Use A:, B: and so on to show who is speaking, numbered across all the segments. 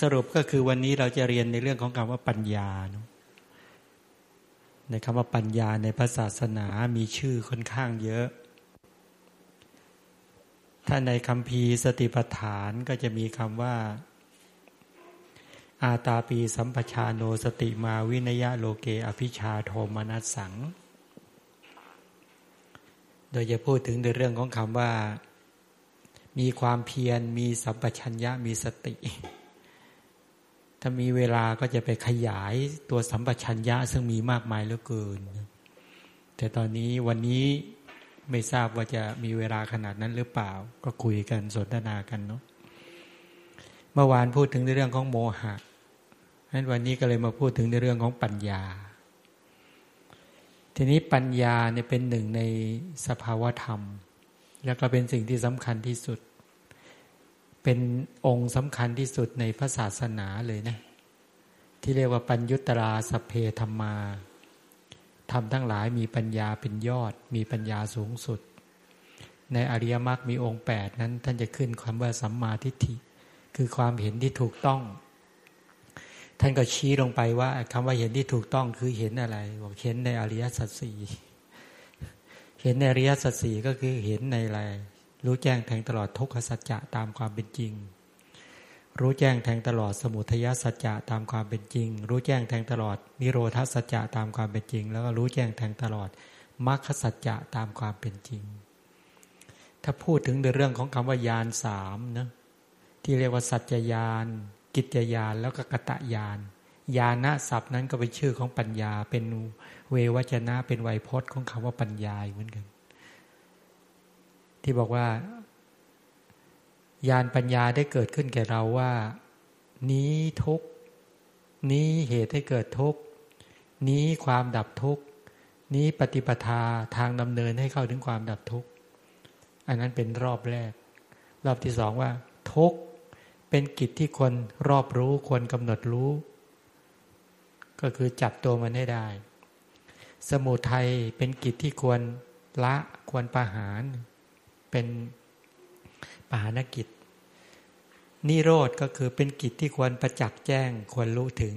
A: สรุปก็คือวันนี้เราจะเรียนในเรื่องของคำว่าปัญญาในคำว่าปัญญาในพระศาสนามีชื่อค่อนข้างเยอะ ถ้าในคำพีสติปัฏฐานก็จะมีคำว่า อาตาปีสัมปชาโนสติมาวินยะโลเกอภิชาโทมนัสสัง โดยจะพูดถึงในเรื่องของคำว่า มีความเพียรมีสัมปชัญญะมีสติ ถ้ามีเวลาก็จะไปขยายตัวสัมปชัญญะซึ่งมีมากมายเหลือเกิน แต่ตอนนี้วันนี้ไม่ทราบว่าจะมีเวลาขนาดนั้นหรือเปล่า ก็คุยกันสนทนากันเนาะเมื่อวานพูดถึงในเรื่องของโมหะนั้นวันนี้ก็เลยมาพูดถึงในเรื่องของปัญญา ทีนี้ปัญญาเนี่ยเป็นหนึ่งในสภาวธรรม แล้วก็เป็นสิ่งที่สำคัญที่สุด เป็นองค์สำคัญที่สุดในพระศาสนาเลยนะ ที่เรียกว่าปัญยุตราสเพธรรมาทำทั้งหลายมีปัญญาเป็นยอด มีปัญญาสูงสุด ในอริยมรรคมีองค์แปดนั้น ท่านจะขึ้นคำว่าสัมมาทิฏฐิ คือความเห็นที่ถูกต้อง ท่านก็ชี้ลงไปว่าคำว่าเห็นที่ถูกต้องคือเห็นอะไรบอกเห็นในอริยสัจสี่เห็นในอริยสัจสี่ก็คือเห็นในอะไร รู้แจ้งแทงตลอดทุกขสัจจะตามความเป็นจริง รู้แจ้งแทงตลอดสมุทัยสัจจะตามความเป็นจริง รู้แจ้งแทงตลอดนิโรธสัจจะตามความเป็นจริง แล้วก็รู้แจ้งแทงตลอดมรรคสัจจะตามความเป็นจริง ถ้าพูดถึงในเรื่องของคำว่ายานสามนะที่เรียกว่าสัจจยานกิจยานแล้วก็กตะยานยานะศัพท์นั้นก็เป็นชื่อของปัญญา เป็นเววจนะเป็นไวยพจน์ของคำว่าปัญญาเหมือนกัน ที่บอกว่า ญาณปัญญาได้เกิดขึ้นแก่เราว่า นี้ทุกนี้เหตุให้เกิดทุกนี้ความดับทุกนี้ปฏิปทาทางดำเนินให้เข้าถึงความดับทุกอันนั้นเป็นรอบแรก รอบที่สองว่า ทุกเป็นกิจที่ควรรอบรู้ควรกำหนดรู้ ก็คือจับตัวมันให้ได้ สมุทัยเป็นกิจที่ควรละควรประหาร เป็นปหานกิจ นิโรธก็คือเป็นกิจที่ควรประจักษ์แจ้งควรรู้ถึง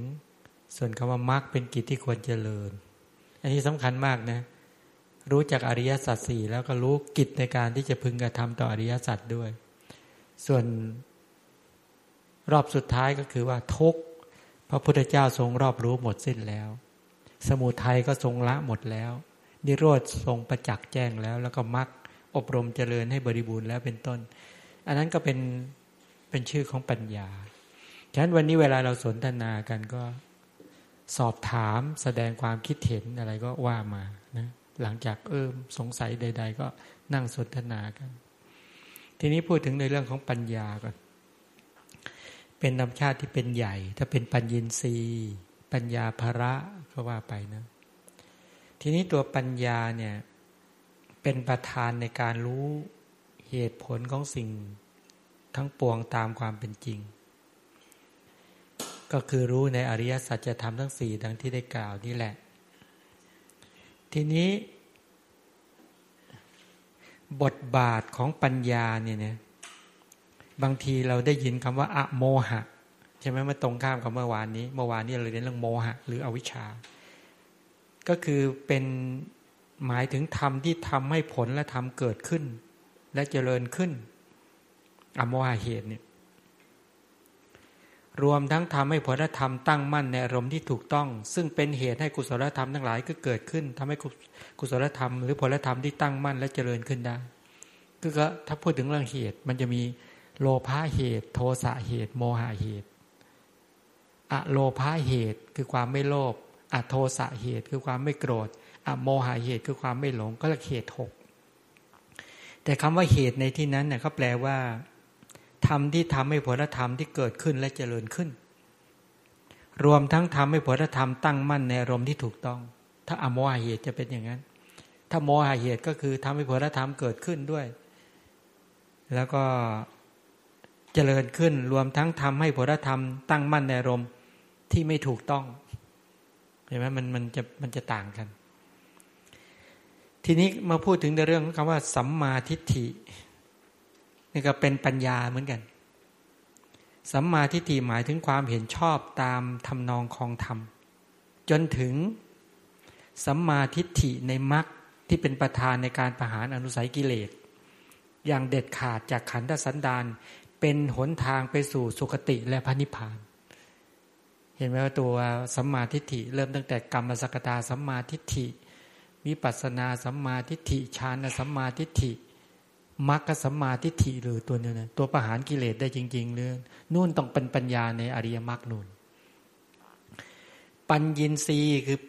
A: ส่วนคำว่ามรรคเป็นกิจที่ควรเจริญ อันนี้สำคัญมากนะรู้จักอริยสัจสี่แล้วก็รู้กิจในการที่จะพึงกระทำต่ออริยสัจด้วย ส่วนรอบสุดท้ายก็คือว่าทุกพระพุทธเจ้าทรงรอบรู้หมดสิ้นแล้ว สมุทัยก็ทรงละหมดแล้ว นิโรธทรงประจักษ์แจ้งแล้ว แล้วก็มรรค อบรมเจริญให้บริบูรณ์แล้วเป็นต้น อันนั้นก็เป็นเป็นชื่อของปัญญา ฉะนั้นวันนี้เวลาเราสนทนากันก็สอบถามแสดงความคิดเห็นอะไรก็ว่ามานะหลังจากเอิมสงสัยใด ๆ ก็นั่งสนทนากัน ทีนี้พูดถึงในเรื่องของปัญญาก่อน เป็นนำชาติที่เป็นใหญ่ ถ้าเป็นปัญญินทรีปัญญาภระก็ว่าไปนะ ทีนี้ตัวปัญญาเนี่ย เป็นประธานในการรู้เหตุผลของสิ่งทั้งปวงตามความเป็นจริง ก็คือรู้ในอริยสัจธรรมทั้งสี่ดังที่ได้กล่าวนี่แหละ ทีนี้บทบาทของปัญญาเนี่ยนะบางทีเราได้ยินคำว่าอะโมหะ ใช่ไหมมาตรงข้ามกับเมื่อวานนี้ เมื่อวานนี้เราเรียนเรื่องโมหะ หรืออวิชชา ก็คือเป็น หมายถึงธรรมที่ทำให้ผลและธรรมเกิดขึ้น และเจริญขึ้นอโมหะเหตุเนี่ยรวมทั้งทำให้ผลธรรมตั้งมั่นในอารมณ์ที่ถูกต้อง ซึ่งเป็นเหตุให้กุศลธรรมทั้งหลายก็เกิดขึ้นทำให้กุศลธรรม หรือผลธรรมที่ตั้งมั่นและเจริญขึ้นได้ก็ถ้าพูดถึงเรื่องเหตุ มันจะมีโลภะเหตุ โทสะเหตุ โมหะเหตุอะโลภะเหตุคือความไม่โลภอะโทสะเหตุคือความไม่โกรธ โมหะเหตุคือความไม่หลงก็เรียกเหตุหกแต่คำว่าเหตุในที่นั้นเนี่ยเขาแปลว่าทำที่ทำให้ผลธรรมที่เกิดขึ้นและเจริญขึ้น รวมทั้งทำให้ผลธรรมตั้งมั่นในอารมณ์ที่ถูกต้อง ถ้าอโมหะเหตุจะเป็นอย่างนั้น ถ้าโมหะเหตุก็คือทำให้ผลธรรมเกิดขึ้นด้วย แล้วก็เจริญขึ้น รวมทั้งทำให้ผลธรรมตั้งมั่นในอารมณ์ที่ไม่ถูกต้องเห็นไหมมันมันจะมันจะต่างกัน ทีนี้มาพูดถึงในเรื่องคำว่า สัมมาทิฏฐินี่ก็เป็นปัญญาเหมือนกัน สัมมาทิฏฐิหมายถึงความเห็นชอบตามทำนองคองธรรม จนถึงสัมมาทิฏฐิในมรรคที่เป็นประธานในการประหารอนุสัยกิเลส อย่างเด็ดขาดจากขันธสันดานเป็นหนทางไปสู่สุคติและพระนิพพาน เห็นไหมว่าตัวสัมมาทิฏฐิเริ่มตั้งแต่กรรมสกตาสัมมาทิฏฐิ วิปัสนาสัมมาทิฏฐิฌานสัมมาทิฏฐิมรรคสัมมาทิฏฐิหรือตัวนี้นะตัวประหารกิเลสได้จริง ๆเรื่องนู่นต้องเป็นปัญญาในอริยมรรคนู่น ปัญญินทรีย์คือ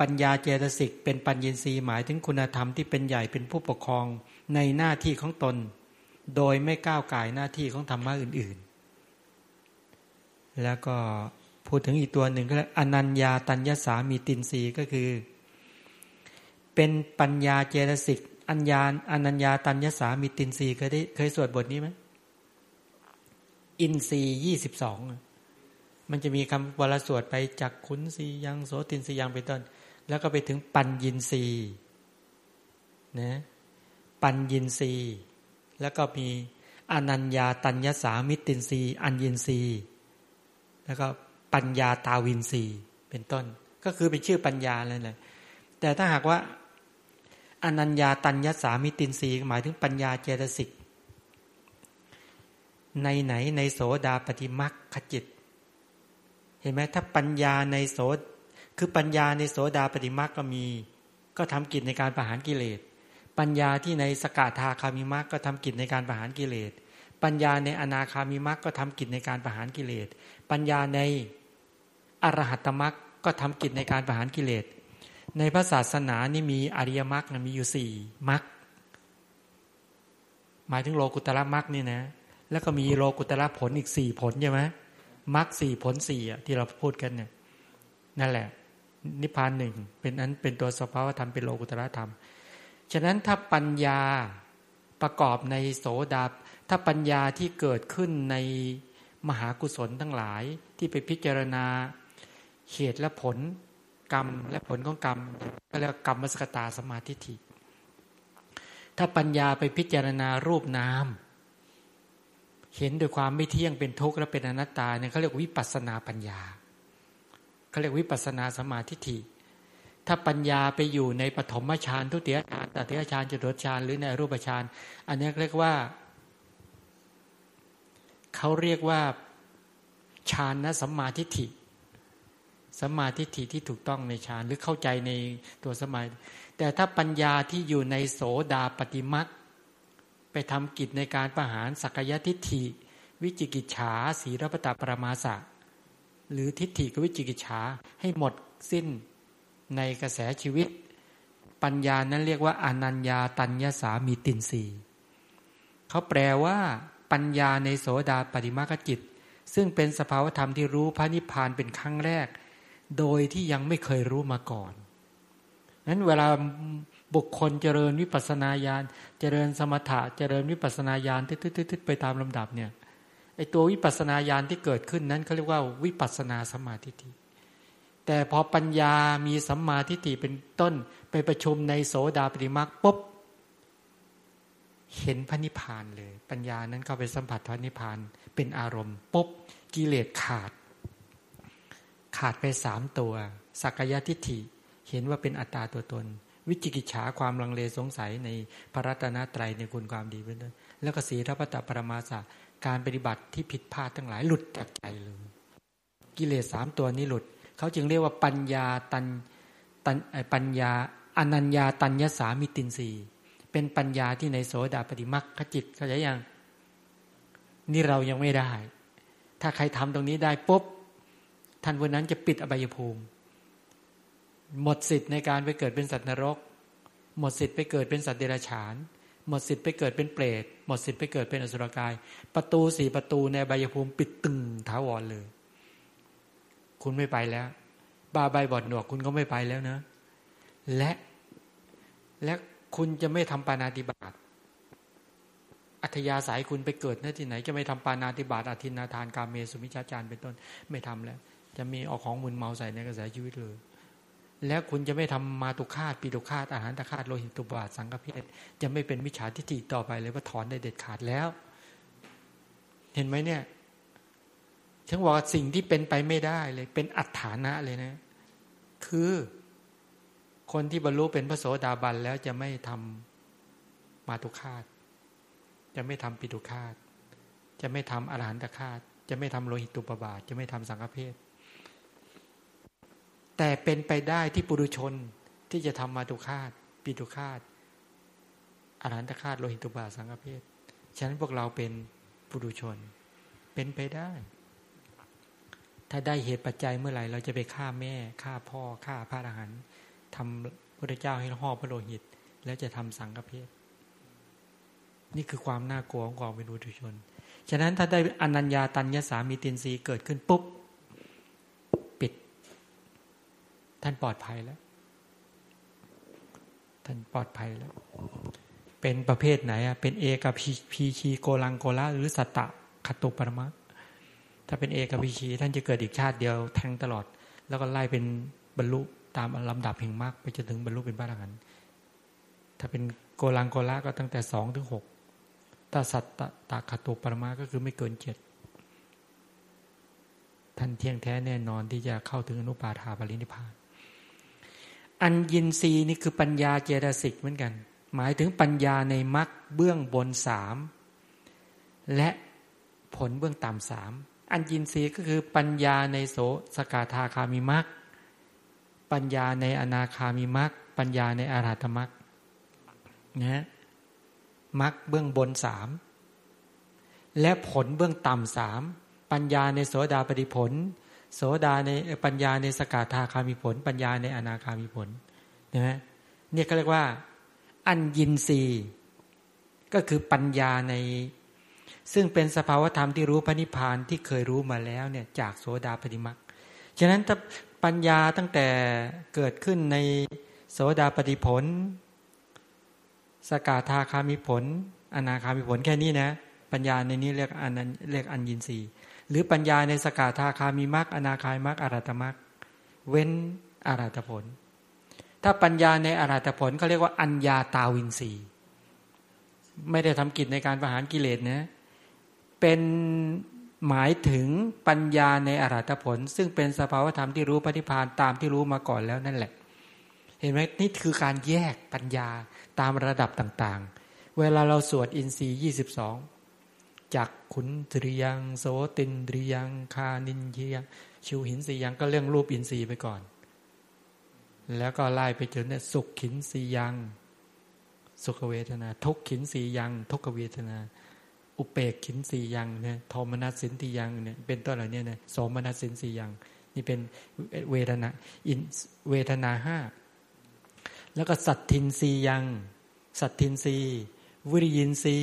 A: ปัญญาเจตสิกเป็นปัญญินทรีย์หมายถึงคุณธรรมที่เป็นใหญ่เป็นผู้ปกครองในหน้าที่ของตน โดยไม่ก้าวไก่หน้าที่ของธรรมะอื่น ๆ แล้วก็พูดถึงอีกตัวหนึ่งก็แล้วอนัญญาตัญญาสามีตินรีก็คือ เป็นปัญญาเจตสิกอัญญาอนัญญาตัญญสามีตินรีเคยได้เคยสวดบทนี้ไหมอินทรียี่สิบสองมันจะมีคำวลสวดไปจากขุนสียังโสตินสียังไปต้น แล้วก็ไปถึงปัญญินรีนะปัญญินรีแล้วก็มีอนัญญาตัญญสามิตินรีอัญญินรีแล้วก็ปัญญาตาวินรีเป็นต้น ก็คือเป็นชื่อปัญญาเลยแหละแต่ถ้าหากว่า อนัญญาตัญญสามิตินรีหมายถึงปัญญาเจตสิกในไหนในโสดาปฏิมักขจิต เห็นไหมถ้าปัญญาในโสคือปัญญาในโสดาปฏิมักก็มี ก็ทำกิจในการประหารกิเลส ปัญญาที่ในสกทาคามิมักก็ทำกิจในการประหารกิเลส ปัญญาในอนาคามิมักก็ทำกิจในการประหารกิเลส ปัญญาในอรหัตมักก็ทำกิจในการประหารกิเลส ในพระศาสนานี่มีอริยมรรคมีอยู่สี่มรรคหมายถึงโลกุตระมรรคนี่นะ แล้วก็มีโลกุตระผลอีกสี่ผลใช่ไหมมรรคสี่ผลสี่ที่เราพูดกันเนี่ยนั่นแหละ นิพพานหนึ่งเป็นนั้นเป็นตัวสภาวธรรมเป็นโลกุตระธรรม ฉะนั้นถ้าปัญญาประกอบในโสดาถ้าปัญญาที่เกิดขึ้นในมหากุศลทั้งหลายที่ไปพิจารณาเหตุและผล กรรมและผลของกรรมก็เรียกกรรมมสกตาสมาธิฐิถ้าปัญญาไปพิจารณารูปนามเห็นโดยความไม่เที่ยงเป็นทุกข์และเป็นอนัตตาเนี่ยเขาเรียกวิปัสนาปัญญาเขาเรียกวิปัสนาสมาธิฐิถ้าปัญญาไปอยู่ในปฐมฌานทุติยฌานตติยฌานจตุฌานหรือในรูปฌานอันนี้เรียกว่าเขาเรียกว่าฌานนะสัมมาทิฏฐิ สมาธิฐิที่ถูกต้องในฌานหรือเข้าใจในตัวสมัยแต่ถ้าปัญญาที่อยู่ในโสดาปฏิมักไปทำกิจในการประหารสักยทิฏฐิ วิจิกิจฉาสีรพตาปรมาสะหรือทิฏฐิกับวิจิกิจฉาให้หมดสิ้นในกระแสชีวิต ปัญญานั้นเรียกว่าอนัญญาตัญญาสามีตินสีเขาแปลว่าปัญญาในโสดาปฏิมาคจิต ซึ่งเป็นสภาวธรรมที่รู้พระนิพพานเป็นครั้งแรก โดยที่ยังไม่เคยรู้มาก่อนนั้นเวลาบุคคลเจริญวิปัสนาญาณเจริญสมถะเจริญวิปัสนาญาณทึดๆไปตามลำดับเนี่ยไอตัววิปัสนาญาณที่เกิดขึ้นนั้นเขาเรียกว่าวิปัสนาสมาธิิแต่พอปัญญามีสัมมาทิฏฐิเป็นต้นไปประชุมในโสดาปฏิมาปุ๊บเห็นพระนิพพานเลย ปัญญานั้นเข้าไปสัมผัสพระนิพพานเป็นอารมณ์ปุ๊บกิเลสขาด ขาดไปสามตัว สักยทิฏฐิเห็นว่าเป็นอัตตาตัวตน วิจิกิจฉาความลังเลสงสัยในพระรัตนตรัยในคุณความดีเป็นต้นแล้วก็สีทัพตปรมาสาการปฏิบัติที่ผิดพลาดทั้งหลายหลุดจากใจเลยกิเลสสามตัวนี้หลุด เขาจึงเรียกว่าปัญญาตันตันปัญญาอนัญญาตัญญสามิตินสีเป็นปัญญาที่ในโสดาปฏิมักขจิตเข้าใจยังนี่เรายังไม่ได้ ถ้าใครทำตรงนี้ได้ปุ๊บ ท่านวันนั้นจะปิดอบายภูมิ หมดสิทธิ์ในการไปเกิดเป็นสัตว์นรก หมดสิทธิ์ไปเกิดเป็นสัตว์เดรัจฉาน หมดสิทธิ์ไปเกิดเป็นเปรตหมดสิทธิ์ไปเกิดเป็นอสุรกาย ประตูสี่ประตูในอบายภูมิ ปิดตึงท้าวรเลย คุณไม่ไปแล้ว บาใบบอดหนวกคุณก็ไม่ไปแล้วนะ และและคุณจะไม่ทำปานาติบาตอัธยาศัยคุณไปเกิดที่ไหน จะไม่ทำปานาติบาตอธินาทานกาเมสุมิชาจารเป็นต้นไม่ทำแล้ว จะมีออกของมึนเมาใส่ในกระแสชีวิตเลย แล้วคุณจะไม่ทำมาตุคาตปีตุคาตอาหารตะคาตโลหิตตุบาทสังกเพศจะไม่เป็นมิจฉาทิฏฐิต่อไปเลยว่าถอนได้เด็ดขาดแล้ว เห็นไหมเนี่ยฉันบอกสิ่งที่เป็นไปไม่ได้เลย เป็นอัฏฐานะเลยนะ คือคนที่บรรลุเป็นพระโสดาบันแล้วจะไม่ทำมาตุคาต จะไม่ทำปิตุคาต จะไม่ทำอรหันตคาต จะไม่ทำโลหิตตุปบาท จะไม่ทำสังฆเพศ แต่เป็นไปได้ที่ปุรุชนที่จะทำมาตุคาตปิตุคาตอรหันตคาตโลหิตุบาสังฆเพศฉะนั้นพวกเราเป็นปุรุชน เป็นไปได้ ถ้าได้เหตุปัจจัยเมื่อไหร่ เราจะไปฆ่าแม่ฆ่าพ่อฆ่าพระอรหันต์ทำพระเจ้าให้ห่อพระโลหิต แล้วจะทำสังฆเพศนี่คือความน่ากลัวของกองเป็นอุตุชน ฉะนั้นถ้าได้อนัญญาตัญญสามีตินรีเกิดขึ้นปุ๊บ ปิด ท่านปลอดภัยแล้ว ท่านปลอดภัยแล้ว เป็นประเภทไหนอะเป็นเอกับพีชีโกลังโกละหรือสัตตะคตุปรมะถ้าเป็นเอกับพีชีท่านจะเกิดอีกชาติเดียว แทงตลอด แล้วก็ไล่เป็นบรรลุตามลำดับแห่งมรรคไปจนถึงบรรลุเป็นพระอรหันต์ถ้าเป็นโกลังโกละก็ตั้งแต่สองถึงหกถ้าสัตตตาคตุปรมาก็คือไม่เกินเจ็ดท่านเที่ยงแท้แน่นอนที่จะเข้าถึงอนุปาทาปรินิพาน อันยินรีนี่คือปัญญาเจตสิกเหมือนกัน หมายถึงปัญญาในมรรคเบื้องบนสามและผลเบื้องต่ำสามอันยินรีก็คือปัญญาในโสสกาธาคามิมรรคปัญญาในอนาคามีมรรคปัญญาในอาราธมรรคนะมรรคเบื้องบนสามและผลเบื้องต่ำสามปัญญาในโสดาปฏิผล โสดาในปัญญาในสกาธาคามีผล ปัญญาในอนาคามีผลนะเนี่ยเขาเรียกว่า อัญญินรีก็คือปัญญาใน ซึ่งเป็นสภาวธรรมที่รู้พระนิพพานที่เคยรู้มาแล้วเนี่ยจากโสดาปฏิมักฉะนั้นถ้าปัญญาตั้งแต่เกิดขึ้นในโสดาปฏิผล สกาธาคามิผล อนาคามิผลแค่นี้นะ ปัญญาในนี้เรียกอันเรียกอัญญินรี หรือปัญญาในสกาธาคามิมักอนาคายมักอารัตมักเว้นอารัตผล ถ้าปัญญาในอารัตผลเขาเรียกว่าอัญญาตาวินรีไม่ได้ทำกิจในการประหารกิเลสนะเป็นหมายถึงปัญญาในอรัตผล ซึ่งเป็นสภาวธรรมที่รู้ปฏิพานตามที่รู้มาก่อนแล้วนั่นแหละ เห็นไหมนี่คือการแยกปัญญาตามระดับต่างๆ เวลาเราสวดอินทรีย์ยี่สิบสอง จากขุนตรียัง โสตินตรียังคานินเยียชิวหินสียังก็เรื่องรูปอินทรีย์ไปก่อน แล้วก็ไล่ไปจนเนี่ยสุขขินสียัง สุขเวทนา ทุกขินสียัง ทุกเวทนา อุเปกขินสียังเนี่ยโทมนัสสินติยังเนี่ยเป็นต้นอะไรเนี่ยนะโสมนัสสินสียัง นี่เป็นเวทนาอินเวทนาห้าแล้วก็สัตทินสียัง สัตทินสีวิริยินสี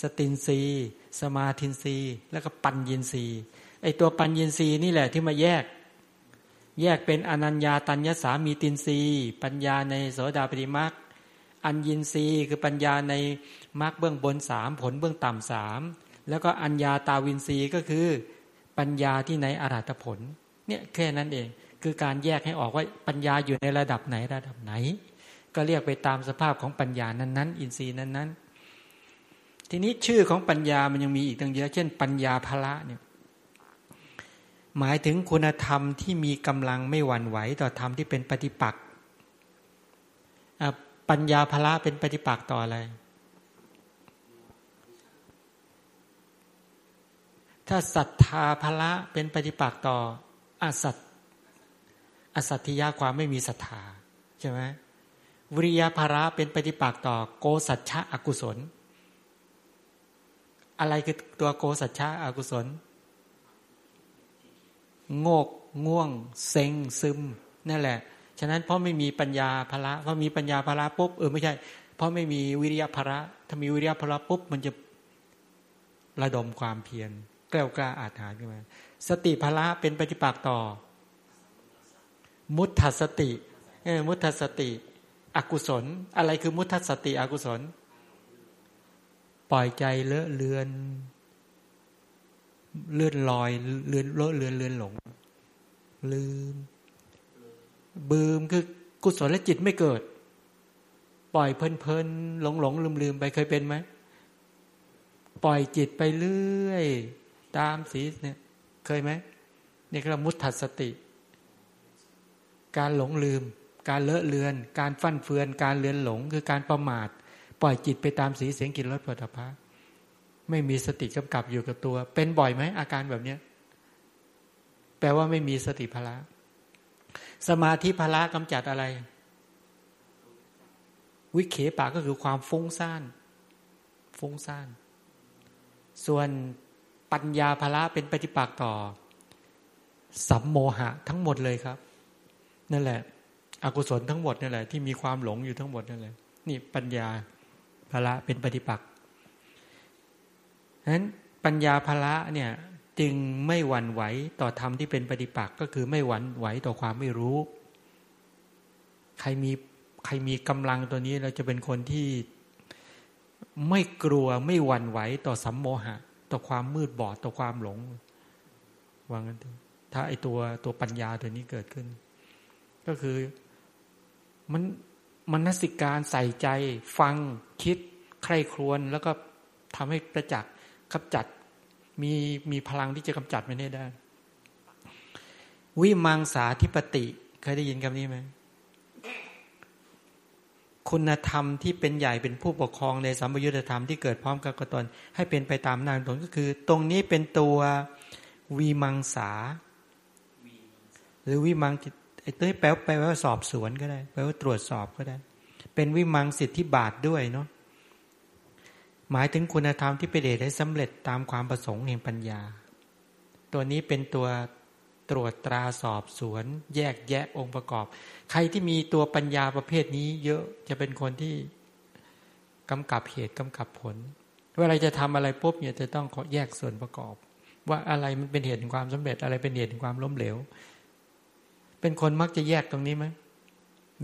A: สตินสี สมาทินีแล้วก็ปัญญินสีไอตัวปัญญินีนี่แหละที่มาแยก แยกเป็นอนัญญาตัญญสามีตินสีปัญญาในโสดาปิมาคอัญญินรีคือปัญญาในมรรคเบื้องบนสามผลเบื้องต่ำสามแล้วก็อัญญาตาวินรีก็คือปัญญาที่ในอรหัตผลเนี่ยแค่นั้นเองคือการแยกให้ออกว่าปัญญาอยู่ในระดับไหนระดับไหน ก็เรียกไปตามสภาพของปัญญานั้นๆ อินทรีย์นั้นๆ ทีนี้ชื่อของปัญญามันยังมีอีกตั้งเยอะ เช่น ปัญญาภละเนี่ยหมายถึงคุณธรรมที่มีกำลังไม่หวั่นไหวต่อธรรมที่เป็นปฏิปักษ์ปัญญาภละเป็นปฏิปักษ์ต่ออะไร ถ้าศรัทธาภละเป็นปฏิปักษ์ต่ออสัตอสัตถิยาความไม่มีศรัทธาใช่ไหมวิริยภระเป็นปฏิปักษ์ต่อโกสัจฉะอกุศล อะไรคือตัวโกสัจฉะอกุศล โงกง่วง เซ็งซึม นั่นแหละ ฉะนั้นเพราะไม่มีปัญญาภละเพราะมีปัญญาภละปุ๊บเออไม่ใช่ เพราะไม่มีวิริยะภละถ้ามีวิริยะภละปุ๊บมันจะระดมความเพียรกล้ากล้าอาถรรพ์ขึ้นมาสติภละเป็นปฏิปักษ์ต่อ มุตถสติ เออมุตถสติ อกุศล อะไรคือมุตถสติ อกุศล ปล่อยใจเลอะเลือน เลื่อนลอยเลือนเลอะเลือนเลือนหลง ลืม บืมคือกุศลและจิตไม่เกิด ปล่อยเพลินเพลินหลงหลงลืมลืมไปเคยเป็นไหมปล่อยจิตไปเรื่อย ตามสีเนี่ย เคเคยไหมนี่คือมุตถัสติ การหลงลืม การเลอะเลือน การฟั่นเฟือน การเลือนหลง คือการประมาท ปล่อยจิตไปตามสีเสียงกลิ่นรสผลิตภัณฑ์ไม่มีสติกำกับอยู่กับตัว เป็นบ่อยไหมอาการแบบเนี้ยแปลว่าไม่มีสติพละสมาธิพละกำจัดอะไร วิเคปาก็คือความฟุ้งซ่านฟุ้งซ่านส่วนปัญญาพละเป็นปฏิปักษ์ต่อ สัมโมหะทั้งหมดเลยครับ นั่นแหละ อกุศลทั้งหมดนั่นแหละ ที่มีความหลงอยู่ทั้งหมดนั่นแหละ นี่ปัญญา พละเป็นปฏิปักษ์ฉะนั้นปัญญาพละเนี่ยจึงไม่หวั่นไหวต่อธรรมที่เป็นปฏิปักษ์ก็คือไม่หวั่นไหวต่อความไม่รู้ ใครมีใครมีกำลังตัวนี้เราจะเป็นคนที่ไม่กลัวไม่หวั่นไหวต่อสัมโมหะ ต่อความมืดบอดต่อความหลงวางกันถ้าไอตัวตัวปัญญาตัวนี้เกิดขึ้น ก็คือมันมันนสิการใส่ใจฟัง คิดใคร่ครวญแล้วก็ทำให้ประจักษ์ขับจัดมีมีพลังที่จะกำจัดมันได้ วิมังสาธิปติ เคยได้ยินคำนี้ไหมคุณธรรมที่เป็นใหญ่เป็นผู้ปกครองในสัมยุญธรรมที่เกิดพร้อมกับกตนให้เป็นไปตามนางตนก็คือ ตรงนี้เป็นตัววีมังสา หรือวิมังไอ้ตัวแปลแปลว่าสอบสวนก็ได้ แปลว่าตรวจสอบก็ได้ เป็นวิมังสิทธิบาทด้วยเนาะหมายถึงคุณธรรมที่เป็นเดชให้สำเร็จตามความประสงค์แห่งปัญญา ตัวนี้เป็นตัวตรวจตราสอบสวน แยกแยะองค์ประกอบ ใครที่มีตัวปัญญาประเภทนี้ เยอะจะเป็นคนที่กำกับเหตุกำกับผลเวลาจะทำอะไรปุ๊บเนี่ยจะต้องขอแยกส่วนประกอบ ว่าอะไรมันเป็นเหตุแห่งความสำเร็จอะไรเป็นเหตุแห่งความล้มเหลว เป็นคนมักจะแยกตรงนี้ไหม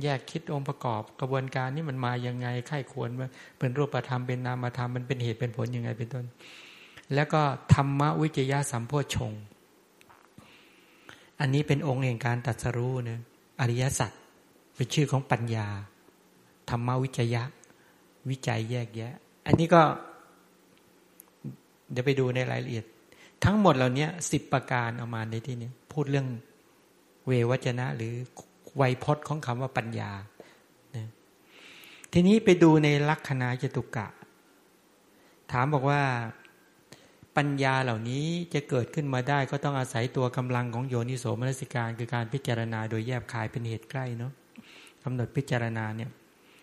A: แยกคิดองค์ประกอบกระบวนการนี้มันมายังไงไข้ควรว่าเป็นรูปธรรมเป็นนามธรรมมันเป็นเหตุเป็นผลยังไงเป็นต้น แล้วก็ธรรมวิจยะสัมโพชงอันนี้เป็นองค์แห่งการตัดสรู้นะอริยสัจเป็นชื่อของปัญญา ธรรมวิจยะ วิจัยแยกแยะ อันนี้ก็ เดี๋ยวไปดูในรายละเอียด ทั้งหมดเหล่านี้สิบประการเอามาในที่นี้ พูดเรื่องเววัจนะหรือ ไวยพจน์ของคำว่าปัญญา ทีนี้ไปดูในลักษณะจตุกะ ถามบอกว่าปัญญาเหล่านี้จะเกิดขึ้นมาได้ก็ต้องอาศัยตัวกำลังของโยนิโสมนสิการคือการพิจารณาโดยแยบคายเป็นเหตุใกล้เนาะกำหนดพิจารณาเนี่ย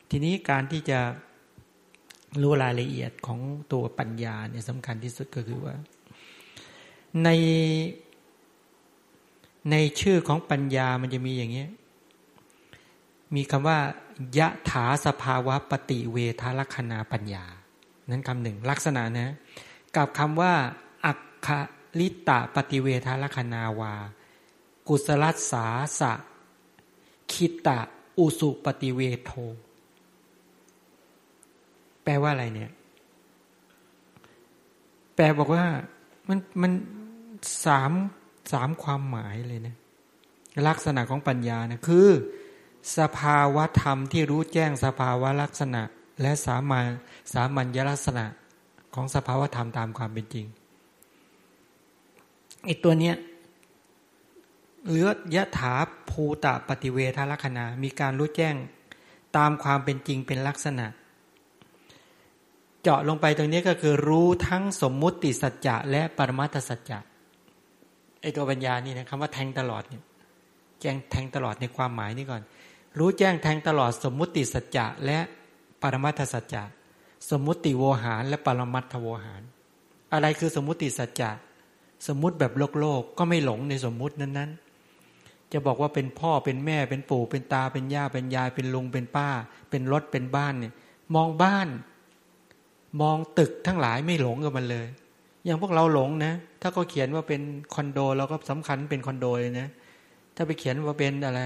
A: ทีนี้การที่จะรู้รายละเอียดของตัวปัญญาเนี่ยสำคัญที่สุดก็คือว่า ในในชื่อของปัญญามันจะมีอย่างนี้ มีคำว่ายะถาสภาวะปฏิเวทลักษณะปัญญา นั้นคำหนึ่งลักษณะนะ กับคำว่าอักขลิตะปฏิเวทลักษณาวา กุศลสสาสะคิตะอุสุปฏิเวโท แปลว่าอะไรเนี่ย แปลบอกว่ามันมันสามสามความหมายเลยนะลักษณะของปัญญานะคือ สภาวะธรรมที่รู้แจ้งสภาวะลักษณะ และสามัญสามัญลักษณะของสภาวะธรรมตามความเป็นจริงไอ้ตัวเนี้ยเลือดยะถาภูตะปฏิเวทลักษณะมีการรู้แจ้งตามความเป็นจริงเป็นลักษณะ เจาะลงไปตรงนี้ก็คือรู้ทั้งสมมุติสัจจะและปรมัตสัจจะไอตัวปัญญานี่นะคำว่าแทงตลอดเนี่ยแจ้งแทงตลอดในความหมายนี่ก่อน รู้แจ้งแทงตลอดสมมุติสัจจะและปรมัตถสัจจะสมมุติโวหาร และปรมัตถโวหาร อะไรคือสมมุติสัจจะสมมุติแบบโลกโลกก็ไม่หลงในสมมุตินั้นๆ จะบอกว่าเป็นพ่อเป็นแม่เป็นปู่เป็นตาเป็นย่าเป็นยายเป็นลุงเป็นป้า เป็นรถเป็นบ้านเนี่ยมองบ้าน มองตึกทั้งหลายไม่หลงกับมันเลย อย่างพวกเราหลงนะ ถ้าเขาเขียนว่าเป็นคอนโดเราก็สำคัญเป็นคอนโดเลยนะ ถ้าไปเขียนว่าเป็นอะไร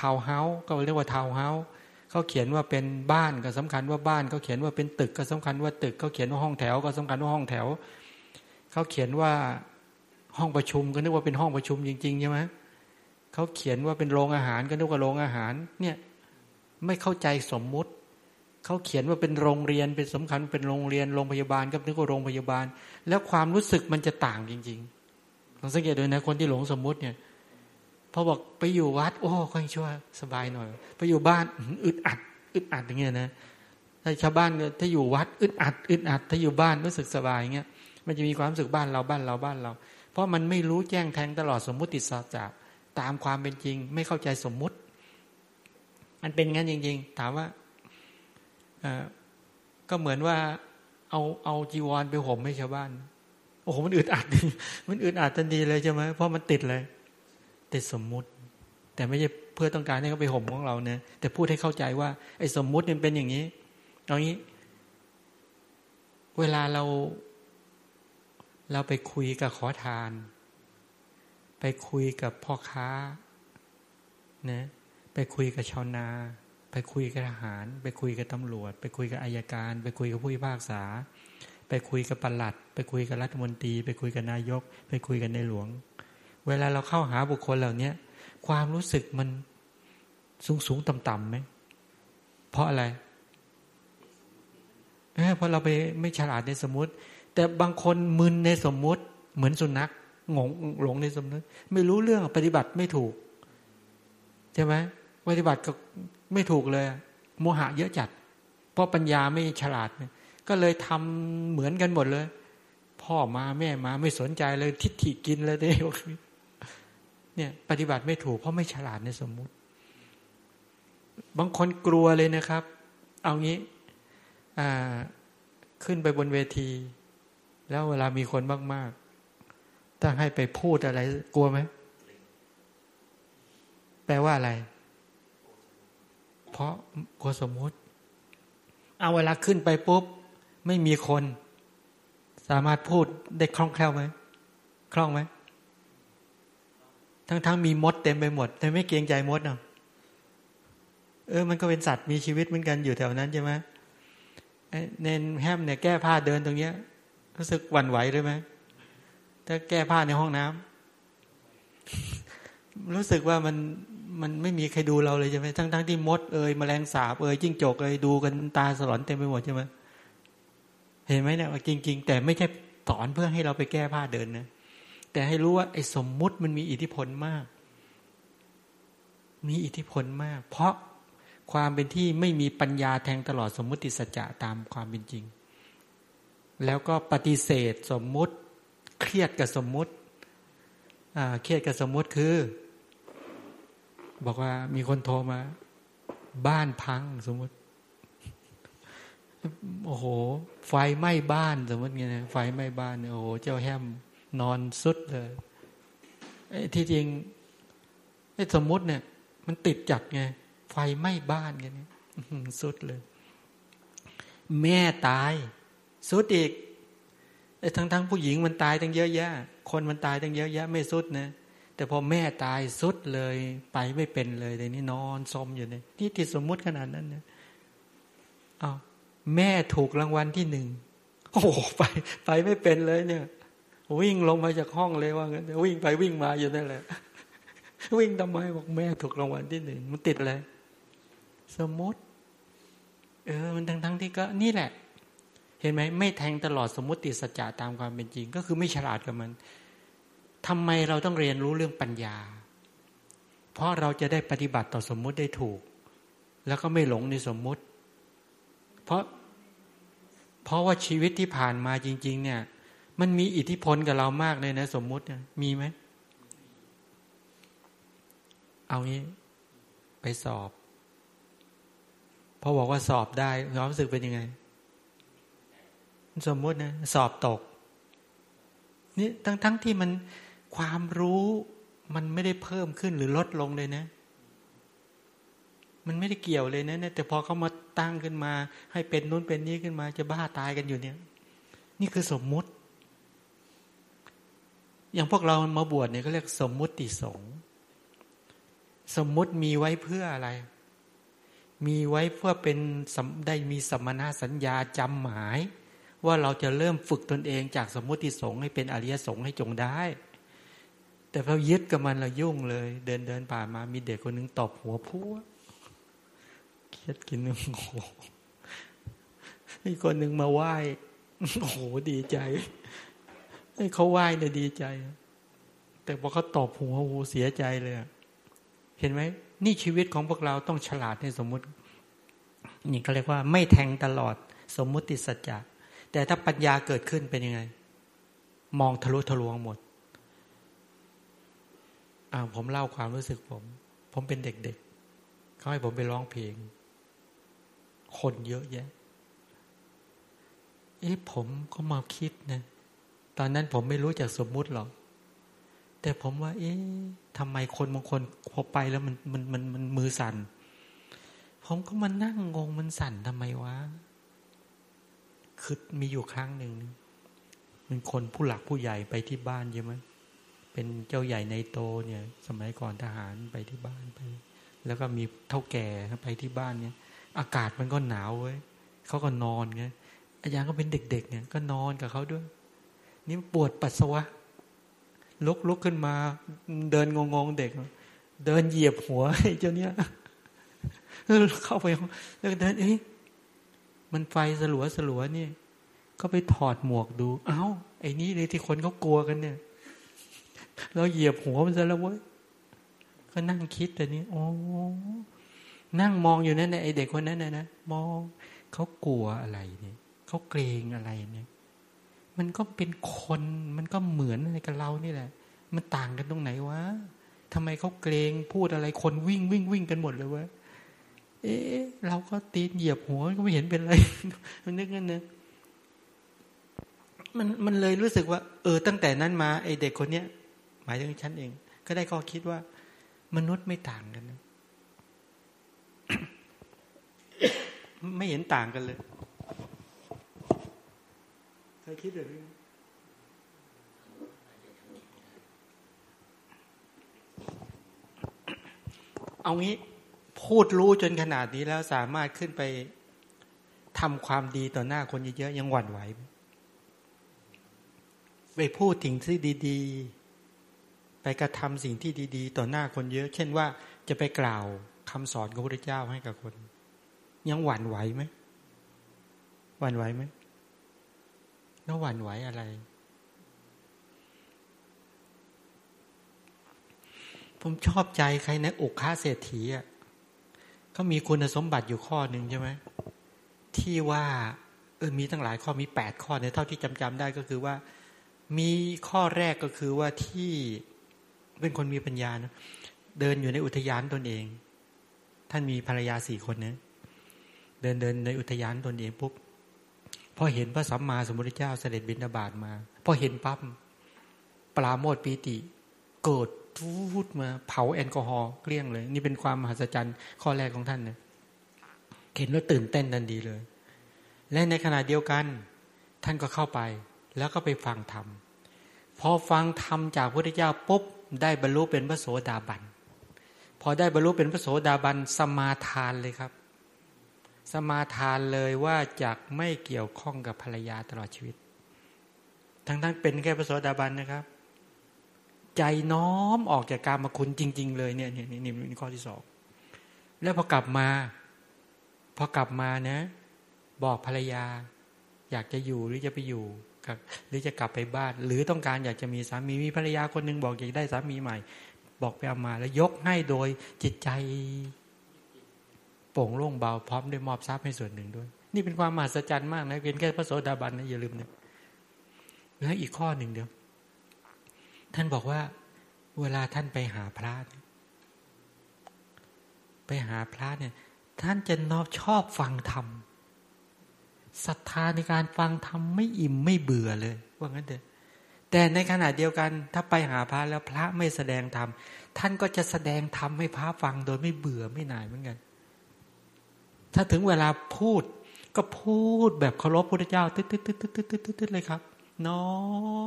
A: ทาวเฮาส์ก็เรียกว่าทาวเฮาส์เขาเขียนว่าเป็นบ้านก็สำคัญว่าบ้านเขาเขียนว่าเป็นตึกก็สำคัญว่าตึกเขาเขียนว่าห้องแถวก็สำคัญว่าห้องแถวเขาเขียนว่าห้องประชุมก็นึกว่าเป็นห้องประชุมจริงๆใช่ไหมเขาเขียนว่าเป็นโรงอาหารก็นึกว่าโรงอาหาร เนี่ยไม่เข้าใจสมมุติเขาเขียนว่าเป็นโรงเรียนเป็นสำคัญเป็นโรงเรียนโรงพยาบาลก็นึกว่าโรงพยาบาล แล้วความรู้สึกมันจะต่างจริงๆลองสังเกตดูนะคนที่หลงสมมุติเนี่ย พอบอกไปอยู่วัด โอ้ค่อยชั่วสบายหน่อย ไปอยู่บ้านอึดอัดอึดอัดอย่างเงี้ยนะถ้าชาวบ้านถ้าอยู่วัดอึดอัดอึดอัด ถ้าอยู่บ้านรู้สึกสบายเงี้ยมันจะมีความรู้สึกบ้านเราบ้านเราบ้านเรา เพราะมันไม่รู้แจ้งแทงตลอดสมมุติสัจจะตามความเป็นจริง ไม่เข้าใจสมมุติ มันเป็นงั้นจริง ๆ ถามว่าก็เหมือนว่าเอาเอาจีวรไปห่มให้ชาวบ้าน โอ้โหมันอึดอัดมันอึดอัดทันทีเลยใช่ไหมเพราะมันติดเลย แติดสมมุติ แต่ไม่ใช่เพื่อต้องการให้เขาไปห่มของเราเนี่ยแต่พูดให้เข้าใจว่า ไอ้สมมุติมันเป็นอย่างนี้เอางี้ เวลาเรา เราไปคุยกับขอทาน ไปคุยกับพ่อค้านะไปคุยกับชาวนา ไปคุยกับทหาร ไปคุยกับตำรวจ ไปคุยกับอายการ ไปคุยกับผู้พิพากษา ไปคุยกับปลัด ไปคุยกับรัฐมนตรี ไปคุยกับนายก ไปคุยกับในหลวง เวลาเราเข้าหาบุคคลเหล่านี้ความรู้สึกมันสูงสูงต่ำต่ำไหมเพราะอะไรเอเพราะเราไปไม่ฉลาดในสมมติ แต่บางคนมึนในสมมติ เหมือนสุนัขงงหลงในสมมติ ไม่รู้เรื่องปฏิบัติไม่ถูกใช่ไหมปฏิบัติก็ไม่ถูกเลย โมหะเยอะจัด เพราะปัญญาไม่ฉลาดก็เลยทำเหมือนกันหมดเลย พ่อมาแม่มาไม่สนใจเลย ทิฏฐิกินเลยเนี่ย ปฏิบัติไม่ถูกเพราะไม่ฉลาดในสมมุติ บางคนกลัวเลยนะครับ เอางี้ขึ้นไปบนเวที แล้วเวลามีคนมาก ๆ ถ้าให้ไปพูดอะไร กลัวไหมแปลว่าอะไร เพราะกลัวสมมติ เอาเวลาขึ้นไปปุ๊บ ไม่มีคน สามารถพูดได้คล่องแคล่วไหมคล่องไหม ทั้งๆมีมดเต็มไปหมด แต่ไม่เกรงใจมดเนาะเออ มันก็เป็นสัตว์มีชีวิตเหมือนกันอยู่แถวนั้นใช่ไหมเนนแฮมเนี่ยแก้ผ้าเดินตรงเนี้ยรู้สึกหวั่นไหวด้วยไหมถ้าแก้ผ้าในห้องน้ำรู้สึกว่ามันมันไม่มีใครดูเราเลยใช่ไหมทั้งทั้งที่มดเอ่ยแมลงสาบเอ่ยจิ้งจกเอ่ยดูกันตาสลอนเต็มไปหมดใช่ไหมเห็นไหมเนี่ยจริง ๆ แต่ไม่ใช่สอนเพื่อให้เราไปแก้ผ้าเดินนะ แต่ให้รู้ว่าไอ้สมมุติมันมีอิทธิพลมาก มีอิทธิพลมาก เพราะความเป็นที่ไม่มีปัญญาแทงตลอดสมมุติสัจจะตามความเป็นจริง แล้วก็ปฏิเสธสมมุติ เครียดกับสมมุติเครียดกับสมมุติคือ บอกว่ามีคนโทรมา บ้านพังสมมุติโอ้โห ไฟไหม้บ้านสมมติไงนะไฟไหม้บ้านโอ้โห เจ้าแฮม นอนสุดเลยที่จริงไอ้สมมุติเนี่ย มันติดจัดไง ไฟไหม้บ้านกันนี่สุดเลย แม่ตาย สุดอีกไอ้ทั้งทั้งผู้หญิงมันตายตั้งเยอะแยะ คนมันตายตั้งเยอะแยะ ไม่สุดนะแต่พอแม่ตายสุดเลย ไปไม่เป็นเลยแต่นี้นอนซมอยู่เนี่ยนี่ติดสมมุติขนาดนั้นเนี่ยเอาแม่ถูกรางวัลที่หนึ่งโอ้ไป ไปไม่เป็นเลยเนี่ย วิ่งลงมาจากห้องเลยว่างั้นวิ่งไปวิ่งมาอยู่นั่นแหละ วิ่งทำไมบอกแม่ถูกรางวัลที่หนึ่งมันติดเลยสมมติ เออ มันทั้งทั้งที่ก็นี่แหละ เห็นไหมไม่แทงตลอดสมมติสัจจะตามความเป็นจริง ก็คือไม่ฉลาดกับมันทำไมเราต้องเรียนรู้เรื่องปัญญา เพราะเราจะได้ปฏิบัติต่อสมมุติได้ถูก แล้วก็ไม่หลงในสมมุติ เพราะ เพราะว่าชีวิตที่ผ่านมาจริง ๆ เนี่ย มันมีอิทธิพลกับเรามากเลยนะ สมมุติเนี่ยมีไหม เอางี้ ไปสอบพอบอกว่าสอบได้ความรู้สึกเป็นยังไง สมมตินะ สอบตก นี่ทั้งทั้งที่มันความรู้มันไม่ได้เพิ่มขึ้นหรือลดลงเลยนะ มันไม่ได้เกี่ยวเลยนะแต่พอเขามาตั้งขึ้นมา ให้เป็นนู้นเป็นนี้ขึ้นมา จะบ้าตายกันอยู่เนี่ย นี่คือสมมุติ อย่างพวกเรามาบวชเนี่ยเขาเรียกสมมุติสงสมมุติมีไว้เพื่ออะไร มีไว้เพื่อเป็นได้มีสมณะสัญญาจำหมาย ว่าเราจะเริ่มฝึกตนเองจากสมมติสงฆ์ให้เป็นอริยสงฆ์ให้จงได้ แต่พอยึดกับมันเรายุ่งเลย เดินเดินผ่านมามีเด็กคนนึงตบหัวพัวเครียดกินนึงโอ้โหอีกคนหนึ่งมาไหว้โอ้โหดีใจ เขาไหว้เนี่ยดีใจ แต่พอเขาตอบหัวโอ้เสียใจเลยเห็นไหมนี่ชีวิตของพวกเราต้องฉลาดในสมมุติ นี่เขาเรียกว่า ไม่แทงตลอดสมมุติสัจจะแต่ถ้าปัญญาเกิดขึ้นเป็นยังไง มองทะลุทะลวงหมดอ่าผมเล่าความรู้สึกผม ผมเป็นเด็กๆเขาให้ผมไปร้องเพลง คนเยอะแยะเอ๊ะผมก็มาคิดนะ ตอนนั้นผมไม่รู้จักสมมุติหรอก แต่ผมว่า เอ๊ะทำไมคนบางคนพอไปแล้วมันมันมันมันมือสั่น ผมก็มานั่งงงมันสั่นทำไมวะ คือมีอยู่ครั้งหนึ่งมันคนผู้หลักผู้ใหญ่ไปที่บ้านใช่ไหมเป็นเจ้าใหญ่ในโตเนี่ย สมัยก่อนทหารไปที่บ้านไป แล้วก็มีเท่าแก่ไปที่บ้านเนี่ย อากาศมันก็หนาวเว้ยเขาก็นอนไงอาจารย์ก็เป็นเด็ก ๆ เนี่ย ก็นอนกับเขาด้วย นี่ปวดปัสสาวะ ลุกลุกขึ้นมา เดินงงๆเด็ก เดินเหยียบหัวไอ้เจ้าเนี้ยเข้าไปแล้วเดินเอ้ยมันไฟสลัวสลัวนี่ ก็ไปถอดหมวกดู เอา้า ไอ้นี่เลยที่คนเขากลัวกันเนี่ย เราเหยียบหัวมันซะแล้วเว้ยก็นั่งคิดแต่นี้โอ้นั่งมองอยู่นั่นไอเด็กคนนั้นนะนะมองเขากลัวอะไรเนี่ยเขาเกรงอะไรเนี่ย มันก็เป็นคนมันก็เหมือนอะไรกับเรานี่แหละ มันต่างกันตรงไหนวะทำไมเขาเกรงพูดอะไรคนวิ่งวิ่งวิ่งกันหมดเลยวะเอ๊ะเราก็ตีนเหยียบหัวก็ไม่เห็นเป็นไรมันนึกงั้นนะมันมันเลยรู้สึกว่า เออ ตั้งแต่นั้นมาไอเด็กคนเนี้ยหมายถึงฉันเอง ก็ได้ข้อคิดว่า มนุษย์ไม่ต่างกันนะไม่เห็นต่างกันเลย คยคิดแบบนี้เอางี้พูดรู้จนขนาดนี้แล้วสามารถขึ้นไปทำความดีต่อหน้าคนเยอะๆยังหวั่นไหวไปพูดถึงที่ดีๆ ไปกระทำสิ่งที่ดี ๆ ต่อหน้าคนเยอะ เช่นว่าจะไปกล่าวคำสอนของพระเจ้าให้กับคน ยังหวั่นไหวไหมหวั่นไหวไหม แล้วหวั่นไหวอะไร ผมชอบใจใครในะอกค้าเศรษฐีอะก็มีคุณสมบัติอยู่ข้อหนึ่งใช่ไหมที่ว่าเออมีตั้งหลายข้อมีแปดข้อเนี่ยเท่าที่จำจำได้ก็คือว่า มีข้อแรกก็คือว่าที่เป็นคนมีปัญญานะเดินอยู่ในอุทยานตนเอง ท่านมีภรรยาสี่คนเนี่ยเดินเดินในอุทยานตนเองปุ๊บ พอเห็นพระสัมมาสัมพุทธเจ้าเสด็จบิณฑบาตมา พอเห็นปั๊บปราโมทปีติ เกิดทูดมา เผาแอลกอฮอล์เกลี้ยงเลย นี่เป็นความมหัศจรรย์ข้อแรกของท่านเนี่ยเห็นแล้วตื่นเต้นทันดีเลย และในขณะเดียวกัน ท่านก็เข้าไป แล้วก็ไปฟังธรรมพอฟังธรรมจากพระพุทธเจ้าปุ๊บได้บรรลุเป็นพระโสดาบัน พอได้บรรลุเป็นพระโสดาบันสมาทานเลยครับ สมาทานเลยว่าจะไม่เกี่ยวข้องกับภรรยาตลอดชีวิต ทั้งทั้งเป็นแค่พระโสดาบันนะครับ ใจน้อมออกจากการมาคุณจริง ๆ เลยเนี่ยนี่นี่เป็นข้อที่สองแล้วพอกลับมา พอกลับมานะ บอกภรรยา อยากจะอยู่หรือจะไปอยู่กับหรือจะกลับไปบ้าน หรือต้องการอยากจะมีสามีมีภรรยาคนหนึ่งบอกอยากได้สามีใหม่ บอกไปเอามาแล้วยกให้โดยจิตใจ โปร่งโล่งเบาพร้อมด้วยมอบทรัพย์ให้ส่วนหนึ่งด้วย นี่เป็นความมหัศจรรย์มากนะเป็นแค่พระโสดาบันนะอย่าลืมนะแล้วอีกข้อหนึ่งเดียว ท่านบอกว่า เวลาท่านไปหาพระไปหาพระเนี่ย ท่านจะนอบชอบฟังธรรมศรัทธาในการฟังธรรมไม่อิ่มไม่เบื่อเลย ว่างั้นเถอะแต่ในขณะเดียวกันถ้าไปหาพระแล้วพระไม่แสดงธรรมท่านก็จะแสดงธรรมให้พระฟังโดยไม่เบื่อไม่หน่ายเหมือนกัน ถ้าถึงเวลาพูด ก็พูดแบบเคารพพระเจ้าตึ๊ดตึ๊ดตึ๊ดตึ๊ดตึ๊ดตึ๊ดตึ๊ดเลยครับ น้อ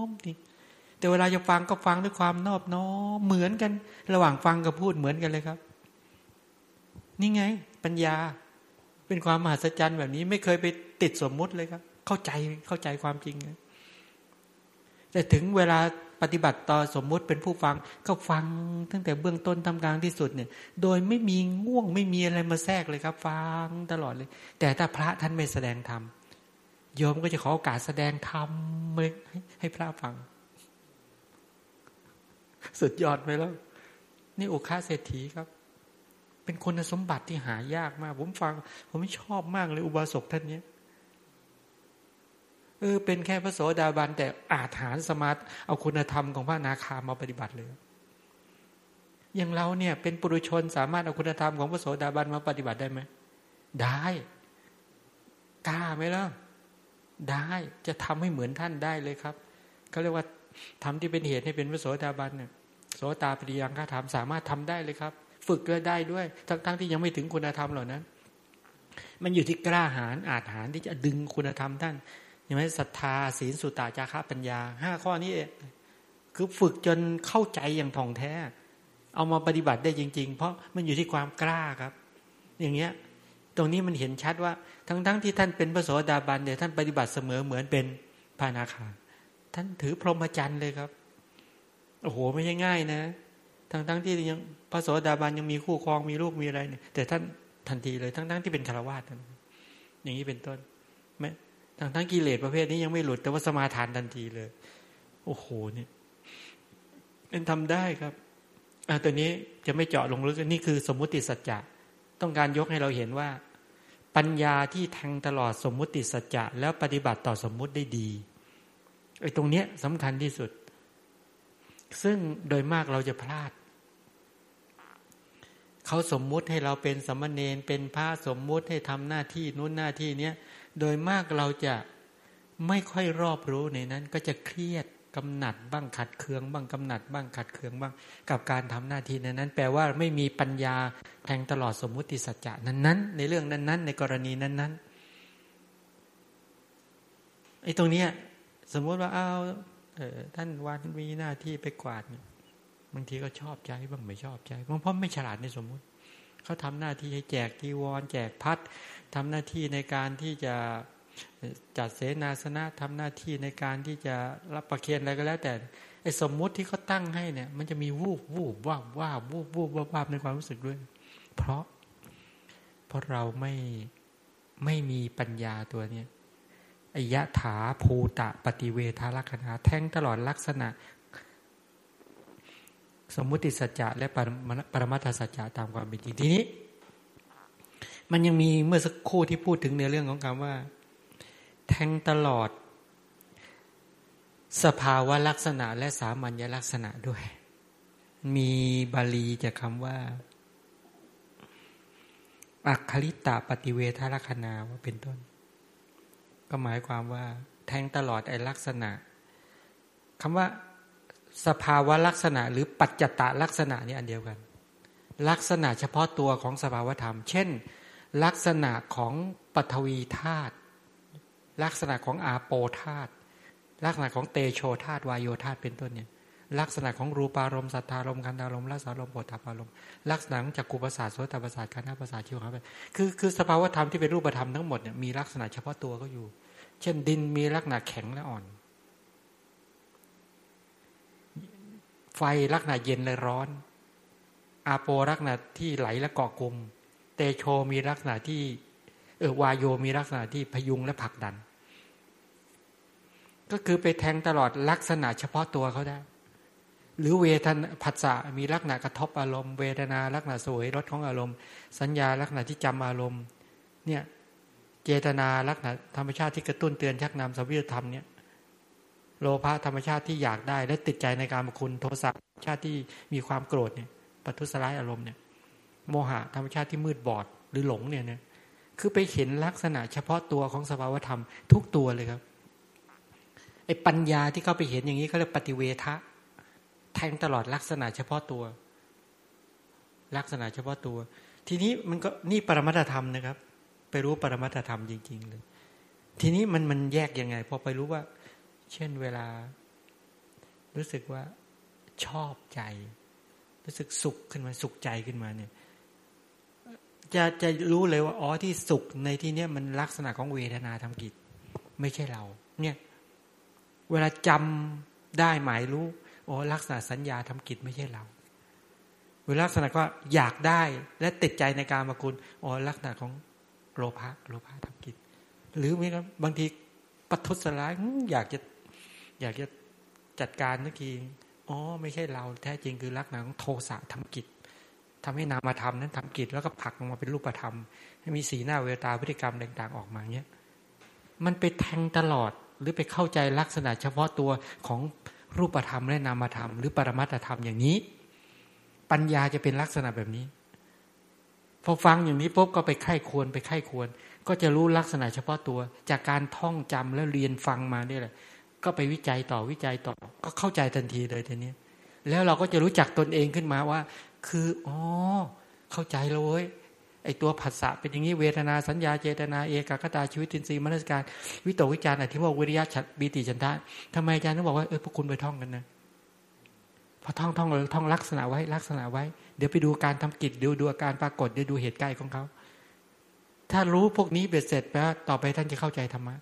A: มนี่แต่เวลาจะฟังก็ฟังด้วยความนอบน้อมเหมือนกัน ระหว่างฟังกับพูดเหมือนกันเลยครับ นี่ไง ปัญญาเป็นความมหัศจรรย์แบบนี้ไม่เคยไปติดสมมุติเลยครับ เข้าใจเข้าใจความจริงแต่ถึงเวลา ปฏิบัติต่อสมมุติเป็นผู้ฟังก็ฟังตั้งแต่เบื้องต้นทำกลางที่สุดเนี่ย โดยไม่มีง่วงไม่มีอะไรมาแทรกเลยครับ ฟังตลอดเลย แต่ถ้าพระท่านไม่แสดงธรรมโยมก็จะขอโอกาสแสดงธรรมให้ให้พระฟัง สุดยอดไปแล้ว นี่โอคาเศรษฐีครับ เป็นคุณสมบัติที่หายากมาก ผมฟัง ผมชอบมากเลยอุบาสกท่านเนี้ย เออเป็นแค่พระโสดาบันแต่อาถานสมาธิเอาคุณธรรมของพระนาคามาปฏิบัติเลยอย่างเราเนี่ย เป็นปุถุชนสามารถเอาคุณธรรมของพระโสดาบันมาปฏิบัติได้ไหมได้กล้าไหมล่ะได้จะทำให้เหมือนท่านได้เลยครับเขาเรียกว่าทำที่เป็นเหตุให้เป็นพระโสดาบันเนี่ยโสตาปฏิยังฆาธรรมสามารถทำได้เลยครับ ฝึกก็ได้ด้วย ทั้งๆที่ยังไม่ถึงคุณธรรมเหล่านั้น มันอยู่ที่กล้าหาญอาจหารที่จะดึงคุณธรรมท่าน อย่างไรศรัทธาศีลสุตตาจาระปัญญาห้าข้อนี้คือฝึกจนเข้าใจอย่างท่องแท้ เอามาปฏิบัติได้จริง ๆ เพราะมันอยู่ที่ความกล้าครับ อย่างเงี้ย ตรงนี้มันเห็นชัดว่า ทั้งๆทที่ท่านเป็นพระโสดาบันเนี่ยท่านปฏิบัติเสมอเหมือนเป็นพานาคาท่านถือพรหมจรรย์เลยครับโอ้โหไม่ใช่ง่ายนะ ทั้งทั้งที่ยังพระโสดาบันยังมีคู่ครองมีลูกมีอะไรเนี่ยแต่ท่านทันทีเลยทั้งทั้งที่เป็นคารวะท่านอย่างนี้เป็นต้นแม้ ทั้งทั้งกิเลสประเภทนี้ยังไม่หลุด แต่ว่าสมาทานทันทีเลย โอ้โหเนี่ยเป็นทำได้ครับอ่าตัวนี้จะไม่เจาะลงลึกนี่คือสมมุติสัจจะต้องการยกให้เราเห็นว่า ปัญญาที่แทงตลอดสมมุติสัจจะแล้วปฏิบัติต่อสมมุติได้ดีไอ้ตรงเนี้ยสำคัญที่สุด ซึ่งโดยมากเราจะพลาดเขาสมมุติให้เราเป็นสมณเณรเป็นพระสมมุติให้ทำหน้าที่นู้นหน้าที่เนี้ย โดยมากเราจะไม่ค่อยรอบรู้ในนั้น ก็จะเครียดกำหนัดบ้างขัดเคือง บ้างกำหนัด บ้างขัดเคืองบ้างกับการทำหน้าที่ในนั้น แปลว่าไม่มีปัญญาแทงตลอดสมมุติสัจจะนั้น ๆ ในเรื่องนั้น ๆ ในกรณีนั้นๆไอ้ตรงเนี้ยสมมติว่าเอาเออท่านวันมีหน้าที่ไปกวาดบางทีก็ชอบใจบ้างไม่ชอบใจบางเพราะไม่ฉลาดในสมมุติเขาทำหน้าที่ให้แจกทีวร แจกพัด ทำหน้าที่ในการที่จะจัดเสนาสนะทำหน้าที่ในการที่จะรับประเคนอะไรก็แล้ว แต่ไอ้สมมุติที่เขาตั้งให้เนี่ย มันจะมีวูบวูบว่าว่าวูบวูบว่าวาในความรู้สึกด้วย เพราะ เพราะเราไม่ไม่มีปัญญาตัวเนี้ยอยะถาภูตะปฏิเวทาลักษณะแท่งตลอดลักษณะ สมมุติสัจจะและปรมัตถสัจจะตามความเป็นจริงทีนี้ มันยังมีเมื่อสักครู่ที่พูดถึงในเรื่องของคำว่า แทงตลอด สภาวะลักษณะและสามัญลักษณะด้วย มีบาลีจะคำว่า อัคคลิตะปฏิเวทาลักษณะว่าเป็นต้น ก็หมายความว่า แทงตลอดไอลักษณะคำว่าสภาวะลักษณะ หรือปัจจตลักษณะนี่อันเดียวกัน ลักษณะเฉพาะตัวของสภาวธรรม เช่น ลักษณะของปฐวีธาตุลักษณะของอาโปธาตุลักษณะของเตโชธาตุวายโยธาตุเป็นต้นเนี่ยลักษณะของรูปารมณ์สัทธารมณ์คันธารมณ์รัศารมณ์ปฐารมณ์ลักษณะของจักรุประสาทโสตประสาทคานาประสาทชิวหาไปคือคือสภาวธรรมที่เป็นรูปธรรมทั้งหมดเนี่ยมีลักษณะเฉพาะตัวก็อยู่ เช่นดินมีลักษณะแข็งและอ่อน ไฟลักษณะเย็นและร้อน อาโปลักษณะที่ไหลและเกาะกลุ่ม เตโชมีลักษณะที่เออวายโยมีลักษณะที่พยุงและผลักดัน ก็คือไปแทงตลอดลักษณะเฉพาะตัวเขาได้ หรือเวทนาผัสสะมีลักษณะกระทบอารมณ์ เวทนาลักษณะสวยรสของอารมณ์ สัญญาลักษณะที่จำอารมณ์ เนี่ยเจตนาลักษณะธรรมชาติที่กระตุ้นเตือนชักนำสวิรธรรมเนี่ยโลภะธรรมชาติที่อยากได้ และติดใจในการมคุณโทสะชาติที่มีความโกรธเนี่ยปัทุสลายอารมณ์เนี่ย โมหะธรรมชาติที่มืดบอดหรือหลงเนี่ยเนี่ยคือไปเห็นลักษณะเฉพาะตัวของสภาวธรรมทุกตัวเลยครับไอ้ปัญญาที่เขาไปเห็นอย่างนี้เขาเรียกปฏิเวทะแทงตลอดลักษณะเฉพาะตัว ลักษณะเฉพาะตัว ทีนี้มันก็นี่ปรมัตธรรมนะครับ ไปรู้ปรมัตธรรมจริง ๆ เลย ทีนี้มันมันแยกยังไงพอไปรู้ว่า เช่นเวลา รู้สึกว่าชอบใจ รู้สึกสุขขึ้นมาสุขใจขึ้นมาเนี่ย จะจะรู้เลยว่าอ๋อที่สุขในที่เนี้ยมันลักษณะของเวทนาทำกิจ ไม่ใช่เรา เนี่ย เวลาจำได้หมายรู้โอ้ลักษณะสัญญาทำกิจไม่ใช่เรา เวลาลักษณะก็อยากได้และติดใจในการมาคุณโอ้ลักษณะของโลภะโลภะทำกิจ หรือไม่ครับบางทีปัทุสลายอยากจะ อยากจะจัดการนักทีอ๋อไม่ใช่เรา แท้จริงคือลักษณะของโทสะทำกิจ ทำให้นามาทำนั้นทำกิจแล้วก็ผลักลงมาเป็นรูปธรรม ให้มีสีหน้าเวตาพฤติกรรมต่างๆออกมาเนี้ยมันไปแทงตลอดหรือไปเข้าใจลักษณะเฉพาะตัวของรูปธรรมและนามธรรม หรือปรมัตธรรมอย่างนี้ ปัญญาจะเป็นลักษณะแบบนี้ พอฟังอย่างนี้ปุ๊บก็ไปไข้ควรไปไข้ควร ก็จะรู้ลักษณะเฉพาะตัว จากการท่องจำแล้วเรียนฟังมาเนี่ยแหละ ก็ไปวิจัยต่อวิจัยต่อ ก็เข้าใจทันทีเลยทีนี้ แล้วเราก็จะรู้จักตนเองขึ้นมาว่า คืออ๋อเข้าใจเลยไอตัวผัสสะเป็นอย่างนี้เวทนาสัญญาเจตนาเอกกตาชีวิตินทรีย์มนสการ วิตกวิจารณ์อธิวาวิริยะฉัตบีติฉันทะทำไมอาจารย์ต้องบอกว่าเออพวกคุณไปท่องกันนะพอท่องท่องท่องลักษณะไว้ลักษณะไว้ เดี๋ยวไปดูการทำกิจดูดูอาการปรากฏเดี๋ยวดูเหตุใกล้ของเขา ถ้ารู้พวกนี้เบ็ดเสร็จแล้วต่อไปท่านจะเข้าใจธรรมะ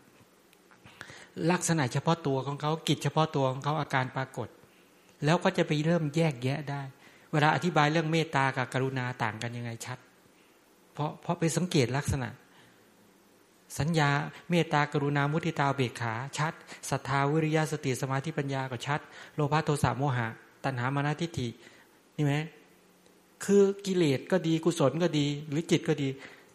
A: ลักษณะเฉพาะตัวของเขากิจเฉพาะตัวของเขาอาการปรากฏ แล้วก็จะไปเริ่มแยกแยะได้ เวลาอธิบายเรื่องเมตตากับกรุณาต่างกันยังไงชัด เพราะเพราะไปสังเกตลักษณะ สัญญาเมตตากรุณามุทิตาเบกขาชัดศรัทธาวิริยะสติสมาธิปัญญาก็ชัด โลภะโทสะโมหะ ตัณหามานะทิฏฐินี่ไหมคือกิเลสก็ดีกุศลก็ดี หรือจิตก็ดี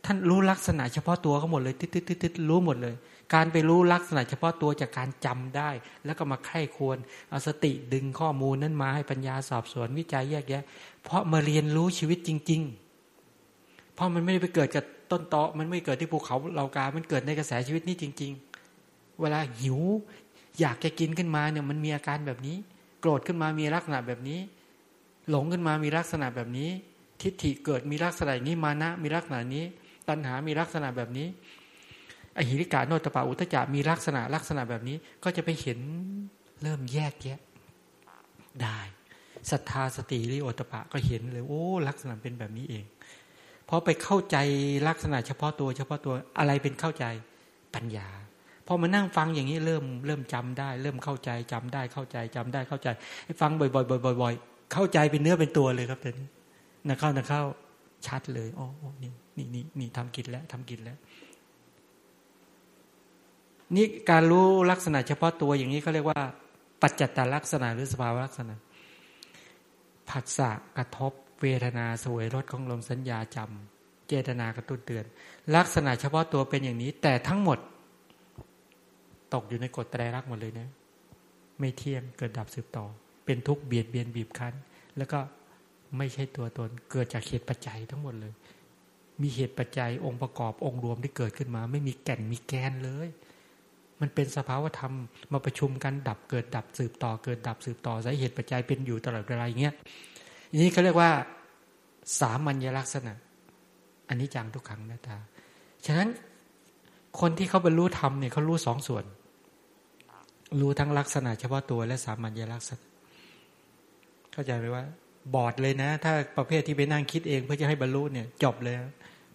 A: ท่านรู้ลักษณะเฉพาะตัวเขาหมดเลยติดติดติดรู้หมดเลย การไปรู้ลักษณะเฉพาะตัวจากการจำได้ แล้วก็มาไข้ควรเอาสติดึงข้อมูลนั้นมาให้ปัญญาสอบสวนวิจัยแยกแยะ เพราะมาเรียนรู้ชีวิตจริง ๆ เพราะมันไม่ได้ไปเกิดกับต้นตอมันไม่เกิดที่ภูเขาเรากา มันเกิดในกระแสชีวิตนี้จริง ๆ เวลาหิว อยากจะกินขึ้นมาเนี่ยมันมีอาการแบบนี้ โกรธขึ้นมามีลักษณะแบบนี้ หลงขึ้นมามีลักษณะแบบนี้ ทิฏฐิเกิดมีลักษณะนี้มานะมีลักษณะนี้ ตัณหามีลักษณะแบบนี้ อหิริกาโนตปาอุตจามีลักษณะลักษณะแบบนี้ก็จะไปเห็นเริ่มแยกแยะได้ศรัทธาสติริโอตปะก็เห็นเลยโอ้ลักษณะเป็นแบบนี้เองพราะไปเข้าใจลักษณะเฉพาะตัวเฉพาะตัวอะไรเป็นเข้าใจปัญญาพอมานั่งฟังอย่างนี้เริ่มเริ่มจำได้ เริ่มเข้าใจจำได้เข้าใจจำได้เข้าใจฟังบ่อยๆบ่อยๆเข้าใจเป็นเนื้อเป็นตัวเลยครับเดี๋ยวนี้นะเข้านะเข้าชัดเลยอ๋อนี่นี่นี่นี่ทำกิจแล้วทำกิจแล้ว นี่การรู้ลักษณะเฉพาะตัวอย่างนี้เขาเรียกว่า ปัจจัตตลักษณะหรือสภาวลักษณะผัสสะกระทบเวทนาสวยรสของลมสัญญาจำเจตนากระตุ้นเตือน ลักษณะเฉพาะตัวเป็นอย่างนี้ แต่ทั้งหมด ตกอยู่ในกฎไตรลักษณ์หมดเลยนะ ไม่เที่ยงเกิดดับสืบต่อ เป็นทุกข์เบียดเบียนบีบคั้น แล้วก็ไม่ใช่ตัวตนเกิดจากเหตุปัจจัยทั้งหมดเลย มีเหตุปัจจัยองค์ประกอบองค์รวมที่เกิดขึ้นมา ไม่มีแก่นมีแกนเลย มันเป็นสภาวธรรมมาประชุมกันดับเกิดดับสืบต่อเกิดดับสืบต่อสาเหตุปัจจัยเป็นอยู่ตลอดเวลาอย่างเงี้ยนี้เขาเรียกว่าสามัญลักษณะอันนี้จังทุกขังหน้าตา ฉะนั้นคนที่เขาบรรลุธรรมเนี่ยเขารู้สองส่วน รู้ทั้งลักษณะ เฉพาะตัวและสามัญลักษณะ เข้าใจไหมว่า บอดเลยนะ ถ้าประเภทที่ไปนั่งคิดเอง เพื่อจะให้บรรลุเนี่ย จบเลย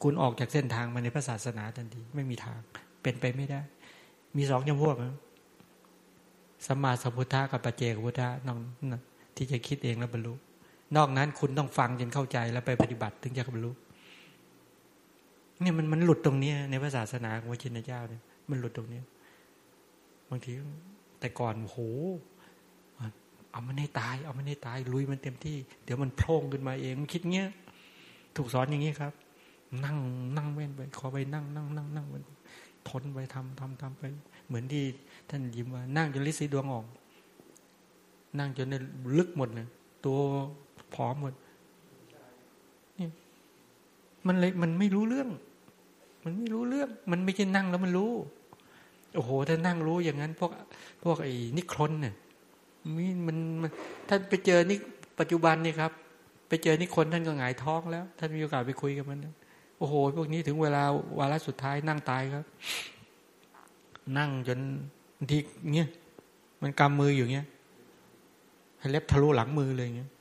A: คุณออกจากเส้นทางมาในพระศาสนาทันทีไม่มีทาง เป็นไปไม่ได้ มีสองจำพวกนะสัมมาสัมพุทธะกับปัจเจกพุทธะน้องที่จะคิดเองแล้วบรรลุ นอกนั้นคุณต้องฟังจนเข้าใจแล้วไปปฏิบัติถึงจะบรรลุเนี่ยมันมันหลุดตรงนี้ในพระศาสนาของพระชินเจ้าเนี่ยมันหลุดตรงนี้บางทีแต่ก่อนโหเอามันให้ตาย เอามันให้ตายลุยมันเต็มที่ เดี๋ยวมันโพล่งขึ้นมาเองมันคิดเงี้ยถูกสอนอย่างนี้ครับ นั่งนั่งเว้นไปขอไปนั่งนั่งนั่งนั่งมัน ทนไปทำทำทำไป เหมือนที่ท่านยิ้มว่านั่งจนลิสีดวงออก นั่งจนลึกหมดเลยตัวพร้อมหมดนี่มันเลยมันไม่รู้เรื่อง มันไม่รู้เรื่อง มันไม่ใช่นั่งแล้วมันรู้ โอ้โห ถ้านั่งรู้อย่างนั้น พวกพวกไอ้นิครนเนี่ยมันมันท่านไปเจอนี่ปัจจุบันนี่ครับ ไปเจอนิครนท่านก็หงายท้องแล้ว ท่านมีโอกาสไปคุยกับมัน โอ้โห พวกนี้ถึงเวลาวาระสุดท้ายนั่งตายครับ นั่งจนทีเงี้ยมันกำมืออยู่เงี้ยให้เล็บทะลุหลังมือเลยเงี้ย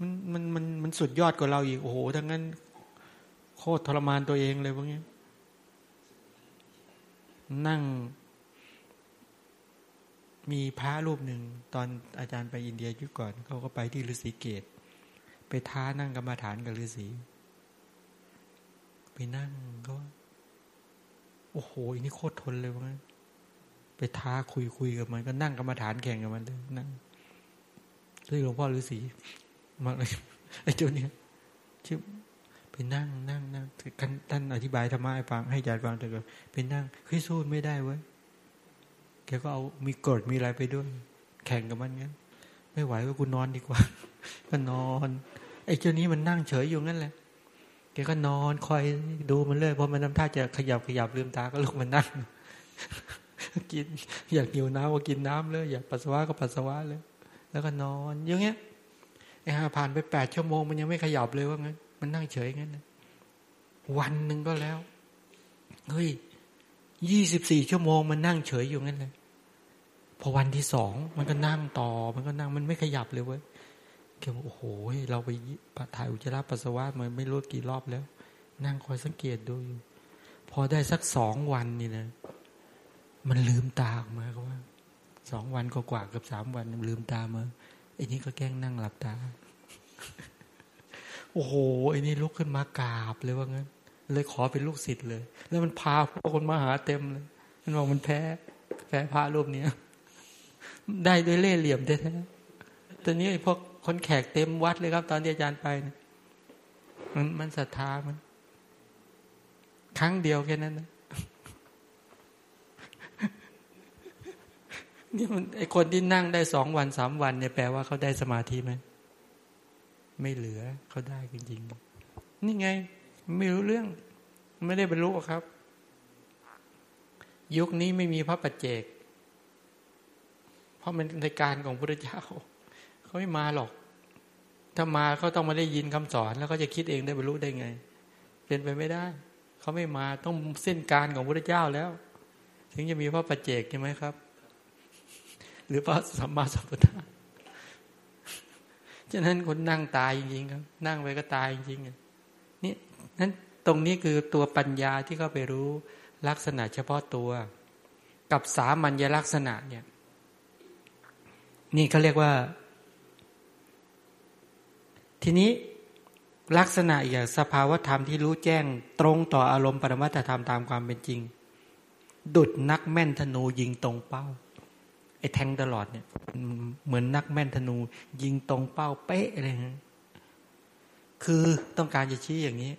A: มันมันมันมันสุดยอดกว่าเราอีก โอ้โหทั้งนั้น โคตรทรมานตัวเองเลยพวกนี้นั่ง มีพระรูปหนึ่ง ตอนอาจารย์ไปอินเดียยุคก่อน เขาก็ไปที่ฤาษีเกต ไปท้านั่งกรรมาฐานกับฤาษี ไปนั่งก็โอ้โหอันนี้โคตรทนเลยวะไปท้าคุยคุยกับมัน ก็นั่งกรรมาฐานแข่งกับมันเลยนั่งที่หลวงพ่อฤาษีมาเลยไอ้เจ้าเนี่ยชื่อไปนั่งนั่งนั่งท่านอธิบายธรรมะให้ฟังให้อาจารย์ฟังแต่ก็ไปนั่งเฮ้ยสู้ไม่ได้เว้ยแกก็เอามีกดมีอะไรไปด้วย แข่งกับมันงั้น ไม่ไหวก็กูนอนดีกว่า ก็นอน ไอ้เจ้านี้มันนั่งเฉยอยู่งั้นแหละ แกก็นอนคอยดูมันเลยพอมันทำท่าจะขยับขยับลืมตาก็ลุกมานั่งกิน อยากหิวน้ำก็กินน้ำเลย อยากปัสสาวะก็ปัสสาวะเลย แล้วก็นอนอย่างเงี้ยไอ้ห่าผ่านไปแปดชั่วโมงมันยังไม่ขยับเลยว่างั้นมันนั่งเฉยงั้นวันหนึ่งก็แล้วเฮ้ยยี่สิบสี่ชั่วโมงมันนั่งเฉยอยู่งั้นเลยพอวันที่สองมันก็นั่งต่อ มันก็นั่งมันไม่ขยับเลยเว้ย แกบอกโอ้โหเราไปถ่ายอุจจาระปัสสาวะมันไม่รู้กี่รอบแล้ว นั่งคอยสังเกตดูอยู่ พอได้สักสองวันนี่นะ มันลืมตาออกมาก็ว่าสองวันก็กว่ากือบสามวันลืมตามาไอ้นี่ก็แกล้งนั่งหลับตา โอ้โหไอ้นี่ลุกขึ้นมากราบเลยว่างั้น เลยขอเป็นลูกศิษย์เลย แล้วมันพาพวกคนมาหาเต็มเลยมันบอกมันแพ้แพ้พระรูปนี้ได้ด้วยเล่ห์เหลี่ยมแท้ๆตอนนี้ไอ้พวก คนแขกเต็มวัดเลยครับ ตอนที่อาจารย์ไปนะมันมันศรัทธามัน ครั้งเดียวแค่นั้นนะนี่มันไอคนที่นั่งได้สองวันสามวันเนี่ยแปลว่าเขาได้สมาธิไหมไม่เหลือเขาได้จริงๆ นี่ไง ไม่รู้เรื่อง ไม่ได้บรรลุครับ ยุคนี้ไม่มีพระปัจเจก เพราะมันในการของพระเจ้า เขาไม่มาหรอก ถ้ามาเขาต้องมาได้ยินคำสอน แล้วก็จะคิดเองได้บรรลุได้ไง เป็นไปไม่ได้ เขาไม่มาต้องเส้นการของพระเจ้าแล้ว ถึงจะมีพระปัจเจกใช่ไหมครับ หรือพระสัมมาสัมพุทธะฉะนั้นคนนั่งตายจริงๆครับ นั่งไปก็ตายจริงๆนี่นั้นตรงนี้คือตัวปัญญาที่เขาไปรู้ลักษณะเฉพาะตัว กับสามัญลักษณะเนี่ย นี่เขาเรียกว่า ทีนี้ลักษณะอย่างสภาวธรรมที่รู้แจ้งตรงต่ออารมณ์ปรมัตธรรมตามความเป็นจริง ดุดนักแม่นธนูยิงตรงเป้าไอ้แทงตลอดเนี่ยเหมือนนักแม่นธนู ยิงตรงเป้าเป๊ะเงี้ยคือต้องการจะชี้อย่างนี้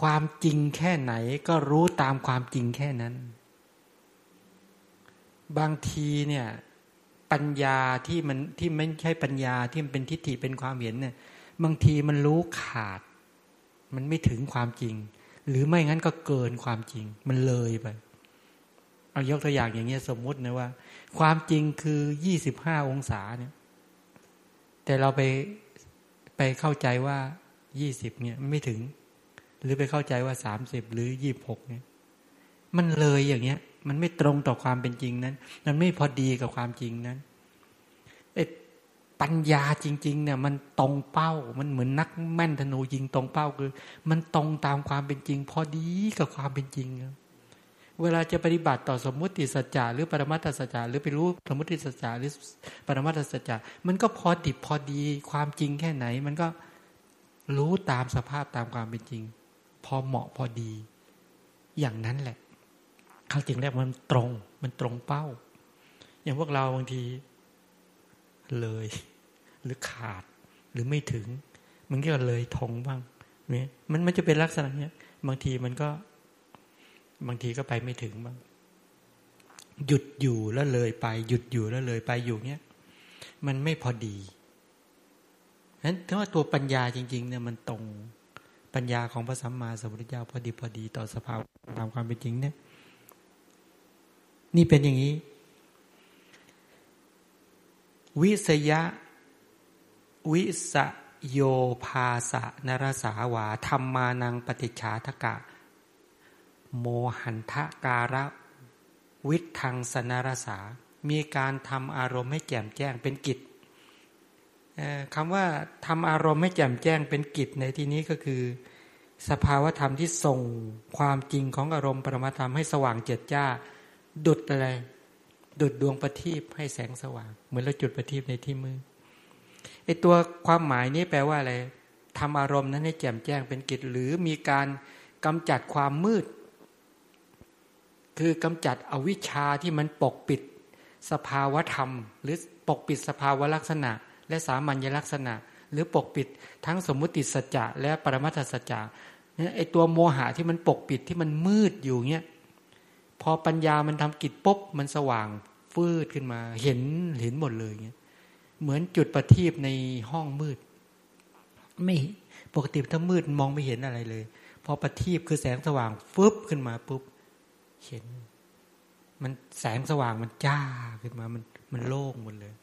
A: ความจริงแค่ไหนก็รู้ตามความจริงแค่นั้น บางทีเนี่ย ปัญญาที่มันที่ไม่ใช่ปัญญาที่มันเป็นทิฏฐิเป็นความเห็นเนี่ย บางทีมันรู้ขาด มันไม่ถึงความจริง หรือไม่งั้นก็เกินความจริง มันเลยไป เอายกตัวอย่างอย่างเงี้ยสมมุตินะว่า ความจริงคือยี่สิบห้าองศาเนี่ย แต่เราไปไปเข้าใจว่ายี่สิบเนี่ยไม่ถึง หรือไปเข้าใจว่าสามสิบหรือยี่บหกเนี่ย มันเลยอย่างเงี้ย มันไม่ตรงต่อความเป็นจริงนั้น มันไม่พอดีกับความจริงนั้น ปัญญาจริง ๆ เนี่ยมันตรงเป้า มันเหมือนนักแม่นธนูยิงตรงเป้าคือ มันตรงตามความเป็นจริง พอดีกับความเป็นจริงเวลาจะปฏิบัติต่อสมมุติสัจจะหรือปรมัตถสัจจะหรือไปรู้สมมติสัจจะหรือปรมัตถสัจจะมันก็พอดิบพอดีความจริงแค่ไหน มันก็รู้ตามสภาพตามความเป็นจริง พอเหมาะพอดี อย่างนั้นแหละเขาจึงเรียกมันตรง มันตรงเป้า อย่างพวกเราบางที เลยหรือขาดหรือไม่ถึง มันก็เลยทงบ้างเนี่ยมันมันจะเป็นลักษณะเนี้ย บางทีมันก็ บางทีก็ไปไม่ถึงบ้างหยุดอยู่แล้วเลยไป หยุดอยู่แล้วเลยไปอยู่เนี้ยมันไม่พอดีฉะนั้นถ้าว่าตัวปัญญาจริง ๆ เนี่ยมันตรงปัญญาของพระสัมมาสัมพุทธเจ้าพอดีพอดีต่อสภาพตามความเป็นจริงเนี่ย นี่เป็นอย่างนี้ วิสยะ วิสโยภาสะนรสาวาธรรมานังปฏิชาทกะ โมหันทะการะวิทังสนารสา มีการทำอารมณ์ให้แจ่มแจ้งเป็นกิจคำว่าทำอารมณ์ให้แจ่มแจ้งเป็นกิจในที่นี้ก็คือ สภาวธรรมที่ส่งความจริงของอารมณ์ปรมาธรรมให้สว่างเจิดจ้า ดุดอะไร ดุดดวงประทีปให้แสงสว่าง เหมือนเราจุดประทีปในที่มือไอตัวความหมายนี้แปลว่าอะไรทำอารมณ์นั้นให้แจ่มแจ้งเป็นกิจหรือมีการกำจัดความมืด คือกำจัดอวิชชาที่มันปกปิดสภาวธรรม หรือปกปิดสภาวลักษณะ และสามัญลักษณะ หรือปกปิดทั้งสมมุติสัจจะและปรมัตถสัจจะเนี่ยไอตัวโมหะที่มันปกปิดที่มันมืดอยู่เนี่ย พอปัญญามันทำกิจปุ๊บมันสว่างฟืดขึ้นมา เห็นเห็นหมดเลยเงี้ยเหมือนจุดประทีปในห้องมืด ไม่ปกติถ้ามืดมองไม่เห็นอะไรเลย พอประทีปคือแสงสว่างฟึบขึ้นมาปุ๊บเห็น มันแสงสว่างมันจ้าขึ้นมามันมันโล่งหมดเลย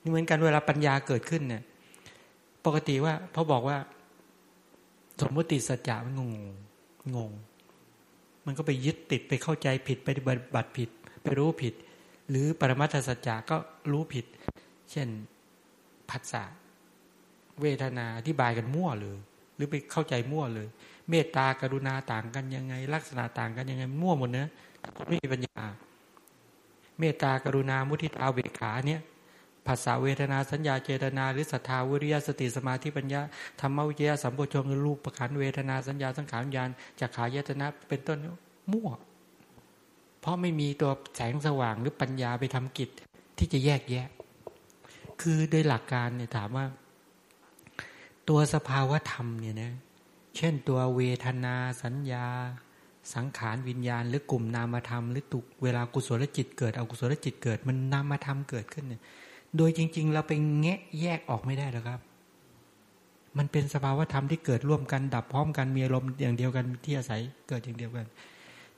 A: นี่เหมือนกันเวลาปัญญาเกิดขึ้นเนี่ย ปกติว่าพอบอกว่า สมมติสัจจะมันงงงง มันก็ไปยึดติดไปเข้าใจผิดไปปฏิบัติผิด ไปรู้ผิด หรือปรมัตถสัจจะก็รู้ผิด เช่นผัสสะเวทนาอธิบายกันมั่วเลย หรือไปเข้าใจมั่วเลย เมตตากรุณาต่างกันยังไง ลักษณะต่างกันยังไงมั่วหมดเนะไม่มีปัญญา เมตตากรุณามุทิตาเวขาเนี่ย ภาษาเวทนาสัญญาเจตนา หรือศรัทธาวิริยสติสมาธิปัญญาธรรมวิจยะสัมปชงรูปประคันเวทนาสัญญาสังขารญาณจากขายตนะเป็นต้นมั่ว เพราะไม่มีตัวแสงสว่างหรือปัญญาไปทำกิจที่จะแยกแยะ คือโดยหลักการเนี่ยถามว่า ตัวสภาวธรรมเนี่ยนะเช่นตัวเวทนาสัญญา สังขารวิญญาณ หรือกลุ่มนามธรรมหรือตุกเวลากุศลจิตเกิดเอากุศลจิตเกิด มันนามธรรมเกิดขึ้นเนี่ย โดยจริง ๆ เราไปแงะแยกออกไม่ได้หรอกครับ มันเป็นสภาวธรรมที่เกิดร่วมกัน ดับพร้อมกันมีอารมณ์อย่างเดียวกันที่อาศัยเกิดอย่างเดียวกัน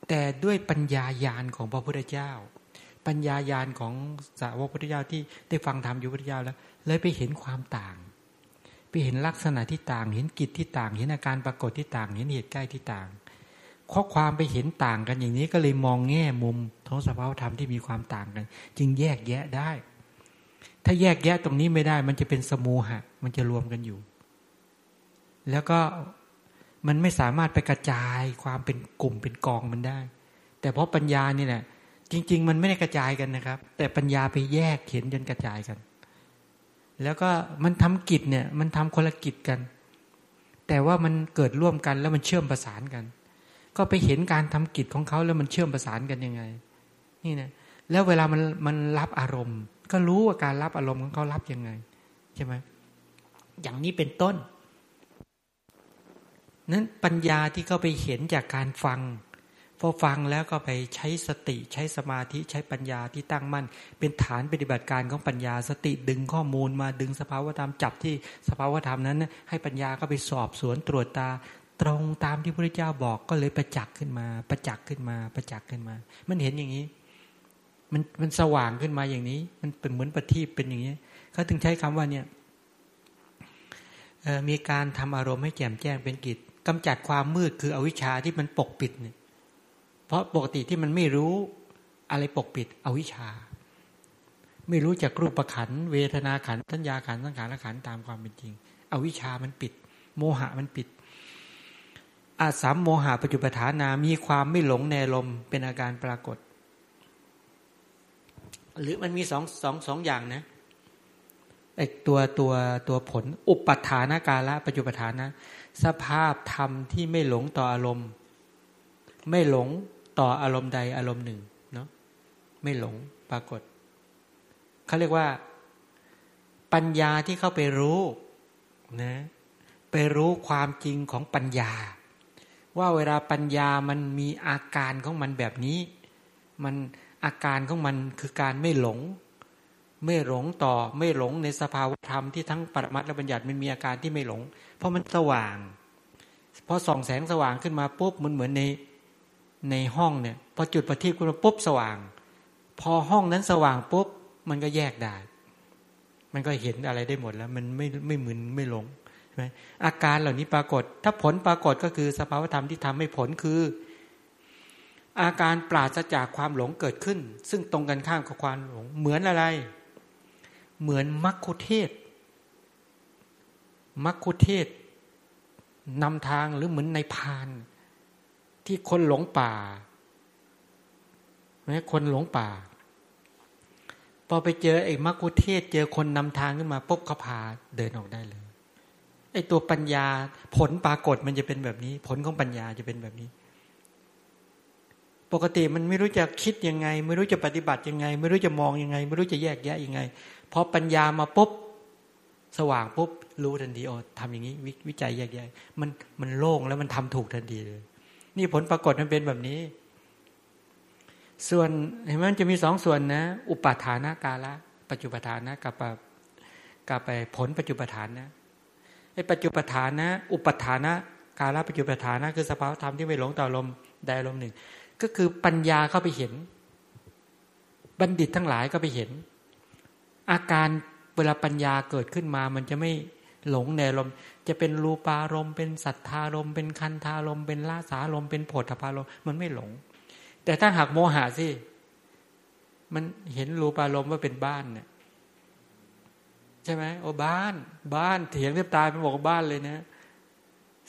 A: แต่ด้วยปัญญายาณของพระพุทธเจ้า ปัญญายาณของสาวกพุทธเจ้าที่ได้ฟังธรรมอยู่พุทธเจ้าแล้ว เลยไปเห็นความต่าง ไปเห็นลักษณะที่ต่าง เห็นกิจที่ต่าง เห็นอาการปรากฏที่ต่าง เห็นเหตุใกล้ที่ต่างข้อความไปเห็นต่างกันอย่างนี้ก็เลยมองแง่มุมท้องสภาวธรรมที่มีความต่างกัน จึงแยกแยะได้ ถ้าแยกแยะตรงนี้ไม่ได้ มันจะเป็นสมูหะ มันจะรวมกันอยู่ แล้วก็มันไม่สามารถไปกระจายความเป็นกลุ่มเป็นกองมันได้ แต่เพราะปัญญานี่แหละจริง ๆ มันไม่ได้กระจายกันนะครับ แต่ปัญญาไปแยกเห็นจนกระจายกัน แล้วก็มันทำกิจเนี่ย มันทำคนละกิจกัน แต่ว่ามันเกิดร่วมกันแล้วมันเชื่อมประสานกัน ก็ไปเห็นการทำกิจของเขาแล้วมันเชื่อมประสานกันยังไง นี่นะแล้วเวลามันมันรับอารมณ์ ก็รู้ว่าการรับอารมณ์ของเขารับยังไงใช่ไหมอย่างนี้เป็นต้น นั้นปัญญาที่เขาไปเห็นจากการฟังพอฟังแล้วก็ไปใช้สติใช้สมาธิใช้ปัญญาที่ตั้งมั่น เป็นฐานปฏิบัติการของปัญญาสติดึงข้อมูลมาดึงสภาวธรรมจับที่สภาวธรรมนั้น ให้ปัญญาก็ไปสอบสวนตรวจตา ตรงตามที่พระเจ้าบอกก็เลยประจักษ์ขึ้นมา ประจักษ์ขึ้นมา ประจักษ์ขึ้นมา มันเห็นอย่างนี้ มันมันสว่างขึ้นมาอย่างนี้ มันเป็นเหมือนประทีปเป็นอย่างนี้เขาถึงใช้คำว่าเนี่ยมีการทำอารมณ์ให้แจ่มแจ้งเป็นกิจกำจัดความมืดคืออวิชชาที่มันปกปิดเนี่ยเพราะปกติที่มันไม่รู้อะไรปกปิดอวิชชา ไม่รู้จากรูปขันเวทนาขันสัญญาขันสังขารขันตามความเป็นจริง อวิชชามันปิด โมหะมันปิดอาสามโมหะปัจจุปฐานามีความไม่หลงในลมเป็นอาการปรากฏ หรือมันมีสองสองสองอย่างนะไอตัวตัวตัวผล อุปทานกาละปัจจุปฐานะ สภาพธรรมที่ไม่หลงต่ออารมณ์ ไม่หลงต่ออารมณ์ใดอารมณ์หนึ่งเนาะไม่หลงปรากฏเขาเรียกว่า ปัญญาที่เข้าไปรู้นะไปรู้ความจริงของปัญญา ว่าเวลาปัญญามันมีอาการของมันแบบนี้ มัน อาการของมันคือการไม่หลง ไม่หลงต่อไม่หลงในสภาวธรรมที่ทั้งปรมัตและบัญญัติมันมีอาการที่ไม่หลง เพราะมันสว่างพอส่องแสงสว่างขึ้นมาปุ๊บมันเหมือนในในห้องเนี่ยพอจุดประทีปขึ้นมาปุ๊บสว่าง พอห้องนั้นสว่างปุ๊บมันก็แยกได้ มันก็เห็นอะไรได้หมดแล้ว มันไม่ไม่มึนไม่หลงใช่ไหมอาการเหล่านี้ปรากฏ ถ้าผลปรากฏก็คือสภาวธรรมที่ทำให้ผลคือ อาการปราศจากความหลงเกิดขึ้น ซึ่งตรงกันข้ามกับความหลง เหมือนอะไร เหมือนมัคคุเทศมัคคุเทศนำทางหรือเหมือนในพาน ที่คนหลงป่าไหมคนหลงป่า พอไปเจอไอ้มักคุเทศ เจอคนนำทางขึ้นมาปุ๊บเขาพาเดินออกได้เลยไอ้ตัวปัญญาผลปรากฏมันจะเป็นแบบนี้ ผลของปัญญาจะเป็นแบบนี้ กติมันไม่รู้จะคิดยังไง ไม่รู้จะปฏิบัติยังไง ไม่รู้จะมองยังไง ไม่รู้จะแยกแยะยังไงพอปัญญามาปุ๊บสว่างปุ๊บรู้ทันทีโอ้ทำอย่างนี้วิจัยแยกๆมันมันโล่งแล้วมันทำถูกทันทีเลย นี่ผลปรากฏมันเป็นแบบนี้ ส่วนเห็นไหมมันจะมีสองส่วนนะ อุปาทานกาละ ปัจจุปทานนะกับกับไปผลปัจจุปทานนะไอ้ปัจจุปทานนะอุปทานะกาละปัจจุปทานนะคือสภาวธรรมที่ไม่หลงต่อลมใดลมหนึ่ง ก็คือปัญญาเข้าไปเห็น บัณฑิตทั้งหลายก็ไปเห็น อาการเวลาปัญญาเกิดขึ้นมา มันจะไม่หลงในลม จะเป็นรูปารมเป็นสัทธารมเป็นคันธารมเป็นลาสารมเป็นโผฏฐารมมันไม่หลง แต่ถ้าหากโมหะสิมันเห็นรูปารมว่าเป็นบ้านเนี่ยใช่ไหมโอ้บ้าน บ้านเถียงเรียบตายมันบอกบ้านเลยนะ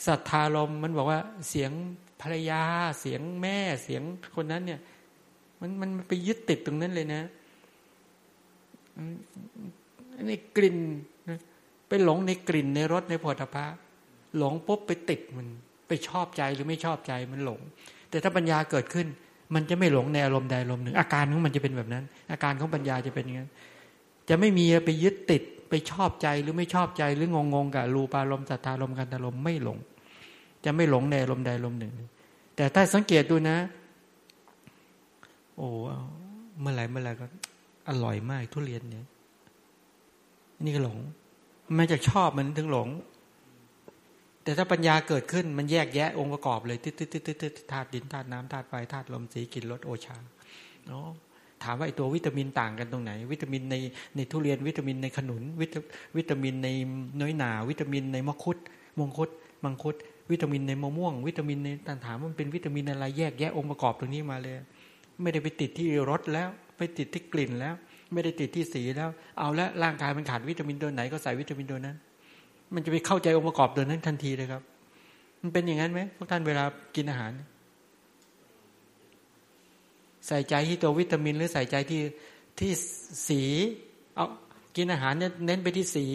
A: สัทธารมมันบอกว่าเสียง ภรรยาเสียงแม่เสียงคนนั้นเนี่ย มันมันไปยึดติดตรงนั้นเลยนะนี่กลิ่นไปหลงในกลิ่นในรสในผลิตภัณฑ์หลงปุ๊บไปติดมันไปชอบใจหรือไม่ชอบใจมันหลง แต่ถ้าปัญญาเกิดขึ้น มันจะไม่หลงในอารมณ์ใดอารมณ์หนึ่ง อาการของมันจะเป็นแบบนั้น อาการของปัญญาจะเป็นอย่างนั้น จะไม่มีไปยึดติดไปชอบใจหรือไม่ชอบใจหรืองงงกับรูปารมณ์สัทธารมณ์กันตารมไม่หลง จะไม่หลงในอารมณ์ใดอารมณ์หนึ่ง แต่ถ้าสังเกตดูนะ โอ้เมื่อไหร่เมื่อไหร่ก็ อร่อยมากทุเรียนเนี่ย นี่ก็หลงมันจะชอบมันถึงหลง แต่ถ้าปัญญาเกิดขึ้นมันแยกแยะองค์ประกอบเลยติดติดติดติดธาตุดินธาตุน้ำธาตุไฟธาตุลมสีกลิ่นรสโอชาเนาะถามว่าไอตัววิตามินต่างกันตรงไหน วิตามินในในทุเรียนวิตามินในขนุน วิตวิตามินในน้อยหนา วิตามินในมะคุดมงคุดมังคุด วิตามินในมะม่วง วิตามินในต่างถามมันเป็นวิตามินอะไรแยกแยะองค์ประกอบตรงนี้มาเลย ไม่ได้ไปติดที่รสแล้วไปติดที่กลิ่นแล้ว ไม่ได้ติดที่สีแล้ว เอาละร่างกายมันขาดวิตามินตัวไหนก็ใส่วิตามินตัวนั้น มันจะไปเข้าใจองค์ประกอบตัวนั้นทันทีเลยครับ มันเป็นอย่างนั้นไหมพวกท่านเวลากินอาหาร ใส่ใจที่ตัววิตามินหรือใส่ใจที่ที่สีเอากินอาหารเนี่ยเน้นไปที่สี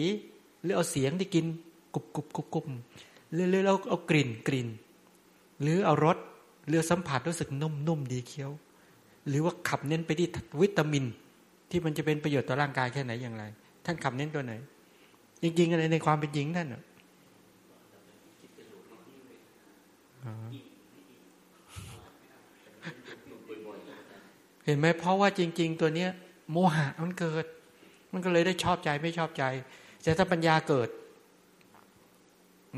A: หรือเอาเสียงที่กินกรุบกรุบกรุบกรุบ หรือหรือเราเอากลิ่นกลิ่น หรือเอารสหรือสัมผัสรู้สึกนุ่มนุ่มดีเคี้ยว หรือว่าขับเน้นไปที่วิตามิน ที่มันจะเป็นประโยชน์ต่อร่างกายแค่ไหนอย่างไร ท่านขับเน้นตัวไหน จริงๆอะไรในความเป็นจริงท่านอ่าเห็นไหมเพราะว่าจริง ๆ ตัวเนี้ย โมหะมันเกิด มันก็เลยได้ชอบใจไม่ชอบใจ แต่ถ้าปัญญาเกิด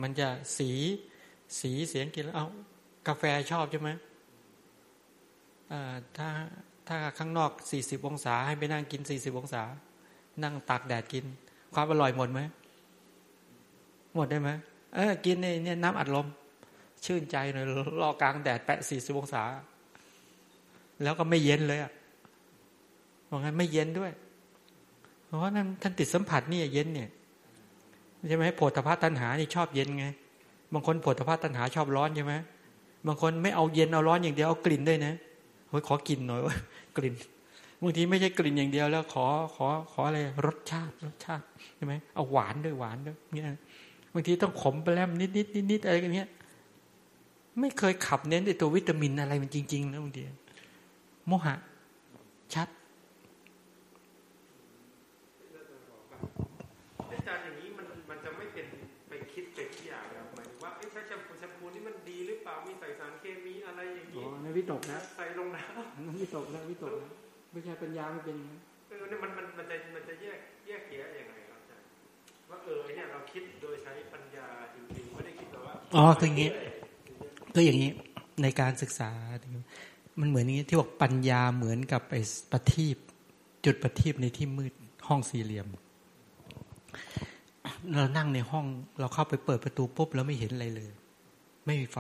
A: มันจะสีสีเสียงกินแล้วเอากาแฟชอบใช่ไหมถ้าถ้าข้างนอกสี่สิบองศา ให้ไปนั่งกินสี่สิบองศา นั่งตากแดดกิน ความอร่อยหมดไหมหมดได้ไหมเออกินเนี่ยน้ำอัดลม ชื่นใจหน่อยรอกลางแดดแปะสี่สิบองศา แล้วก็ไม่เย็นเลยอะเพรางั้นไม่เย็นด้วย เพราะนั้นท่านติดสัมผัสนี่เย็นเนี่ย ใช่ไหมโผฏฐพัตัณหานี่ชอบเย็นไง บางคนโผฏฐพัตัณหาชอบร้อนใช่ไหมบางคนไม่เอาเย็นเอาร้อนอย่างเดียวเอากลิ่นด้วยนะเฮ้ยขอกลิ่นหน่อยว่ากลิ่นบางทีไม่ใช่กลิ่นอย่างเดียวแล้ว ขอขอขออะไรรสชาติรสชาติใช่ไหมเอาหวานด้วยหวานด้วยเนี่ยบางทีต้องขมไปแล้วนิดนิดนิดนิดอะไรกันเนี้ยไม่เคยขับเน้นในตัววิตามินอะไรมันจริงๆนะบางทีโมหะ ชัด วิตกนะ
B: ใส่ลงน้ำ
A: วิตกนะวิตกนะไม่ใช่ปัญญาไม่เป็น
B: เออเนี่ยมันมันมันจะมันจะแยกแยกแยะยังไงครับอาจารย์ว่าเออเนี่ยเราคิดโดยใช้ปัญญาจริงๆไม่ได้คิดแบบว่าอ๋อ
A: คืออย่างนี้ ก็อย่างนี้ในการศึกษา มันเหมือนนี้ที่บอกปัญญาเหมือนกับไอ้ประทีปจุดประทีปในที่มืดห้องสี่เหลี่ยม เรานั่งในห้องเราเข้าไปเปิดประตูปุ๊บแล้วไม่เห็นอะไรเลย ไม่มีไฟ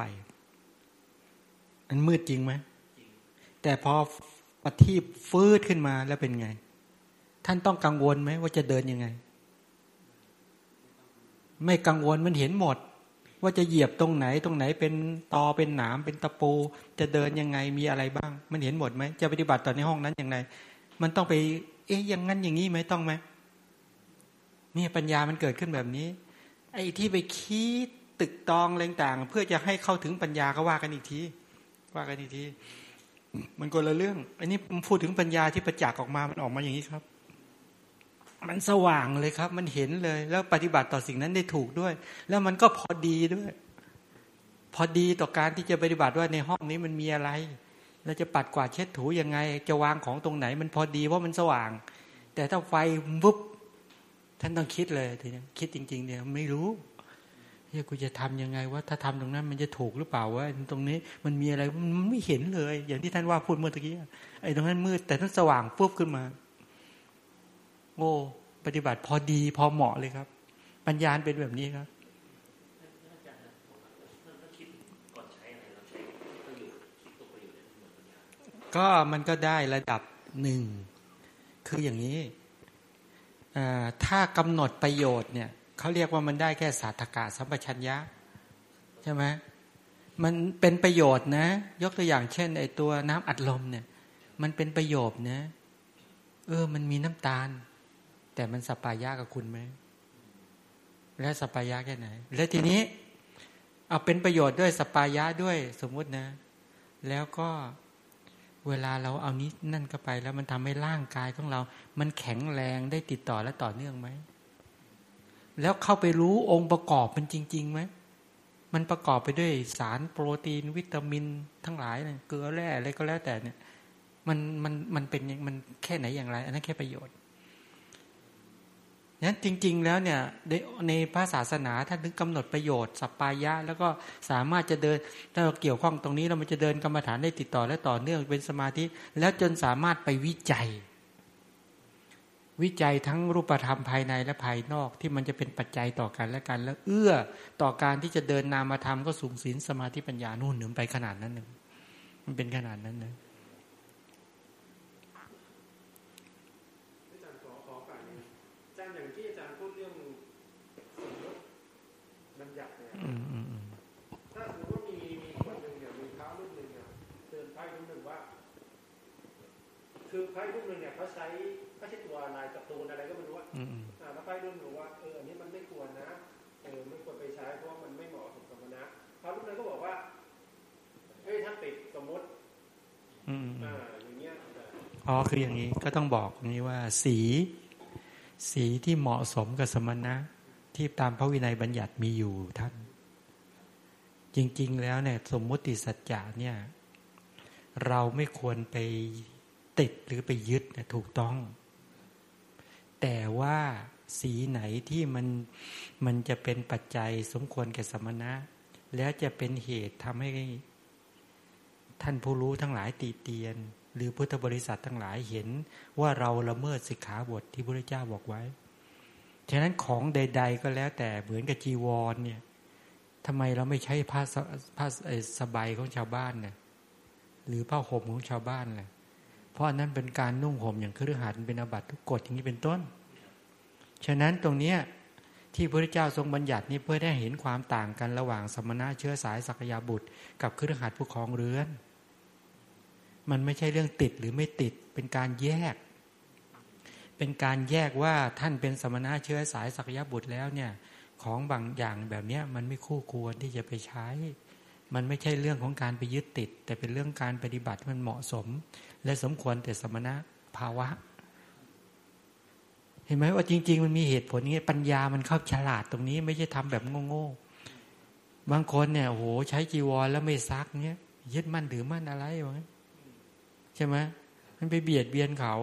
A: อันมืดจริงไหม แต่พอประทีปฟื้นขึ้นมาแล้วเป็นไง ท่านต้องกังวลไหมว่าจะเดินยังไง ไม่กังวลมันเห็นหมด ว่าจะเหยียบตรงไหนตรงไหนเป็นตอเป็นหนามเป็นตะปู จะเดินยังไงมีอะไรบ้าง มันเห็นหมดไหมจะปฏิบัติต่อในห้องนั้นอย่างไรมันต้องไป เอ๊ยอย่างนั้นอย่างนี้ไหมต้องไหมนี่ปัญญามันเกิดขึ้นแบบนี้ ไอ้ที่ไปคิดตึกตองอะไรต่างเพื่อจะให้เข้าถึงปัญญาก็ว่ากันอีกที ว่ากันอีกทีมันก็ละเรื่อง อันนี้ผมพูดถึงปัญญาที่ประจักษ์ออกมา มันออกมาอย่างนี้ครับ มันสว่างเลยครับ มันเห็นเลย แล้วปฏิบัติต่อสิ่งนั้นได้ถูกด้วย แล้วมันก็พอดีด้วย พอดีต่อการที่จะปฏิบัติว่าในห้องนี้มันมีอะไร เราจะปัดกวาดเช็ดถูยังไง จะวางของตรงไหน มันพอดีเพราะมันสว่าง แต่ถ้าไฟปุ๊บท่านต้องคิดเลยทีนี้คิดจริง ๆ เนี่ยไม่รู้ เฮ้ยกูจะทํำยังไงว่าถ้าทำตรงนั้นมันจะถูกหรือเปล่าวะตรงนี้มันมีอะไรมันไม่เห็นเลย อย่างที่ท่านว่าพูดเมื่อกี้ไอ้ตรงนั้นมืดแต่ท่านสว่างปุ๊บขึ้นมาโอ้ปฏิบัติพอดีพอเหมาะเลยครับ ปัญญาเป็นแบบนี้ครับก็มันก็ได้ระดับหนึ่ง คืออย่างนี้ถ้ากำหนดประโยชน์เนี่ย เขาเรียกว่ามันได้แค่สาธกาสัมปชัญญะใช่ไหมมันเป็นประโยชน์นะ ยกตัวอย่างเช่นไอตัวน้ำอัดลมเนี่ย มันเป็นประโยชน์นะเออ มันมีน้ำตาล แต่มันสปายะกับคุณไหมแล้วสปายะแค่ไหน แล้วทีนี้ เอาเป็นประโยชน์ด้วยสปายะด้วยสมมุตินะ แล้วก็เวลาเราเอานี้นั่นก็ไปแล้วมันทำให้ร่างกายของเรา มันแข็งแรงได้ติดต่อและต่อเนื่องไหม แล้วเข้าไปรู้องค์ประกอบมันจริงๆไหมมันประกอบไปด้วยสารโปรตีน วิตามินทั้งหลายเนี่ยเกลือแร่อะไรก็แล้วแต่เนี่ยมันมันมันเป็นมันแค่ไหนอย่างไร อันนั้นแค่ประโยชน์นั้นจริง ๆ แล้วเนี่ยในพระศาสนาท่านถึงกำหนดประโยชน์สัปปายะ แล้วก็สามารถจะเดินถ้าเราเกี่ยวข้องตรงนี้เรามันจะเดินกรรมฐานได้ติดต่อและต่อเนื่องเป็นสมาธิ แล้วจนสามารถไปวิจัย วิจัยทั้งรูปธรรมภายในและภายนอกที่มันจะเป็นปัจจัยต่อกันและกัน แล้วเอื้อต่อการที่จะเดินนามธรรมก็สูงศีลสมาธิปัญญานู่นหนึ่งไปขนาดนั้นหนึ่งมันเป็นขนาดนั้นเลย
B: คือไพ่รุ่นหนึ่งเนี่ยเขาใช้ไม่ใช่ตัวลายการ์ตูนอะไรก็ไม่รู้ว่าอ่าแล้วไพ่รุ่นหนึ่งว่าเอออันนี้มันไม่ควรนะเออไม่ควรไปใช้เพราะมันไม่เหมาะสมกับนะพระรุ่นนั้นก็บอกว่าเฮ้ยถ้าติดสมมติ อ่าอย่างเงี้ย
A: อ๋อคืออย่างนี้ก็ต้องบอกนี้ว่า สี สีที่เหมาะสมกับสมณะที่ตามพระวินัยบัญญัติมีอยู่ท่าน จริง ๆ แล้วเนี่ยสมมุติสัจจะเนี่ย เราไม่ควรไปติดหรือไปยึดนะถูกต้อง แต่ว่าสีไหนที่มันมันจะเป็นปัจจัยสมควรแก่สมณะ แล้วจะเป็นเหตุทำให้ ท่านผู้รู้ทั้งหลายตีเตียน หรือพุทธบริษัททั้งหลายเห็นว่าเราละเมิดสิกขาบทที่พระเจ้าบอกไว้ ฉะนั้นของใด ๆ ก็แล้วแต่เหมือนกับจีวรเนี่ยทำไมเราไม่ใช้ผ้าผ้าสบายของชาวบ้านเนี่ยหรือผ้าห่มของชาวบ้านเลยเพราะนั้นเป็นการนุ่งห่มอย่างเครือขัดเป็นอาบัติทุกกฎอย่างนี้เป็นต้น ฉะนั้นตรงเนี้ยที่พระเจ้าทรงบัญญัตินี้เพื่อได้เห็นความต่างกันระหว่างสมณะเชื้อสายสักยาบุตร กับเครือขัดผู้ครองเรือน มันไม่ใช่เรื่องติดหรือไม่ติด เป็นการแยก เป็นการแยกว่าท่านเป็นสมณะเชื้อสายสักยบุตรแล้วเนี่ย ของบางอย่างแบบนี้มันไม่คู่ควรที่จะไปใช้ มันไม่ใช่เรื่องของการไปยึดติด แต่เป็นเรื่องการปฏิบัติมันเหมาะสม และสมควรแต่สมณะภาวะ เห็นไหมว่าจริง ๆ มันมีเหตุผลนี้ปัญญามันเข้าฉลาดตรงนี้ ไม่ใช่ทำแบบโง่ๆบางคนเนี่ยโอ้โหใช้จีวรแล้วไม่ซักเนี้ยยึดมั่นถือมั่นอะไรวะ ใช่ไหมมันไปเบียดเบียนเขา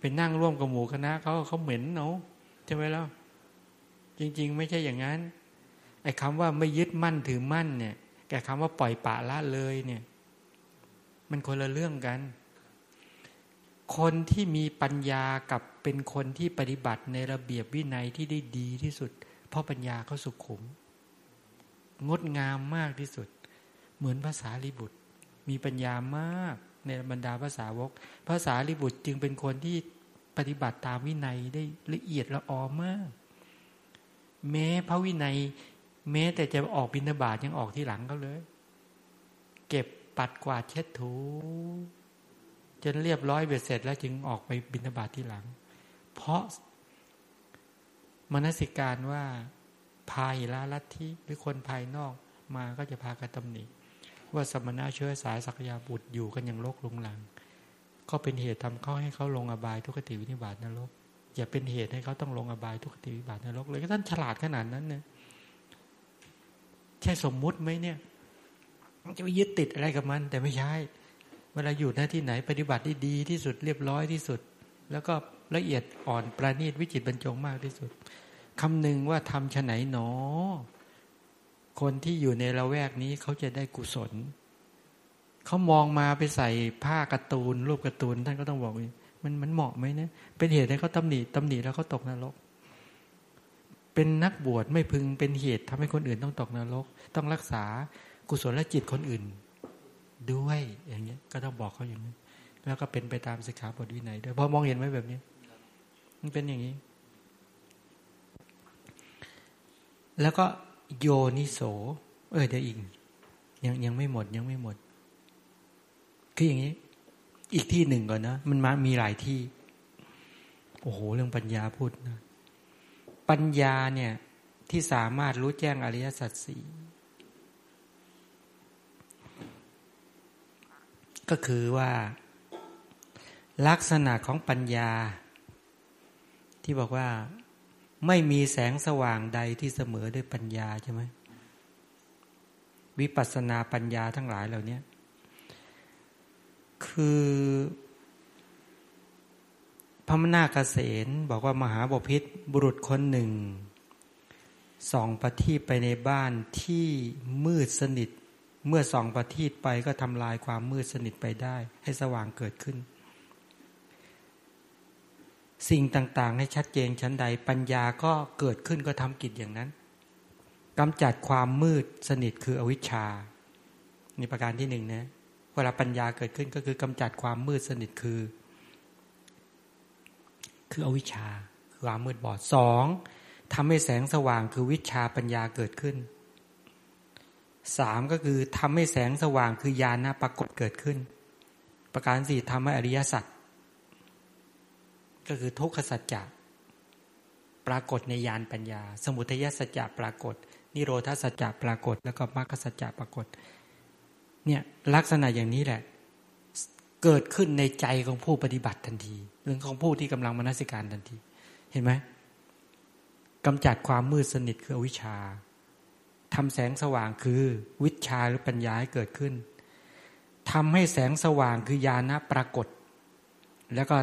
A: เป็นนั่งร่วมกับหมู่คณะเขาเขาเหม็นเนาะใช่ไหมล่ะจริง ๆ ไม่ใช่อย่างนั้นไอ้คำว่าไม่ยึดมั่นถือมั่นเนี่ยแกคำว่าปล่อยปะละเลยเนี่ย มันคนละเรื่องกัน คนที่มีปัญญากับเป็นคนที่ปฏิบัติในระเบียบวินัยที่ได้ดีที่สุด เพราะปัญญาเขาสุขุม งดงามมากที่สุด เหมือนภาษาลิบุตร มีปัญญามาก ในบรรดาภาษาวกภาษาลิบุตรจึงเป็นคนที่ปฏิบัติตามวินัยได้ละเอียดละออมาก แม้พระวินัย แม้แต่จะออกบินาบาตยังออกที่หลังเขาเลย เก็บปัดกวาดเช็ดถู จนเรียบร้อยเบ็ดเสร็จ แล้วจึงออกไปบิณฑบาตที่หลัง เพราะมนสิการว่าภายละลัทธิหรือคนภายนอกมาก็จะพากันตำหนิ ว่าสมณะเชื้อสายสักยาบุตรอยู่กันอย่างโลกลุงหลัง ก็เป็นเหตุทำเขาให้เขาลงอบายทุกขติวินิบาตนรกอย่าเป็นเหตุให้เขาต้องลงอบายทุกขติวิบัตินรกเลยท่านฉลาดขนาดนั้นเนี่ยใช่สมมุติไหมเนี่ยจะไปยึดติดอะไรกับมัน แต่ไม่ใช่ เวลาอยู่หน้าที่ไหนปฏิบัติได้ดีที่สุดเรียบร้อยที่สุด แล้วก็ละเอียดอ่อนประณีตวิจิตบรรจงมากที่สุดคำหนึ่งว่าทำฉไหนหนอ คนที่อยู่ในละแวกนี้เขาจะได้กุศล เขามองมาไปใส่ผ้าการ์ตูน รูปการ์ตูน ท่านก็ต้องบอกมันมันเหมาะไหมเนี่ยเป็นเหตุให้เขาตำหนิตำหนิแล้วเขาตกนรก เป็นนักบวชไม่พึงเป็นเหตุทำให้คนอื่นต้องตกนรก ต้องรักษากุศลและจิตคนอื่น ด้วยอย่างเงี้ย ก็ต้องบอกเขาอย่างนี้แล้วก็เป็นไปตามสิกขาบทวินัยด้วยพอมองเห็นไหมแบบนี้ มันเป็นอย่างนี้ แล้วก็ โยนิโส เออเดี๋ยวอีกยังยังไม่หมดยังไม่หมด คืออย่างนี้ อีกที่หนึ่งก่อนนะ มันมามีหลายที่ โอ้โห เรื่องปัญญาพูดนะปัญญาเนี่ย ที่สามารถรู้แจ้งอริยสัจสี่ก็คือว่า ลักษณะของปัญญา ที่บอกว่า ไม่มีแสงสว่างใดที่เสมอด้วยปัญญาใช่ไหมวิปัสสนาปัญญาทั้งหลายเหล่านี้คือพระมนาคเษนบอกว่ามหาบพิษบุรุษคนหนึ่งส่องประทีปไปในบ้านที่มืดสนิท เมื่อส่องประทีปไปก็ทำลายความมืดสนิทไปได้ ให้สว่างเกิดขึ้น สิ่งต่างๆ ให้ชัดเจนชั้นใด ปัญญาก็เกิดขึ้นก็ทำกิจอย่างนั้นกำจัดความมืดสนิทคืออวิชชานี่ประการที่หนึ่งนะเวลาปัญญาเกิดขึ้นก็คือกำจัดความมืดสนิทคือ คืออวิชชาคือความมืดบอดสองทำให้แสงสว่างคือวิชาปัญญาเกิดขึ้นสามก็คือทำให้แสงสว่างคือญาณปรากฏเกิดขึ้น ประการสี่ทำให้อริยสัจ ก็คือทุกขสัจจะปรากฏในญาณปัญญา สมุทัยสัจจะปรากฏ นิโรธสัจจะปรากฏ แล้วก็มรรคสัจจะปรากฏ เนี่ยลักษณะอย่างนี้แหละ เกิดขึ้นในใจของผู้ปฏิบัติทันทีหรือของผู้ที่กำลังมนสิการทันที เห็นไหมกำจัดความมืดสนิทคืออวิชชาทำแสงสว่างคือวิชาหรือปัญญาให้เกิดขึ้นทำให้แสงสว่างคือญาณปรากฏ แล้วก็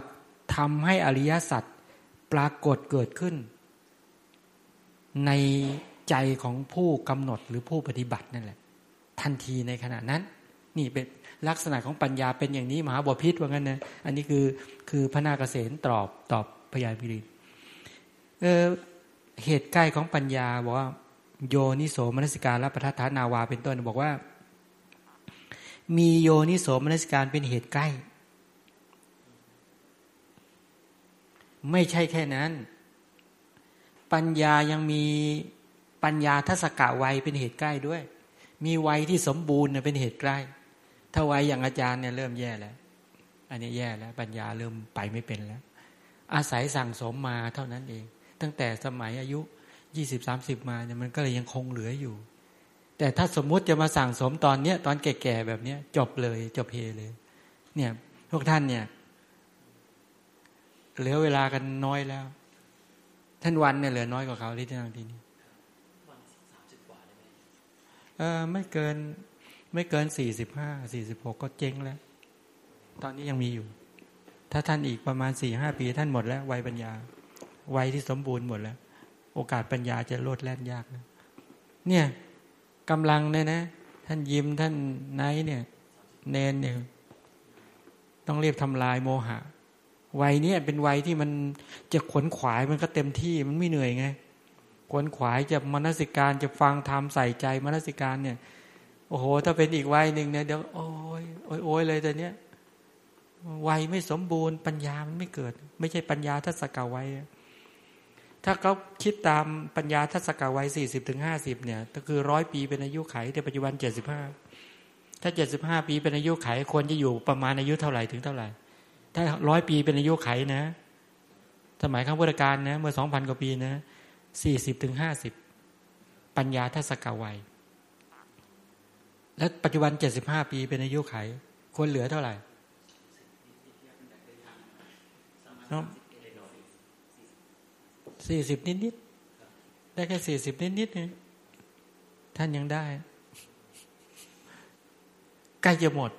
A: ทำให้อริยสัจปรากฏเกิดขึ้น ในใจของผู้กำหนดหรือผู้ปฏิบัตินั่นแหละ ทันทีในขณะนั้น นี่เป็นลักษณะของปัญญาเป็นอย่างนี้มหาบพิษว่างั้นนะอันนี้คือคือพระนาคเษนตอบตอบพยาพิริเออเหตุใกล้ของปัญญาบอกว่า โยนิโสมนสิการและปทัฏฐานาวาเป็นต้นบอกว่า มีโยนิโสมนสิการเป็นเหตุใกล้ ไม่ใช่แค่นั้น ปัญญายังมีปัญญาทัศกะวัยเป็นเหตุใกล้ด้วย มีวัยที่สมบูรณ์เป็นเหตุใกล้ ถ้าวัยอย่างอาจารย์เนี่ยเริ่มแย่แล้ว อันนี้แย่แล้ว ปัญญาเริ่มไปไม่เป็นแล้ว อาศัยสั่งสมมาเท่านั้นเอง ตั้งแต่สมัยอายุยี่สิบสามสิบมาเนี่ยมันก็เลยยังคงเหลืออยู่ แต่ถ้าสมมุติจะมาสั่งสมตอนเนี้ยตอนแก่ๆแบบเนี้ยจบเลยจบเพเลย เนี่ยพวกท่านเนี่ย เหลือเวลากันน้อยแล้ว ท่านวันเนี่ยเหลือน้อยกว่าเขาที่ที่นั่งที่นี่เออไม่เกิน ไม่เกินสี่สิบห้าสี่สิบหกก็เจ๊งแล้ว ตอนนี้ยังมีอยู่ ถ้าท่านอีกประมาณสี่ห้าปีท่านหมดแล้ววัยปัญญาวัยที่สมบูรณ์หมดแล้ว โอกาสปัญญาจะโลดแล่นยากนะเนี่ยกำลังเนี่ยนะ ท่านยิ้มท่านไนเนี่ย เนนเนี่ย ต้องเรียบทำลายโมหะ วัยนี้เป็นวัยที่มันจะขวนขวายมันก็เต็มที่มันไม่เหนื่อยไง ขวนขวายจะมนสิการจะฟังธรรมใส่ใจมนสิการเนี่ย โอ้โห ถ้าเป็นอีกวัยหนึ่งเนี่ยเดี๋ยวโอ้ยโอ้ยโอยเลยแต่เนี้ยวัยไม่สมบูรณ์ปัญญามันไม่เกิด ไม่ใช่ปัญญาทัศกาวัยถ้าเขาคิดตามปัญญาทัศกาวัยสี่สิบถึงห้าสิบเนี่ย ก็คือร้อยปีเป็นอายุไขแต่ปัจจุบันเจ็ดสิบห้าถ้าเจ็ดสิบห้าปีเป็นอายุไขควรจะอยู่ประมาณอายุเท่าไหร่ถึงเท่าไหร่ ถ้าร้อยปีเป็นอายุไขนะ สมัยข้างพุทธกาลนะ เมื่อสองพันกว่าปีนะสี่สิบถึงห้าสิบปัญญาทัศกาวัย แล้วปัจจุบันเจ็ดสิบห้าปีเป็นอายุไขควรเหลือเท่าไหร่สี่สิบนิดนิดได้แค่สี่สิบนิดนิดเนี่ยท่านยังได้ ใกล้จะหมด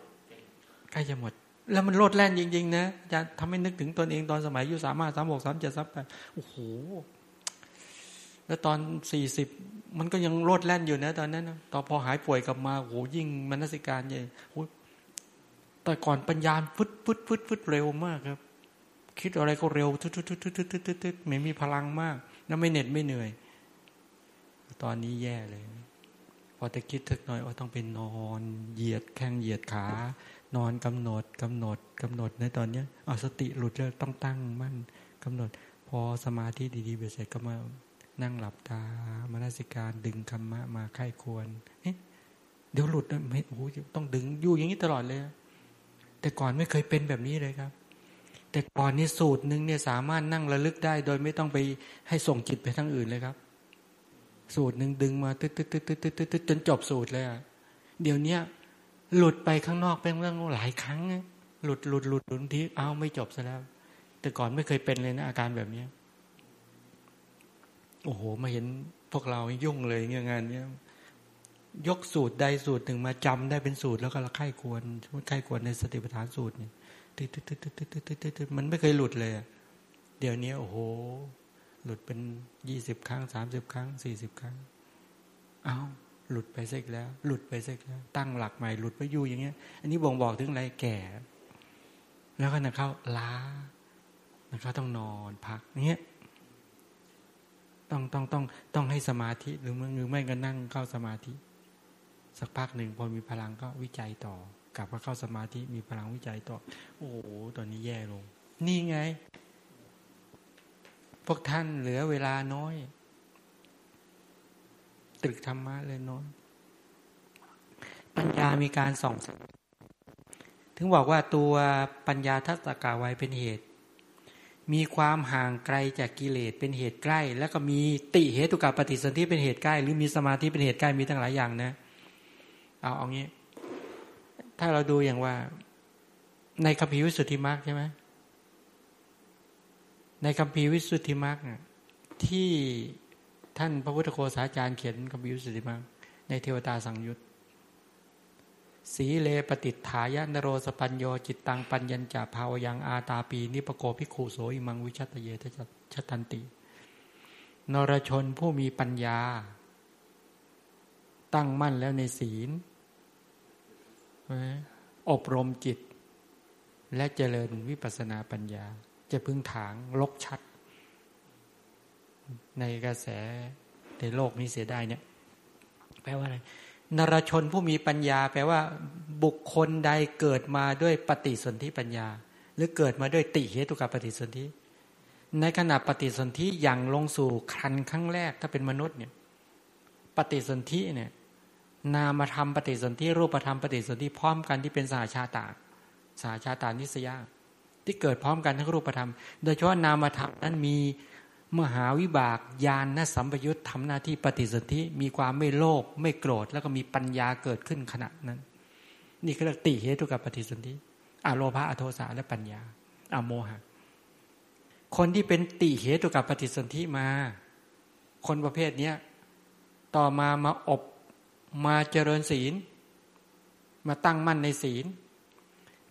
A: ใกล้จะหมด แล้วมันโลดแล่นจริงๆนะจะทำให้นึกถึงตนเองตอนสมัยอายุสามารถสามหกสามเจ็ดสามแปดโอ้โหแล้วตอนสี่สิบมันก็ยังโลดแล่นอยู่นะตอนนั้นตอนพอหายป่วยกลับมาโอ้โหยิ่งมนสิการใหญ่แต่ก่อนปัญญาฟึดฟึดฟึดฟึดเร็วมากครับ คิดอะไรก็เร็วทุดทุดทุดทุดทุดทุดไม่มีพลังมาก แล้วไม่เหน็ดไม่เหนื่อย ตอนนี้แย่เลย พอจะคิดทึกหน่อยว่าต้องเป็นนอน เหยียดแข้งเหยียดขา นอนกำหนดกำหนดกำหนดในตอนเนี้ยเอาสติหลุดแล้วต้องตั้งมั่นกำหนด พอสมาธิดีๆเสร็จก็มานั่งหลับตามนสิการดึงคำมะมาไข้ควรเดี๋ยวหลุดนะไม่โอ้ต้องดึงอยู่อย่างนี้ตลอดเลย แต่ก่อนไม่เคยเป็นแบบนี้เลยครับ แต่ก่อนนี้สูตรหนึ่งเนี่ยสามารถนั่งระลึกได้ โดยไม่ต้องไปให้ส่งจิตไปทั้งอื่นเลยครับ สูตรหนึ่งดึงมาตึ๊ดตึ๊ดตึ๊ดตึ๊ดตึ๊ดจนจบสูตรเลยอะเดี๋ยวนี้ หลุดไปข้างนอกเป็นเรื่องหลายครั้ง หลุดหลุดหลุดหลุดทีเอาไม่จบซะแล้ว แต่ก่อนไม่เคยเป็นเลยนะอาการแบบเนี้ยโอ้โหมาเห็นพวกเรายุ่งเลยเงี้ยงานเนี้ยยกสูตรใดสูตรหนึ่งมาจำได้เป็นสูตรแล้วก็ละไข้ควรไข้ควรในสติปัฏฐานสูตรเนี่ยตึ๊ดตึ๊ดตึ๊ดตึ๊ดตึ๊ดตึ๊ดตึ๊ดมันไม่เคยหลุดเลย เดี๋ยวนี้โอ้โห หลุดเป็นยี่สิบครั้งสามสิบครั้งสี่สิบครั้ง เอ้า หลุดไปเสกแล้ว หลุดไปเสกแล้ว ตั้งหลักใหม่หลุดไปอยู่อย่างเงี้ย อันนี้บ่งบอกถึงอะไรแก่ แล้วก็นะเข้าล้านะครับต้องนอนพักเนี้ยต้องต้องต้องต้องให้สมาธิหรือหรือไม่ก็นั่งเข้าสมาธิ สักพักหนึ่งพอมีพลังก็วิจัยต่อกลับมาเข้าสมาธิมีพลังวิจัยต่อ โอ้โหตอนนี้แย่ลง นี่ไง พวกท่านเหลือเวลาน้อย ตรึกธรรมะเลยโน้อยปัญญามีการส่อง ถึงบอกว่าตัวปัญญาทัศกาไว้เป็นเหตุ มีความห่างไกลจากกิเลสเป็นเหตุใกล้ แล้วก็มีติเหตุกับปฏิสนธิเป็นเหตุใกล้ หรือมีสมาธิเป็นเหตุใกล้มีทั้งหลายอย่างนะเอาเอางี้ ถ้าเราดูอย่างว่า ในคัมภีร์วิสุทธิมรรคใช่ไหมในคัมภีร์วิสุทธิมรรคที่ ท่านพระพุทธโฆษาจารย์เขียนคัมภีร์วิสุทธิมรรคในเทวตาสังยุตสีเล ปติฏฐายะนโรสปัญโญ จิตตังปัญญัญจะ ภาวยังอาตาปีนิปโก ภิกขุ โสอิมังวิชฏเย ชชตันติ นรชนผู้มีปัญญา ตั้งมั่นแล้วในศีล อบรมจิต และเจริญวิปัสนาปัญญา จะพึงถางลกชัด ในกระแสในโลกนี้เสียได้เนี่ย แปลว่าอะไรนรชนผู้มีปัญญา แปลว่า บุคคลใดเกิดมาด้วยปฏิสนธิปัญญา หรือเกิดมาด้วยติเหตุกับปฏิสนธิในขณะปฏิสนธิอย่างลงสู่ครันครั้งแรกถ้าเป็นมนุษย์เนี่ย ปฏิสนธิเนี่ย นามธรรมปฏิสนธิรูปธรรมปฏิสนธิพร้อมกันที่เป็นสาชาตาสาชาตานิสยาที่เกิดพร้อมกันทั้งรูปธรรม โดยเฉพาะนามธรรมนั้นมี มหาวิบากญาณนสัมปยุตทำหน้าที่ปฏิสนธิมีความไม่โลภไม่โกรธ แล้วก็มีปัญญาเกิดขึ้นขณะนั้น นี่คือติเหตุกับปฏิสนธิอโลภะอโทสาและปัญญาอโมหะ คนที่เป็นติเหตุกับปฏิสนธิมา คนประเภทเนี้ยต่อมามาอบมาเจริญศีล มาตั้งมั่นในศีล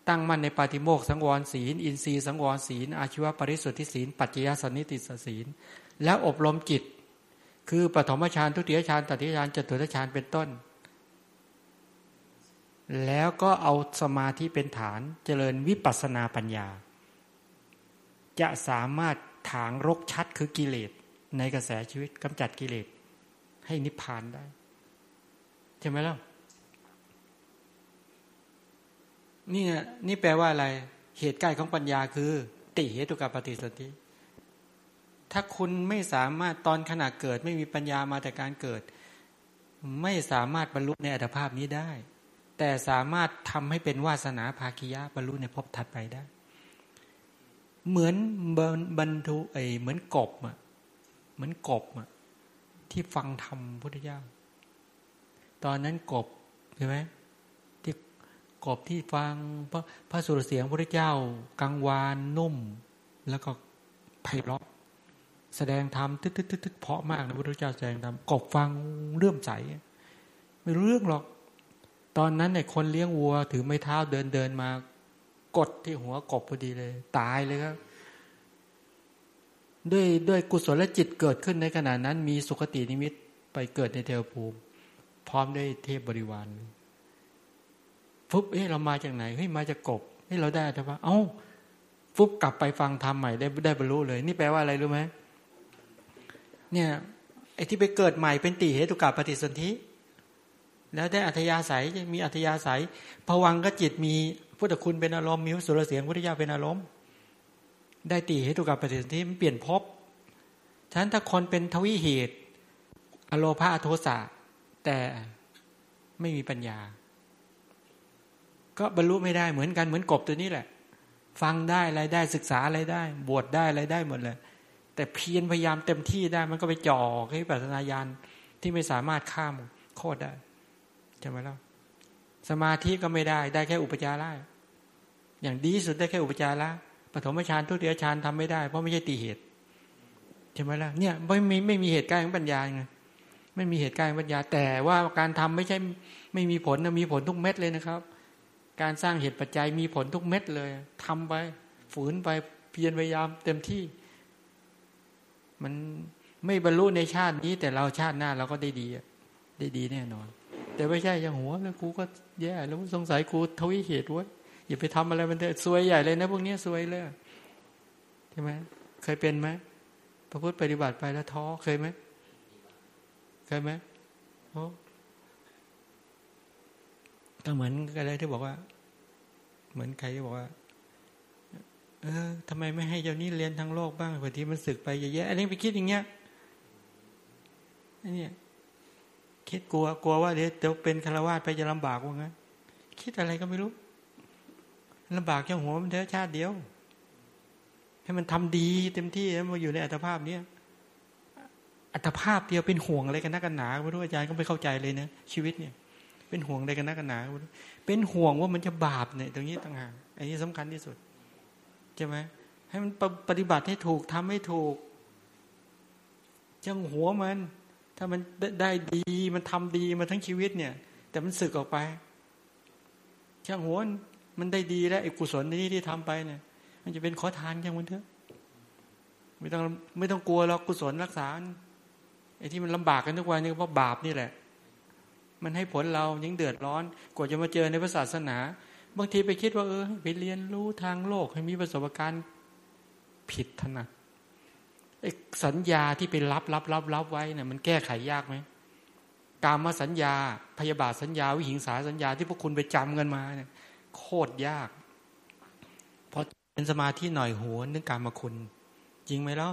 A: ตั้งมั่นในปาฏิโมกสังวรศีล อินทรีย์สังวรศีล อาชีวปริสุทธิศีล ปัจจยสนิติสศีล แล้วอบรมจิต คือปฐมฌานทุติยฌานตติยฌานจตุตฌานเป็นต้น แล้วก็เอาสมาธิเป็นฐานเจริญวิปัสนาปัญญา จะสามารถถางรกชัดคือกิเลสในกระแสชีวิตกำจัดกิเลสให้นิพพานได้ใช่ไหมล่ะ นี่นี่แปลว่าอะไร เหตุใกล้ของปัญญาคือ ติเหตุกับปฏิสนธิถ้าคุณไม่สามารถตอนขณะเกิด ไม่มีปัญญามาแต่การเกิด ไม่สามารถบรรลุในอัตภาพนี้ได้ แต่สามารถทำให้เป็นวาสนาภาคิยะบรรลุในภพถัดไปได้ เหมือนบรรทุไอเหมือนกบอะเหมือนกบอะที่ฟังธรรมพุทธเจ้าตอนนั้นกบใช่ไหม กบที่ฟังพระพระสุรเสียงพระเจ้ากังวานนุ่ม แล้วก็ไพเราะแสดงธรรมตึ๊ดตึ๊ดตึ๊ดเพาะมากนะพระพุทธเจ้าแสดงธรรมกบฟังเรื่อมใส ไม่รู้เรื่องหรอก ตอนนั้นเนี่ยคนเลี้ยงวัว ถือไม้เท้าเดินเดินมากดที่หัวกบพอดีเลย ตายเลยครับ ด้วยด้วยกุศลจิตเกิดขึ้นในขณะนั้น มีสุขตินิมิตไปเกิดในเทวภูมิ พร้อมด้วยเทพบริวาร ฟุบเอ้เรามาจากไหนเฮ้ยมาจากกบเฮ้ยเราได้แต่ว่า เอ้าฟุบกลับไปฟังธรรมใหม่ได้ได้บรรลุเลย นี่แปลว่าอะไรรู้ไหมเนี่ยไอ้ที่ไปเกิดใหม่เป็นติเหตุกับปฏิสนธิแล้วได้อัธยาศัยมีอัธยาศัยผวังก็จิตมีพุทธคุณเป็นอารมณ์มีสุรเสียงพุทธญาเป็นอารมณ์ ได้ติเหตุกับปฏิสนธิมันเปลี่ยนภพฉะนั้นถ้าคนเป็นทวิเหตุ อโลภาโทสะแต่ไม่มีปัญญา ก็บรรลุไม่ได้เหมือนกันเหมือนกบตัวนี้แหละ ฟังได้อะไรได้ศึกษาอะไรได้ บวชได้อะไรได้หมดเลย แต่เพียรพยายามเต็มที่ได้มันก็ไปจ่อให้ปัจนาญาณที่ไม่สามารถข้ามโคตรได้ใช่ไหมล่ะสมาธิก็ไม่ได้ได้แค่อุปจาระอย่างดีสุดได้แค่อุปจาระปฐมฌานทุติยฌานทำไม่ได้เพราะไม่ใช่ตีเหตุใช่ไหมล่ะเนี่ยไม่มีไม่มีเหตุการณ์ของปัญญาไงไม่มีเหตุการณ์ปัญญา แต่ว่าการทำไม่ใช่ไม่มีผลนะมีผลทุกเม็ดเลยนะครับ การสร้างเหตุปัจจัยมีผลทุกเม็ดเลยทำไป ฝืนไปเพียรพยายามเต็มที่ มันไม่บรรลุในชาตินี้ แต่เราชาติหน้าเราก็ได้ดีได้ดีแน่นอน แต่ไม่ใช่อย่างหัวแล้วกูก็แย่แล้วสงสัยกูทวิเหตุวะอย่าไปทำอะไรมันเถอะซวยใหญ่เลยนะพวกนี้ซวยเลยใช่ไหมเคยเป็นไหมพระพุทธปฏิบัติไปแล้วท้อเคยไหมเคยไหมโอ้ก็เหมือนอะไรที่บอกว่า เหมือนใครที่บอกว่า เออทำไมไม่ให้เจ้านี้เรียนทางโลกบ้างบางทีมันสึกไปเยอะๆอันนี้ไปคิดอย่างเงี้ยอันนี้คิดกลัวกลัวว่าเดี๋ยวเป็นคารวาสไปจะลำบากว่างั้นคิดอะไรก็ไม่รู้ลำบากแค่หัวมันเท่ชาติเดียว ให้มันทำดีเต็มที่แล้วมาอยู่ในอัตภาพเนี้ยอัตภาพเดียวเป็นห่วงอะไรกันนักกันหนาไม่รู้อาจารย์ก็ไม่เข้าใจเลยเนะชีวิตเนี่ย เป็นห่วงอะไรกันนักกันหนา เป็นห่วงว่ามันจะบาปเนี่ยตรงนี้ต่างหากอันนี้สำคัญที่สุดใช่ไหมให้มันปฏิบัติให้ถูกทำให้ถูกจังหัวมัน ถ้ามันได้ดีมันทำดีมาทั้งชีวิตเนี่ย แต่มันสึกออกไปช่างหัวมันได้ดีแล้วไอ้กุศลนี้ที่ทำไปเนี่ย มันจะเป็นขอทานช่างมันเถอะไม่ต้องไม่ต้องกลัวหรอกกุศลรักษาไอ้ที่มันลำบากกันทุกวันนี่เพราะบาปนี่แหละ มันให้ผลเรายังเดือดร้อน กว่าจะมาเจอในพระศาสนา บางทีไปคิดว่าเออไปเรียนรู้ทางโลกให้มีประสบการณ์ผิดถนัดไอ้สัญญาที่ไปรับรับรับรับไว้เนี่ยมันแก้ไขยากไหมกามาสัญญาพยาบาทสัญญา วิหิงสาสัญญาที่พวกคุณไปจำกันมาเนี่ยโคตรยากพอเป็นสมาธิหน่อยหัวนึกการมาคุณ จริงไหมล่ะ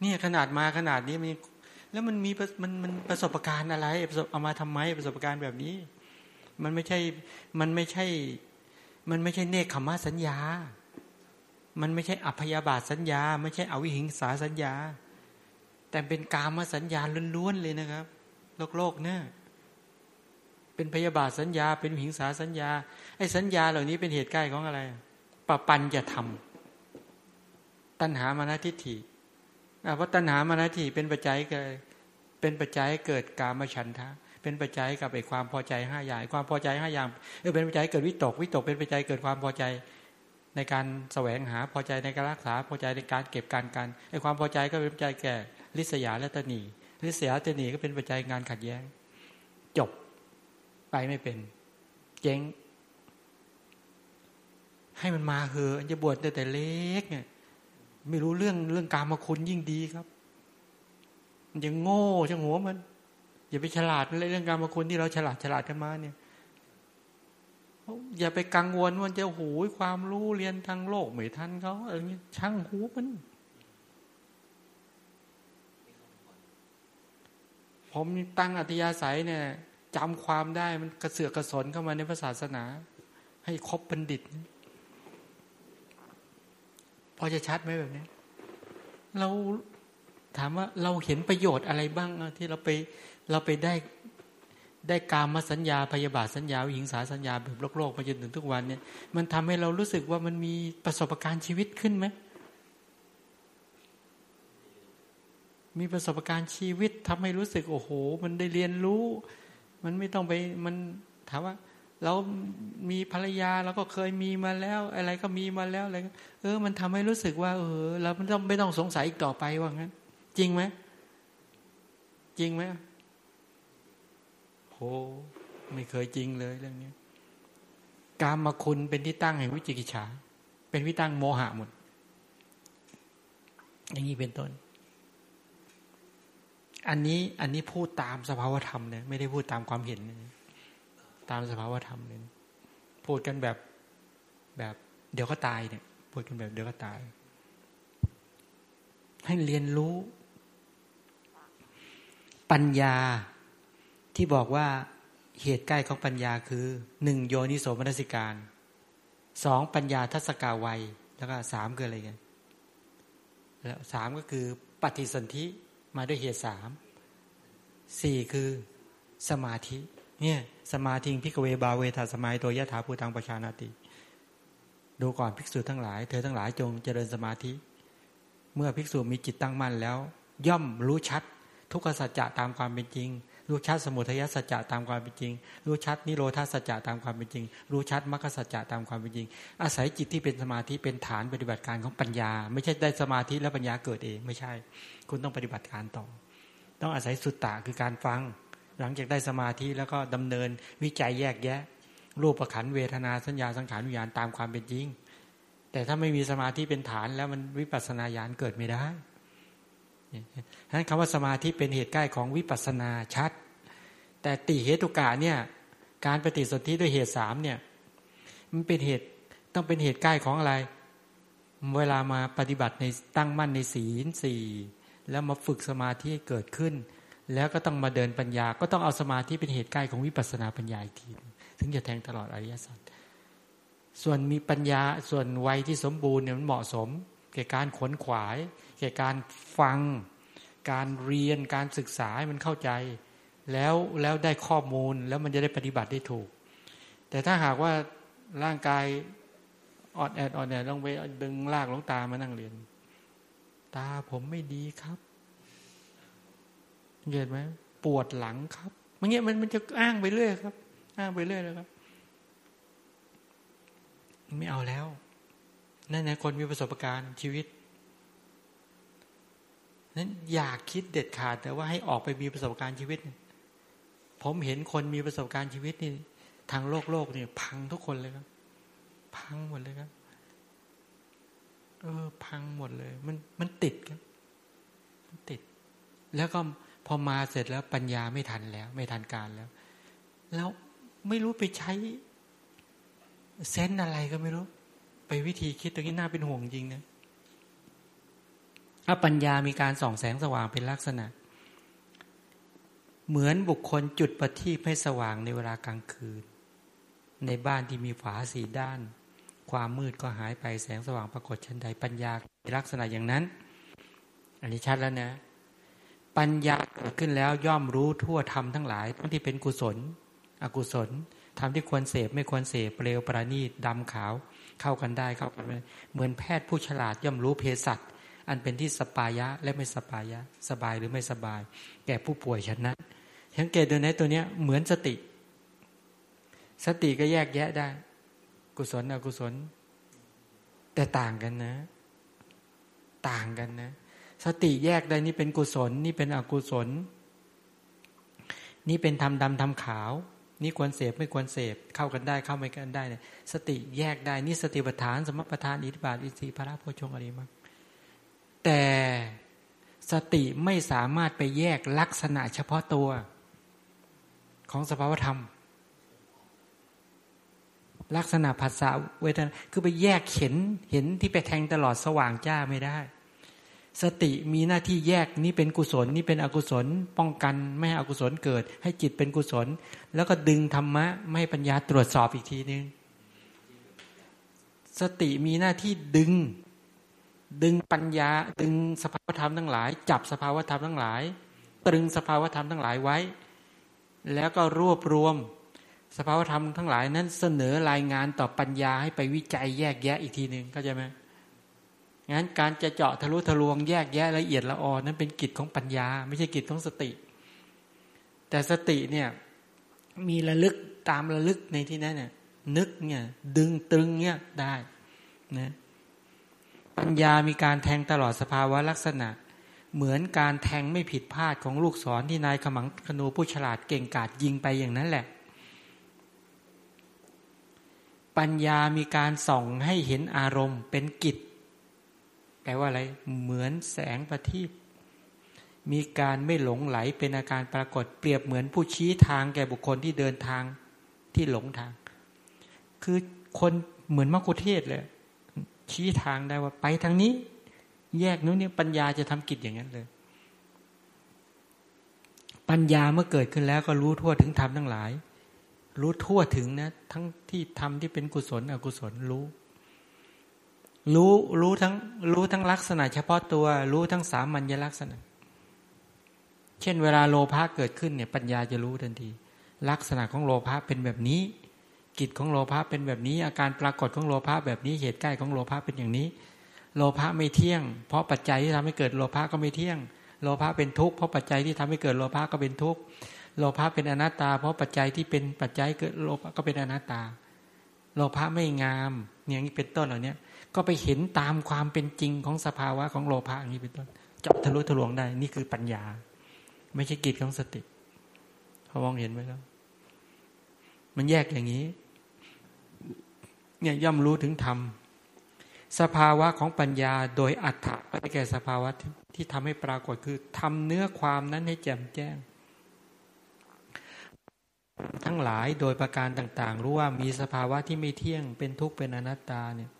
A: เนี่ยขนาดมาขนาดนี้มัน แล้วมันมีมันมันประสบการณ์อะไรเอามาทำไมประสบการณ์แบบนี้ มันไม่ใช่มันไม่ใช่ มันไม่ใช่เนคขมาสัญญา มันไม่ใช่อัพยาบาทสัญญา ไม่ใช่อวิหิงสาสัญญา แต่เป็นกามสัญญาล้วนๆเลยนะครับ โลกโลกเนี่ยเป็นพยาบาทสัญญา เป็นหิงสาสัญญาไอ้สัญญาเหล่านี้เป็นเหตุใกล้ของอะไรปะปันจะทำตัณหามานาทิฏฐิ เพราะตัณหามานาทิฏฐิเป็นปัจจัยเกิดเป็นปัจจัยเกิดกามฉันทะเป็นปัจจัยกับไอ้ความพอใจห้าอย่างความพอใจห้าอย่างเออเป็นปัจจัยเกิดวิตกวิตกเป็นปัจจัยเกิดความพอใจในการแสวงหาพอใจในการรักษาพอใจในการเก็บการกันไอ้ความพอใจก็เป็นปัจจัยแก่ลิษยาและตนีลิษยาตนีก็เป็นปัจจัยงานขัดแย้ง จบไปไม่เป็น เจ๊งให้มันมาเหอะจะบวชแต่เล็กเนี่ย ไม่รู้เรื่องเรื่องการมาคุณยิ่งดีครับ มันยังโง่ช่างหัวมัน อย่าไปฉลาดเรื่องการมาคุณที่เราฉลาดฉลาดกันมาเนี่ยอย่าไปกังวลว่าจะหูความรู้เรียนทางโลกไม่ทันเขาอะไรเงี้ยช่างหูมัน ผมตั้งอัธยาศัยเนี่ยจำความได้มันกระเสือกกระสนเข้ามาในศาสนา ให้ครบบัณฑิต อจะชัดไหมแบบนี้ เราถามว่าเราเห็นประโยชน์อะไรบ้างที่เราไปเราไปได้ได้กามาสัญญาพยาบาทสัญญาวิหิงสาสัญญาแบบโลกโลกมาจนถึงทุกวันเนี่ย มันทำให้เรารู้สึกว่ามันมีประสบการณ์ชีวิตขึ้นไหมมีประสบการณ์ชีวิตทำให้รู้สึกโอ้โห มันได้เรียนรู้ มันไม่ต้องไปมันถามว่า เรามีภรรยาเราก็เคยมีมาแล้ว อะไรก็มีมาแล้วอะไรเออ มันทำให้รู้สึกว่า เออ เราไม่ต้องไม่ต้องสงสัยอีกต่อไปว่างั้น จริงไหมจริงไหมโหไม่เคยจริงเลยเรื่องนี้กามมาคุณเป็นที่ตั้งแห่งวิจิกิจฉาเป็นที่ตั้งโมหะหมด อย่างนี้เป็นต้น อันนี้อันนี้พูดตามสภาวธรรมเนี่ยไม่ได้พูดตามความเห็น ตามสภาวธรรมเลยพูดกันแบบแบบเดี๋ยวก็ตายเนี่ยพูดกันแบบเดี๋ยวก็ตาย ให้เรียนรู้ ปัญญาที่บอกว่าเหตุใกล้ของปัญญาคือหนึ่งโยนิโสมนสิการสองปัญญาทัศกาวัย แล้วก็สามคืออะไรกันแล้วสามก็คือปฏิสนธิมาด้วยเหตุสามสี่คือสมาธิ เนี่ย สมาธิพิกเวบาเวทาสมัยตัวยะถาภูตังประชานาติ ดูก่อนภิกษุทั้งหลาย เธอทั้งหลายจงเจริญสมาธิ เมื่อภิกษุมีจิตตั้งมั่นแล้ว ย่อมรู้ชัด ทุกขสัจจะตามความเป็นจริง รู้ชัดสมุทัยสัจจะตามความเป็นจริง รู้ชัดนิโรธาสัจจะตามความเป็นจริง รู้ชัดมรรคสัจจะตามความเป็นจริง อาศัยจิตที่เป็นสมาธิเป็นฐานปฏิบัติการของปัญญา ไม่ใช่ได้สมาธิแล้วปัญญาเกิดเองไม่ใช่ คุณต้องปฏิบัติการต่อ ต้องอาศัยสุตตะคือการฟัง หลังจากได้สมาธิแล้วก็ดำเนินวิจัยแยกแยะ รูปประขันเวทนาสัญญาสังขารวิญญาณตามความเป็นจริง แต่ถ้าไม่มีสมาธิเป็นฐานแล้วมันวิปัสสนาญาณเกิดไม่ได้ฉะนั้นคำว่าสมาธิเป็นเหตุใกล้ของวิปัสสนาชัด แต่ติเหตุกะเนี่ยการปฏิสนธิด้วยเหตุสามเนี่ยมันเป็นเหตุต้องเป็นเหตุใกล้ของอะไร เวลามาปฏิบัติในตั้งมั่นในศีลสี่แล้วมาฝึกสมาธิเกิดขึ้น แล้วก็ต้องมาเดินปัญญา ก็ต้องเอาสมาธิเป็นเหตุใกล้ของวิปัสสนาปัญญาอีกทีถึงจะแทงตลอดอริยสัจส่วนมีปัญญาส่วนวัยที่สมบูรณ์เนี่ยมันเหมาะสมแก่การขนขวายแก่การฟัง การเรียนการศึกษาให้มันเข้าใจ แล้วแล้วได้ข้อมูลแล้วมันจะได้ปฏิบัติได้ถูก แต่ถ้าหากว่าร่างกายออดแอดออดแอดต้องไปดึงลากลงตามานั่งเรียน ตาผมไม่ดีครับ เห็นไหมปวดหลังครับมันเงี้ยมันมันจะอ้างไปเรื่อยครับ อ้างไปเรื่อยเลยครับ ไม่เอาแล้วนั่นนะคนมีประสบการณ์ชีวิตนั้นอยากคิดเด็ดขาดแต่ว่าให้ออกไปมีประสบการณ์ชีวิต ผมเห็นคนมีประสบการณ์ชีวิตนี่ทางโลกโลกนี่พังทุกคนเลยครับ พังหมดเลยครับ เออ พังหมดเลย มันมันติดครับ มันติด แล้วก็ พอมาเสร็จแล้วปัญญาไม่ทันแล้ว ไม่ทันการแล้ว แล้วไม่รู้ไปใช้เซนอะไรก็ไม่รู้ ไปวิธีคิดตรงนี้น่าเป็นห่วงจริงนะถ้าปัญญามีการส่องแสงสว่างเป็นลักษณะ เหมือนบุคคลจุดประทีปให้สว่างในเวลากลางคืน ในบ้านที่มีฝาสีด้าน ความมืดก็หายไปแสงสว่างปรากฏชันใดปัญญาลักษณะอย่างนั้น อันนี้ชัดแล้วนะ ปัญญาเกิดขึ้นแล้วย่อมรู้ทั่วธรรมทั้งหลายทั้งที่เป็นกุศล อกุศลทำที่ควรเสพไม่ควรเสพเปลวประณีตดำขาว เข้ากันได้เข้ากันเหมือนแพทย์ผู้ฉลาดย่อมรู้เภสัชอันเป็นที่สปายะและไม่สปายะ สบายหรือไม่สบาย แก่ผู้ป่วยฉันนั้นสังเกตดูนะตัวเนี้ยเหมือนสติ สติก็แยกแยะได้ กุศลอกุศล แต่ต่างกันนะ ต่างกันนะ สติแยกได้นี่เป็นกุศล นี่เป็นอกุศล นี่เป็นทำดำทำขาว นี่ควรเสพไม่ควรเสพเข้ากันได้เข้าไม่กันได้เนี่ยสติแยกได้นี่สติปัฏฐาน สมปัฏฐานอิทธิบาทอินทรีย์พระโพชงอะไรมั้งแต่สติไม่สามารถไปแยกลักษณะเฉพาะตัวของสภาวธรรม ลักษณะภาษาเวทนาคือไปแยกเห็นเห็นที่ไปแทงตลอดสว่างจ้าไม่ได้ สติมีหน้าที่แยกนี่เป็นกุศลนี่เป็นอกุศล ป้องกันไม่ให้อกุศลเกิด ให้จิตเป็นกุศล แล้วก็ดึงธรรมะไม่ให้ปัญญาตรวจสอบอีกทีนึงสติมีหน้าที่ดึง ดึงปัญญา ดึงสภาวธรรมทั้งหลาย จับสภาวธรรมทั้งหลาย ตรึงสภาวธรรมทั้งหลายไว้ แล้วก็รวบรวม สภาวธรรมทั้งหลายนั้นเสนอรายงานต่อปัญญาให้ไปวิจัยแยกแยะอีกทีหนึ่งเข้าใจไหม งั้นการจะเจาะทะลุทะลวงแยกแยะละเอียดละออนั้นเป็นกิจของปัญญา ไม่ใช่กิจของสติ แต่สติเนี่ยมีระลึกตามระลึกในที่นั้นเนี่ยนึกเนี่ยดึงตรึงเนี่ยได้นะปัญญามีการแทงตลอดสภาวะลักษณะ เหมือนการแทงไม่ผิดพลาดของลูกศรที่นายขมังขนูผู้ฉลาดเก่งกาจยิงไปอย่างนั้นแหละ ปัญญามีการส่องให้เห็นอารมณ์เป็นกิจ แปลว่าอะไร เหมือนแสงประทีปมีการไม่หลงไหลเป็นอาการปรากฏเปรียบเหมือนผู้ชี้ทางแก่บุคคลที่เดินทางที่หลงทาง คือคนเหมือนมกุเทศเลย ชี้ทางได้ว่าไปทางนี้ แยกนู้นนี่ปัญญาจะทำกิจอย่างนั้นเลย ปัญญาเมื่อเกิดขึ้นแล้วก็รู้ทั่วถึงธรรมทั้งหลาย รู้ทั่วถึงนะ ทั้งที่ทำที่เป็นกุศลอกุศลรู้ รู้รู้ทั้งรู้ทั้งลักษณะ เฉพาะตัว รู้ทั้งสามัญลักษณะ เช่น เวลาโลภะเกิดขึ้นเนี่ย ปัญญาจะรู้ทันที ลักษณะของโลภะเป็นแบบนี้ กิจของโลภะเป็นแบบนี้ อาการปรากฏของโลภะแบบนี้เหตุใกล้ของโลภะเป็นอย่างนี้ โลภะไม่เที่ยง เพราะปัจจัยที่ทำให้เกิดโลภะก็ไม่เที่ยง โลภะเป็นทุกข์เพราะปัจจัยที่ทำให้เกิดโลภะก็เป็นทุกข์โลภะเป็นอนัตตา เพราะปัจจัยที่เป็นปัจจัยเกิดโลภะก็เป็นอนัตตา โลภะไม่งามอย่างนี้เป็นต้นเหล่านี้ ก็ไปเห็นตามความเป็นจริงของสภาวะของโลภะอย่างนี้เป็นต้นเจาะทะลุทะลวงได้ นี่คือปัญญา ไม่ใช่กิจของสติเขามองเห็นไหมครับมันแยกอย่างนี้ เนี่ยย่อมรู้ถึงธรรมสภาวะของปัญญาโดยอัตถะไปแก่สภาวะที่ทำให้ปรากฏคือทำเนื้อความนั้นให้แจ่มแจ้ง ทั้งหลายโดยประการต่าง ๆ รู้ว่ามีสภาวะที่ไม่เที่ยงเป็นทุกข์เป็นอนัตตาเนี่ย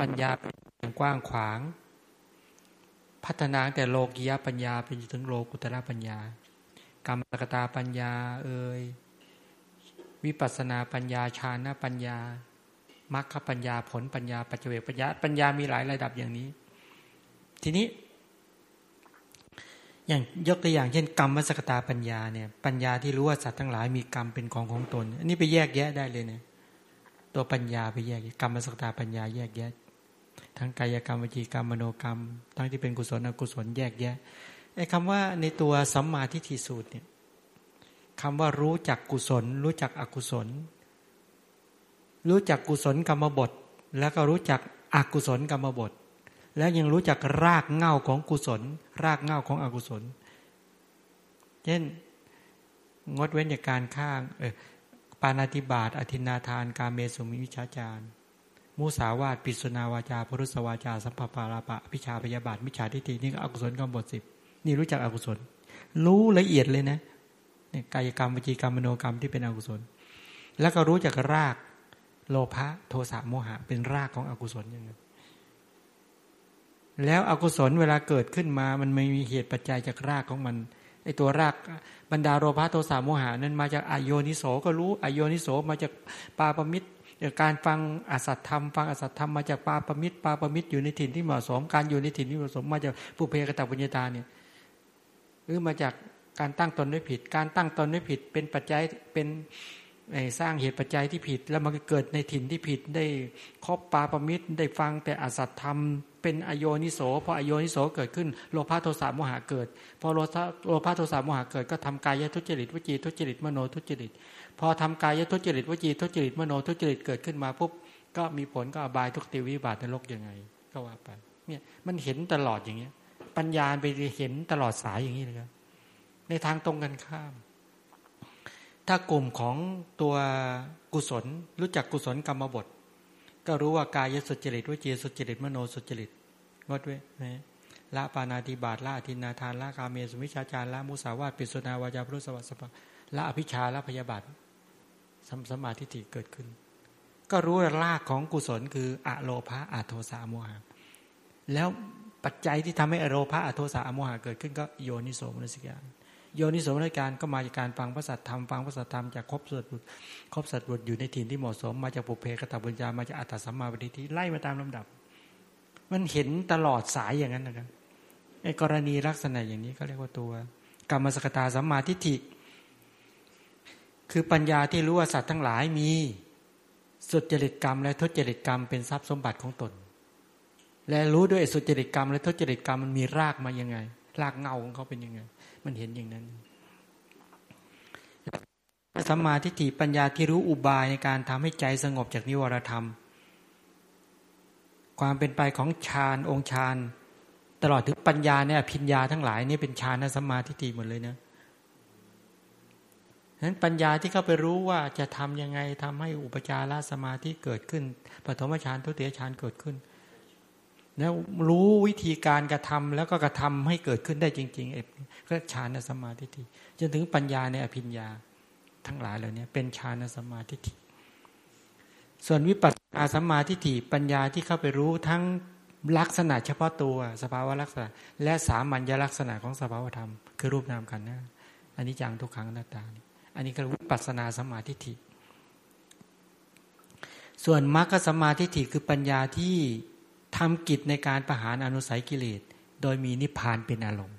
A: ปัญญาเป็นกว้างขวาง พัฒนาแต่โลกียปัญญาเป็นถึงโลกุตระปัญญา กรรมกตาปัญญาเอ่ยวิปัสนาปัญญาฌานปัญญามรรคปัญญาผลปัญญาปัจเจกปัญญาปัญญามีหลายระดับอย่างนี้ ทีนี้ อย่างยกตัวอย่างเช่น กรรมวสกตาปัญญาเนี่ย ปัญญาที่รู้ว่าสัตว์ทั้งหลายมีกรรมเป็นของของตน อันนี้ไปแยกแยะได้เลยเนี่ยตัวปัญญาไปแยก กรรมวสกตาปัญญาแยกแยะ ทั้งกายกรรมวิจีกรรมมโนกรรม ทั้งที่เป็นกุศลอกุศลแยกแยะไอ้คำว่าในตัวสัมมาทิฏฐิสูตรเนี่ยคำว่ารู้จักกุศล รู้จักอกุศล รู้จักกุศลกรรมบท แล้วก็รู้จักอกุศลกรรมบท แล้วยังรู้จักรากเง่าของกุศล รากเง่าของอกุศล เช่นงดเว้นจากการข้าปานาติบาตอธินาทาน การเมสุมิวิชาจาร มุสาวาตปิสุนาวาจาพรุสวาจา สัมภปาราปะพิชาพยาบาทมิจฉาทิฏฐินี่ก็อกุศลกรรมบทสิบนี่รู้จักอกุศล รู้ละเอียดเลยนะเนี่ยกายกรรมวิจีกรรมมโนกรรมที่เป็นอกุศล แล้วก็รู้จักรากโลภะโทสะโมหะ เป็นรากของอกุศลอย่างนั้นแล้วอกุศลเวลาเกิดขึ้นมามันไม่มีเหตุปัจจัยจากรากของมันไอตัวรากบรรดาโลภะโทสะโมหะนั้นมาจากอโยนิโสก็รู้อโยนิโสมาจากปาปมิตร การฟังอสัตธรรมฟังอสัตธรรมมาจากปาปมิตรปาปมิตรอยู่ในถิ่นที่เหมาะสมการอยู่ในถิ่นที่เหมาะสมมาจากผู้เพกตปุญญาตาเนี่ยหรือมาจากการตั้งตนด้วยผิด การตั้งตนด้วยผิด เป็นปัจจัยเป็นสร้างเหตุปัจจัยที่ผิด แล้วมันเกิดในถิ่นที่ผิดได้ครอบปาปมิตรได้ฟังแต่อสัตธรรมเป็นอโยนิโสพออโยนิโสเกิดขึ้นโลภะโทสะโมหะเกิด พอโลภะโลภะโทสะโมหะเกิดก็ทำกายทุจริตวจีทุจริตมโนทุจริต พอทำกายทุจริตวจีทุจริตมโนทุจริตเกิดขึ้นมาปุ๊บก็มีผลก็อบายทุกติวิบาตในโลกยังไง ก็ว่าไปเนี่ยมันเห็นตลอดอย่างเงี้ย ปัญญาไปเห็นตลอดสายอย่างนี้เลยครับในทางตรงกันข้าม ถ้ากลุ่มของตัวกุศลรู้จักกุศลกรรมบท ก็รู้ว่ากายสุจริตวจีสุจริตมโนสุจริตงดเว้นะละปานาติบาตละทินาทานละกาเมสุมิชาจารละมุสาวาตปิสุนาวาจาพรุสวัสสะละอภิชาละพยาบาท สมาธิฏฐิเกิดขึ้น ก็รู้รากของกุศลคืออะโลภะอะโทสะโมหะแล้วปัจจัยที่ทำให้อโลภะอะโทสะโมหะเกิดขึ้นก็โยนิโสมนสิการโยนิโสมนสิการก็มาจากการฟังพระสัทธรรมฟังพระสัทธรรมจากครบสัตบุตรครบสัตบุตรอยู่ในถิ่นที่เหมาะสม มาจากปุเพกตบุญญามาจากอัตตสัมมาปฏิทิไล่มาตามลำดับ มันเห็นตลอดสายอย่างนั้นนะครับไอ้กรณีลักษณะอย่างนี้ก็เรียกว่าตัว กรรมสกตาสัมมาทิฏฐิ คือปัญญาที่รู้ว่าสัตว์ทั้งหลายมีสุจริตกรรม และทุจริตกรรมเป็นทรัพย์สมบัติของตน และรู้ด้วยสุจริตกรรม และทุจริตกรรมมันมีรากมายังไง รากเงาของเขาเป็นยังไง มันเห็นอย่างนั้นสัมมาทิฏฐิปัญญาที่รู้อุบายในการทำให้ใจสงบจากนิวรธรรม ความเป็นไปของฌานองค์ฌานตลอดถึงปัญญาเนี่ยพิญญาทั้งหลายนี่เป็นฌานสัมมาทิฏฐิหมดเลยนะ นั้นปัญญาที่เข้าไปรู้ว่าจะทํำยังไงทำให้อุปจารสมาธิเกิดขึ้นปฐมฌานทุติยฌานเกิดขึ้น แล้วรู้วิธีการกระทำแล้วก็กระทำให้เกิดขึ้นได้จริงๆเอก็ฌานสมาธิจนถึงปัญญาในอภิญญาทั้งหลายเหล่านี้เป็นฌานสมาธิส่วนวิปัสสนาสมาธิิปัญญาที่เข้าไปรู้ทั้งลักษณะเฉพาะตัวสภาวะลักษณะ และสามัญลักษณะของสภาวธรรม คือรูปนามกันนะอันนี้จังทุกครั้งหน้าตา อันนี้ก็วิปัสนาสมาธิิส่วนมรรคสมาธิิคือปัญญาที่ทำกิจในการประหารอนุสัยกิเลส โดยมีนิพพานเป็นอารมณ์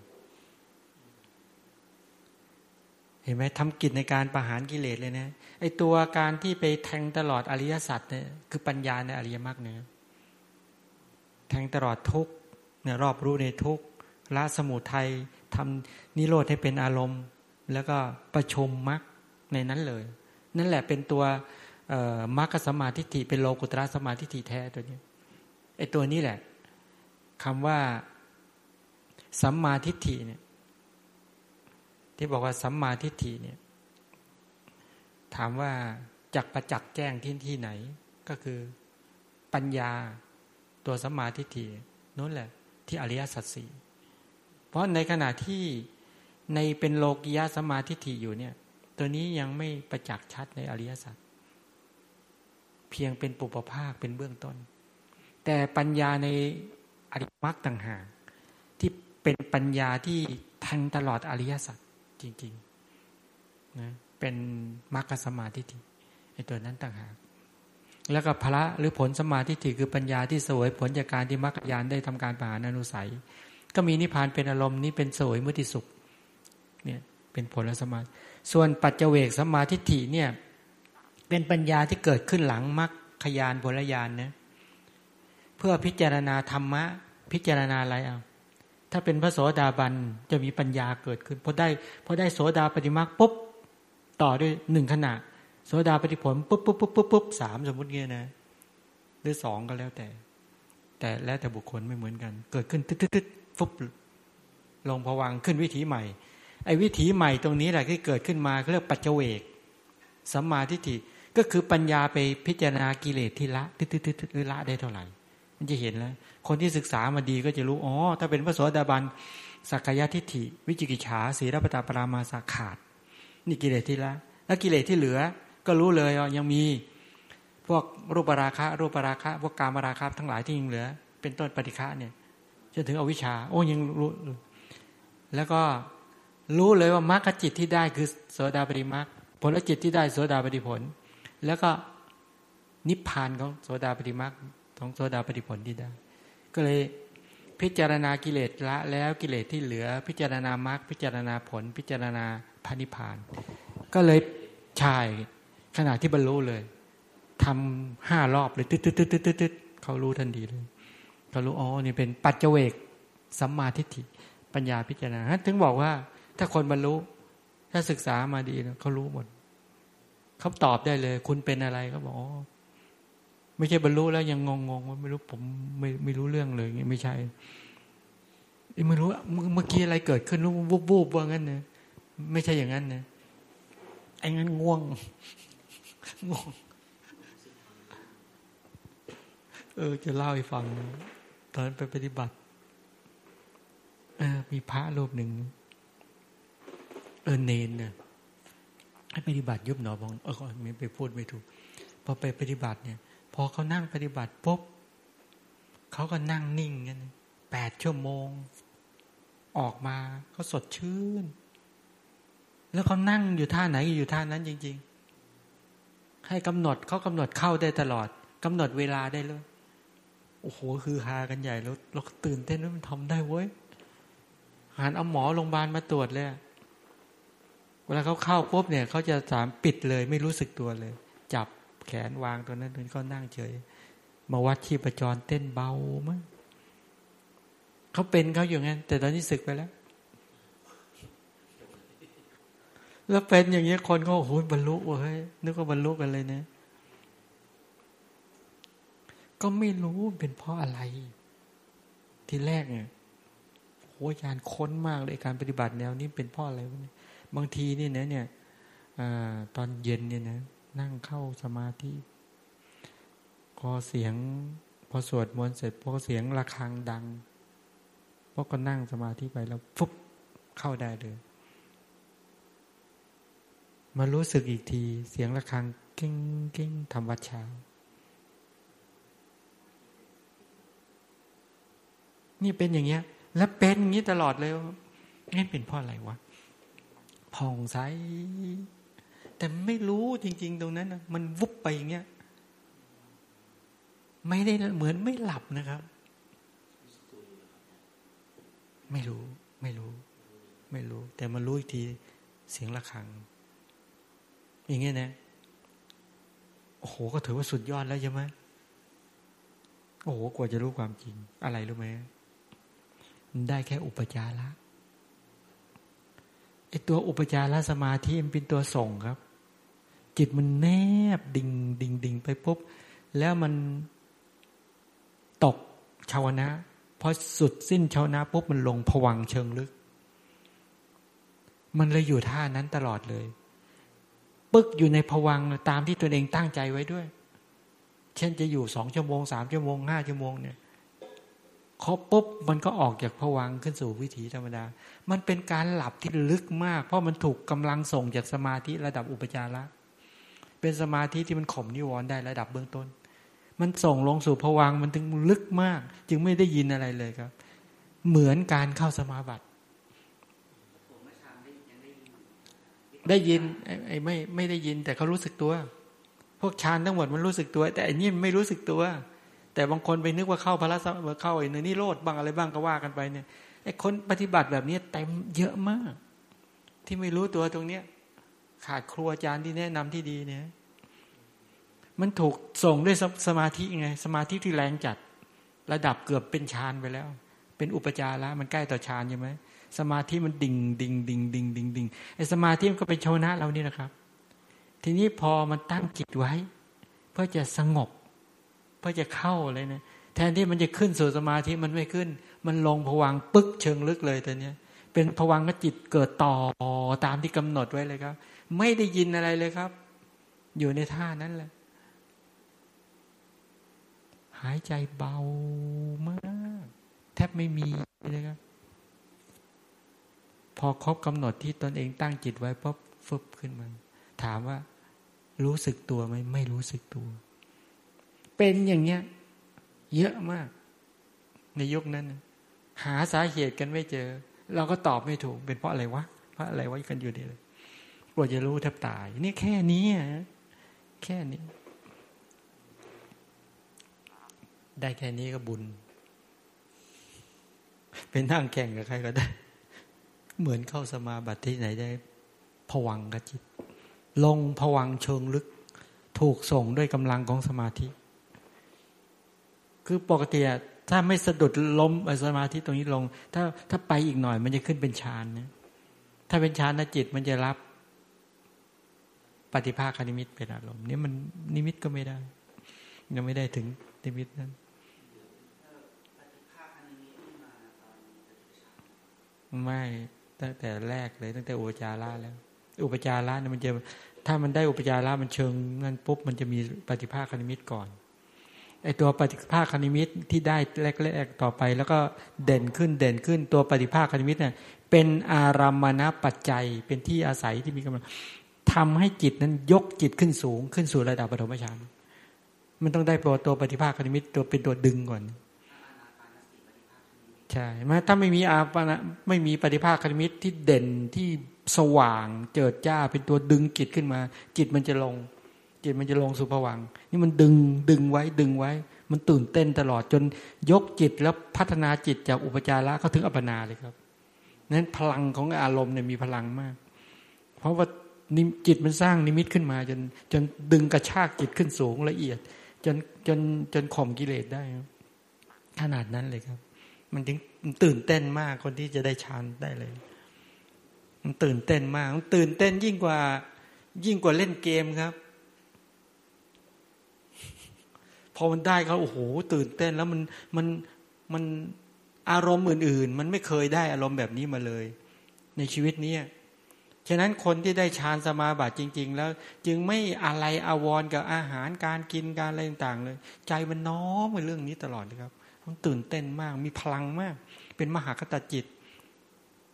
A: เห็นไหมทำกิจในการประหารกิเลสเลยนะไอตัวการที่ไปแทงตลอดอริยสัจเนี่ยคือปัญญาในอริยมรรคเนี่ยแทงตลอดทุกเนี่ยรอบรู้ในทุกละสมุทัยทำนิโรธให้เป็นอารมณ์ แล้วก็ประชมมรรคในนั้นเลย นั่นแหละเป็นตัวมรรคสมาธิฏฐิเป็นโลกุตระสมาธิฏฐิแท้ตัวนี้ไอตัวนี้แหละคำว่าสัมมาทิฏฐิเนี่ย ที่บอกว่าสัมมาทิฏฐิเนี่ย ถามว่าจักประจักษ์แจ้งที่ที่ไหน ก็คือปัญญาตัวสัมมาทิฏฐินั่นแหละ ที่อริยสัจสี่เพราะในขณะที่ ในเป็นโลกิยาสมาธิฐิอยู่เนี่ย ตัวนี้ยังไม่ประจักษ์ชัดในอริยสัจเพียงเป็นปุปภาคเป็นเบื้องต้น แต่ปัญญาในอริมักต่างหากที่เป็นปัญญาที่ทันตลอดอริยสัจจริงๆนะเป็นมรรคสมาธิิไอตัวนั้นต่างหากแล้วก็พระหรือผลสมาธิิคือปัญญาที่สวยผลจากการที่มรรคยานได้ทำการปหาอนุสัย ก็มีนิพพานเป็นอารมณ์นี้เป็นสวยมุติสุข เนี่ยเป็นผลสมาส่วนปัจเจเวกสมาธิิเนี่ยเป็นปัญญาที่เกิดขึ้นหลังมรรคยานผลยานนะเพื่อพิจารณาธรรมะ พิจารณาอะไรเอาถ้าเป็นพระโสดาบันจะมีปัญญาเกิดขึ้นพอได้พอได้โสดาปฏิมาปุ๊บต่อด้วยหนึ่งขณะ โสดาปฏิผลปุ๊บปุ๊บปุ๊บปุ๊บปุ๊บสามสมมติเงี้ยนะหรือสองก็แล้วแต่ แต่แล้วแต่บุคคลไม่เหมือนกัน เกิดขึ้นตึ๊ดตึ๊ดตึ๊ดฟุบลงผวังขึ้นวิถีใหม่ ไอ้วิถีใหม่ตรงนี้แหละที่เกิดขึ้นมาเรียกปัจเจเวกสัมมาทิฏฐิก็คือปัญญาไปพิจารณากิเลสที่ละตึ๊ดตึ๊ดตึ๊ดละได้เท่าไหร่ มันจะเห็นแล้ว คนที่ศึกษามาดีก็จะรู้อ๋อถ้าเป็นพระโสดาบันสักยะทิฏฐิ วิจิกิจฉาสีรปตาปรามาสาขาด นี่กิเลสที่ละ แล้วกิเลสที่เหลือ ก็รู้เลยยังมีพวกรูปราคะรูปราคะพวกกามราคะทั้งหลายที่ยังเหลือ เป็นต้นปฏิฆะเนี่ยจนถึงอวิชชา โอ้ยังรู้แล้วก็ รู้เลยว่ามรรคจิตที่ได้คือโสดาปฏิมรรคผลจิตที่ได้โสดาปฏิผล แล้วก็นิพพานของโสดาปฏิมรรคของโซดาปฏิผลที่ได้ ก็เลยพิจารณากิเลสละแล้วกิเลสที่เหลือ พิจารณามรรคพิจารณาผล พิจารณาพานิพาน ก็เลยชายขณะที่บรรลุเลยทำห้ารอบเลยตึ๊ดตึ๊ดตึ๊ดตึ๊ดตึ๊ดเขารู้ทันทีเลยเขารู้อ๋อนี่เป็นปัจเจเวกสัมมาทิฏฐิปัญญาพิจารณาถึงบอกว่า ถ้าคนบรรลุถ้าศึกษามาดีเขารู้หมดเขาตอบได้เลย คุณเป็นอะไรเขาบอกไม่ใช่บรรลุแล้วยังงงงว่าไม่รู้ผมไม่ไม่รู้เรื่องเลยไม่ใช่ไม่รู้เมื่อกี้อะไรเกิดขึ้นรู้วูบวูบว่างั้นนะไม่ใช่อย่างนั้นนะไอ้งั้นง่วงง่วง เออ จะเล่าให้ฟัง ตอนไปปฏิบัติ เออ มีพระรูปหนึ่ง เออเนนเนี่ยให้ปฏิบัติยุบหนอบองเออไม่ไปพูดไม่ถูกพอไปปฏิบัติเนี่ย พอเขานั่งปฏิบัติปุ๊บเขาก็นั่งนิ่งกันแปดชั่วโมง ออกมาเขาสดชื่น แล้วเขานั่งอยู่ท่าไหนอยู่ท่านั้นจริง ๆ ให้กำหนดเขากำหนดเข้าได้ตลอดกำหนดเวลาได้เลยโอ้โหคือฮากันใหญ่แล้วเราตื่นเต้นว่ามันทำได้เว้ยหานเอาหมอโรงพยาบาลมาตรวจเลย เวลาเขาเข้าปุ๊บเนี่ยเขาจะสามปิดเลย ไม่รู้สึกตัวเลย จับแขนวางตรงนั้นมันก็นั่งเฉย มาวัดชีพจรเต้นเบามั้งเขาเป็นเขาอยู่งั้น แต่ตอนนี้ศึกไปแล้ว แล้วเป็นอย่างเงี้ยคนก็โอ้โหบรรลุเว้ยนึกว่าบรรลุกันเลยเนี่ยก็ไม่รู้เป็นเพราะอะไร ทีแรกเนี่ยโหยานค้นมากเลยการปฏิบัติแนวนี้เป็นเพราะอะไรวะเนี่ย บางทีนี่นะเนี่ยอตอนเย็นเนี่ยนะนั่งเข้าสมาธิพอเสียง พอสวดมนต์เสร็จพอเสียงระฆังดังพวกก็นั่งสมาธิไปแล้วฟุบเข้าได้เลยมารู้สึกอีกที เสียงระฆังกิ้งกิ้งทำวัดเช้านี่เป็นอย่างเงี้ย แล้วเป็นอย่างนี้ตลอดเลยนี่เป็นเพราะอะไรวะ ผ่องใส แต่ไม่รู้จริง ๆ ตรงนั้นนะมันวุบไปอย่างเงี้ยไม่ได้เหมือนไม่หลับนะครับ ไม่รู้ไม่รู้ ไม่รู้ แต่มารู้อีกทีเสียงะระฆัง อย่างเงี้ยนะโอ้โหก็ถือว่าสุดยอดแล้วใช่ไหมโอ้โหกว่าจะรู้ความจริง อะไรรู้ไหมได้แค่อุปจาระ ไอตัวอุปจารสมาธิมันเป็นตัวส่งครับ จิตมันแนบดิ่งดิ่งดิ่งไปปุ๊บแล้วมันตกชาวนะพอสุดสิ้นชาวนะปุ๊บมันลงผวังเชิงลึก มันเลยอยู่ท่านั้นตลอดเลย ปึกอยู่ในผวังตามที่ตัวเองตั้งใจไว้ด้วย เช่นจะอยู่สองชั่วโมงสามชั่วโมงห้าชั่วโมงเนี่ย ครบปุ๊บมันก็ออกจากผวังขึ้นสู่วิถีธรรมดา มันเป็นการหลับที่ลึกมาก เพราะมันถูกกำลังส่งจากสมาธิระดับอุปจาระเป็นสมาธิที่มันข่มนิวรณ์ได้ระดับเบื้องต้น มันส่งลงสู่ผวังมันถึงลึกมาก จึงไม่ได้ยินอะไรเลยครับ เหมือนการเข้าสมาบัติได้ยินไอ้ไม่ไม่ได้ยินแต่เขารู้สึกตัว พวกฌานทั้งหมดมันรู้สึกตัว แต่อันนี้ไม่รู้สึกตัว แต่บางคนไปนึกว่าเข้าพระรัศเข้าอ้ในนิโรธบ้างอะไรบ้างก็ว่ากันไปเนี่ยไอ้คนปฏิบัติแบบนี้เต็มเยอะมาก ที่ไม่รู้ตัวตรงเนี้ย ขาดครูอาจารย์ที่แนะนำที่ดีเนี่ย มันถูกส่งด้วยสมาธิไง สมาธิที่แรงจัด ระดับเกือบเป็นฌานไปแล้ว เป็นอุปจาระมันใกล้ต่อฌานใช่ไหมสมาธิมันดิ่งดิ่งดิ่งดิ่งดิ่งดิ่งไอ้สมาธิมันก็เป็นโชนะเรานี่นะครับ ทีนี้พอมันตั้งจิตไว้ เพื่อจะสงบ พื่อจะเข้าเลยนะแทนที่มันจะขึ้นสู่สมาธิมันไม่ขึ้น มันลงผวังปึ๊กเชิงลึกเลยต่เนี้ยเป็นผวังกจิตเกิดต่อตามที่กำหนดไว้เลยครับ ไม่ได้ยินอะไรเลยครับ อยู่ในท่านั้นแหละหายใจเบามาก แทบไม่มีเลยครับ พอครบกำหนดที่ตนเองตั้งจิตไว้ปุ๊บฟึบขึ้นมา ถามว่า รู้สึกตัวไหมไม่รู้สึกตัว เป็นอย่างเนี้ย เยอะมาก ในยุคนั้น หาสาเหตุกันไม่เจอ เราก็ตอบไม่ถูก เป็นเพราะอะไรวะเพราะอะไรวะกันอยู่ดีเลยกลัวจะรู้แทบตาย นี่แค่นี้แค่นี้ ได้แค่นี้ก็บุญเป็นนั่งแข่งกับใครก็ได้ เหมือนเข้าสมาบัติที่ไหนได้ผวังกจิต ลงผวังเชิงลึก ถูกส่งด้วยกำลังของสมาธิ คือปกติถ้าไม่สะดุดล้มสมาธิตรงนี้ลง ถ้าถ้าไปอีกหน่อย มันจะขึ้นเป็นฌานนะถ้าเป็นฌานนะจิตมันจะรับ ปฏิภาคนิมิตเป็นอารมณ์นี่มันนิมิตก็ไม่ได้ ยังไม่ได้ถึงนิมิตนั้นไม่ตั้งแต่แรกเลย ตั้งแต่อุปจาระแล้ว อุปจาระเนี่ยมันจะถ้ามันได้อุปจาระมันเชิงนั่นปุ๊บมันจะมีปฏิภาคนิมิตก่อน ไอตัวปฏิภาคคณิมิตที่ได้แรกๆต่อไป แล้วก็เด่นขึ้นเด่นขึ้นตัวปฏิภาคคณิมิตเนี่ยเป็นอารามณปัจจัยเป็นที่อาศัยที่มีกำลังทำให้จิตนั้นยกจิตขึ้นสูงขึ้นสู่ระดับปฐมฌานมันต้องได้ตัวตัวปฏิภาคคณิมิตตัวเป็นตัวดึงก่อนใช่ไหมถ้าไม่มีอาปนะไม่มีปฏิภาคคณิมิตที่เด่นที่สว่างเจิดจ้าเป็นตัวดึงจิตขึ้นมา จิตมันจะลง จิตมันจะลงสู่ผวัง นี่มันดึงดึงไว้ดึงไว้ มันตื่นเต้นตลอดจนยกจิตแล้วพัฒนาจิตจากอุปจาระเขาถึงอัปนาเลยครับนั้นพลังของอารมณ์เนี่ยมีพลังมาก เพราะว่าจิตมันสร้างนิมิตขึ้นมา จนจนดึงกระชากจิตขึ้นสูงละเอียด จนจนจนข่มกิเลสได้ขนาดนั้นเลยครับ มันถึงตื่นเต้นมากคนที่จะได้ฌานได้เลย มันตื่นเต้นมากมันตื่นเต้นยิ่งกว่ายิ่งกว่าเล่นเกมครับ พอมันได้เขาโอ้โหตื่นเต้นแล้วมันมันมันอารมณ์อื่น ๆ มันไม่เคยได้อารมณ์แบบนี้มาเลย ในชีวิตนี้ฉะนั้นคนที่ได้ฌานสมาบัติจริง ๆ แล้ว จึงไม่อะไรอาวรกับอาหารการกินการอะไรต่างๆ เลย ใจมันน้อมไปเรื่องนี้ตลอดเลยครับมันตื่นเต้นมากมีพลังมาก เป็นมหากตจิต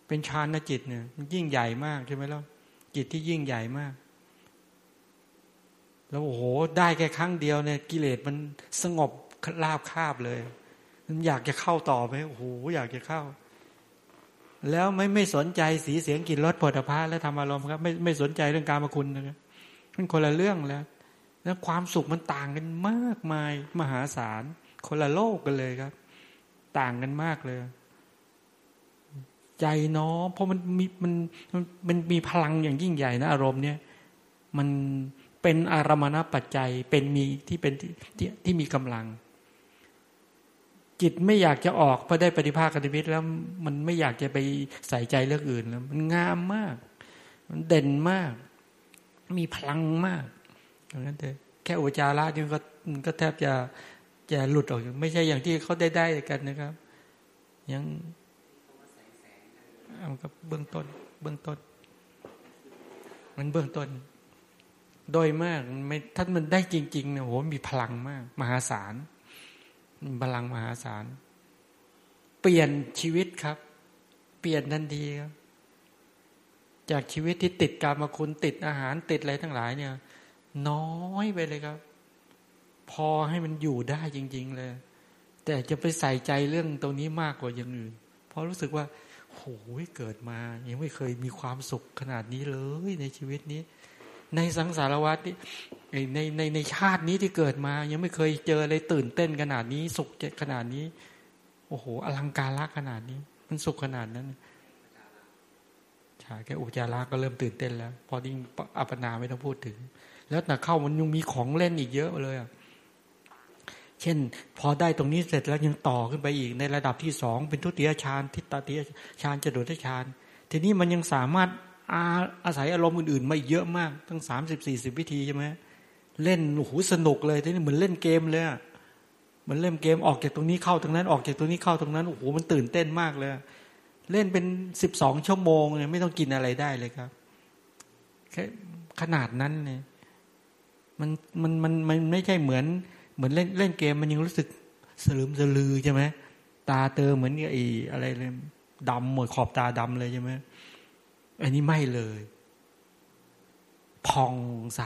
A: เป็นฌานจิตเนี่ยมันยิ่งใหญ่มากใช่ไหมล่ะจิตที่ยิ่งใหญ่มาก แล้วโอ้โหได้แค่ครั้งเดียวเนี่ยกิเลสมันสงบราบคาบเลย มันอยากจะเข้าต่อไหมโอ้โหอยากจะเข้า แล้วไม่ไม่สนใจสีเสียงกลิ่นรสผลิตภัณฑ์และธรรมอารมณ์ครับไม่ไม่สนใจเรื่องการมาคุณนะครับมันคนละเรื่องแล้ว แล้วความสุขมันต่างกันมากมายมหาศาล คนละโลกกันเลยครับ ต่างกันมากเลย ใจน้อเพราะมันมีมันมันมีพลังอย่างยิ่งใหญ่นะอารมณ์เนี่ย มัน เป็นอารมณปัจจัยเป็นมีที่เป็นที่ที่มีกำลัง จิตไม่อยากจะออกพอได้ปฏิภาคกันวิตแล้วมันไม่อยากจะไปใส่ใจเรื่องอื่นแล้วมันงามมาก มันเด่นมาก มีพลังมากอย่างนั้นเถอะแค่อุจาระนี่ก็ก็แทบจะจะหลุดออกไม่ใช่อย่างที่เขาได้ได้กันนะครับ ยังเอากับเบื้องต้น เบื้องต้น มันเบื้องต้น โดยมากไม่ถ้ามันได้จริงๆเนี่ยโหมีพลังมาก มหาศาลพลังมหาศาล เปลี่ยนชีวิตครับ เปลี่ยนทันทีครับ จากชีวิตที่ติดการมาคุณติดอาหารติดอะไรทั้งหลายเนี่ย น้อยไปเลยครับ พอให้มันอยู่ได้จริง ๆ เลย แต่จะไปใส่ใจเรื่องตรงนี้มากกว่าอย่างอื่น เพราะรู้สึกว่าโหยเกิดมา ยังไม่เคยมีความสุขขนาดนี้เลยในชีวิตนี้ ในสังสารวัฏนี่ในในในชาตินี้ที่เกิดมา ยังไม่เคยเจออะไรตื่นเต้นขนาดนี้ สุขขนาดนี้ โอ้โห อลังการละขนาดนี้ มันสุขขนาดนั้นใช่แค่อุจาระก็เริ่มตื่นเต้นแล้ว พอยิ่งอัปนาไม่ต้องพูดถึง แล้วแต่เข้ามันยังมีของเล่นอีกเยอะเลยอะเช่น พอได้ตรงนี้เสร็จแล้วยังต่อขึ้นไปอีกในระดับที่สองเป็นทุติยฌานทิฏฐิยฌานจตุตฌานทีนี้มันยังสามารถ อาอาศัยอารมณ์อื่นๆมาเยอะมากตั้งสามสิบสี่สิบวิธีใช่ไหมเล่นโหสนุกเลยที่นี่เหมือนเล่นเกมเลยเหมันเล่นเกมออกจากตรงนี้เข้าตรงนั้น ออกจากตรงนี้เข้าตรงนั้นโอ้โหมันตื่นเต้นมากเลย เล่นเป็นสิบสองชั่วโมงเนี่ยไม่ต้องกินอะไรได้เลยครับแค่ขนาดนั้นเนี่ยมันมันมันมันไม่ใช่เหมือนเหมือนเล่นเล่นเกมมันยังรู้สึกสลืมสลือใช่ไหมตาเตอเหมือนไอ้อะไรเลยดำหมดขอบตาดำเลยใช่ไหม อันนี้ไม่เลยผ่องใส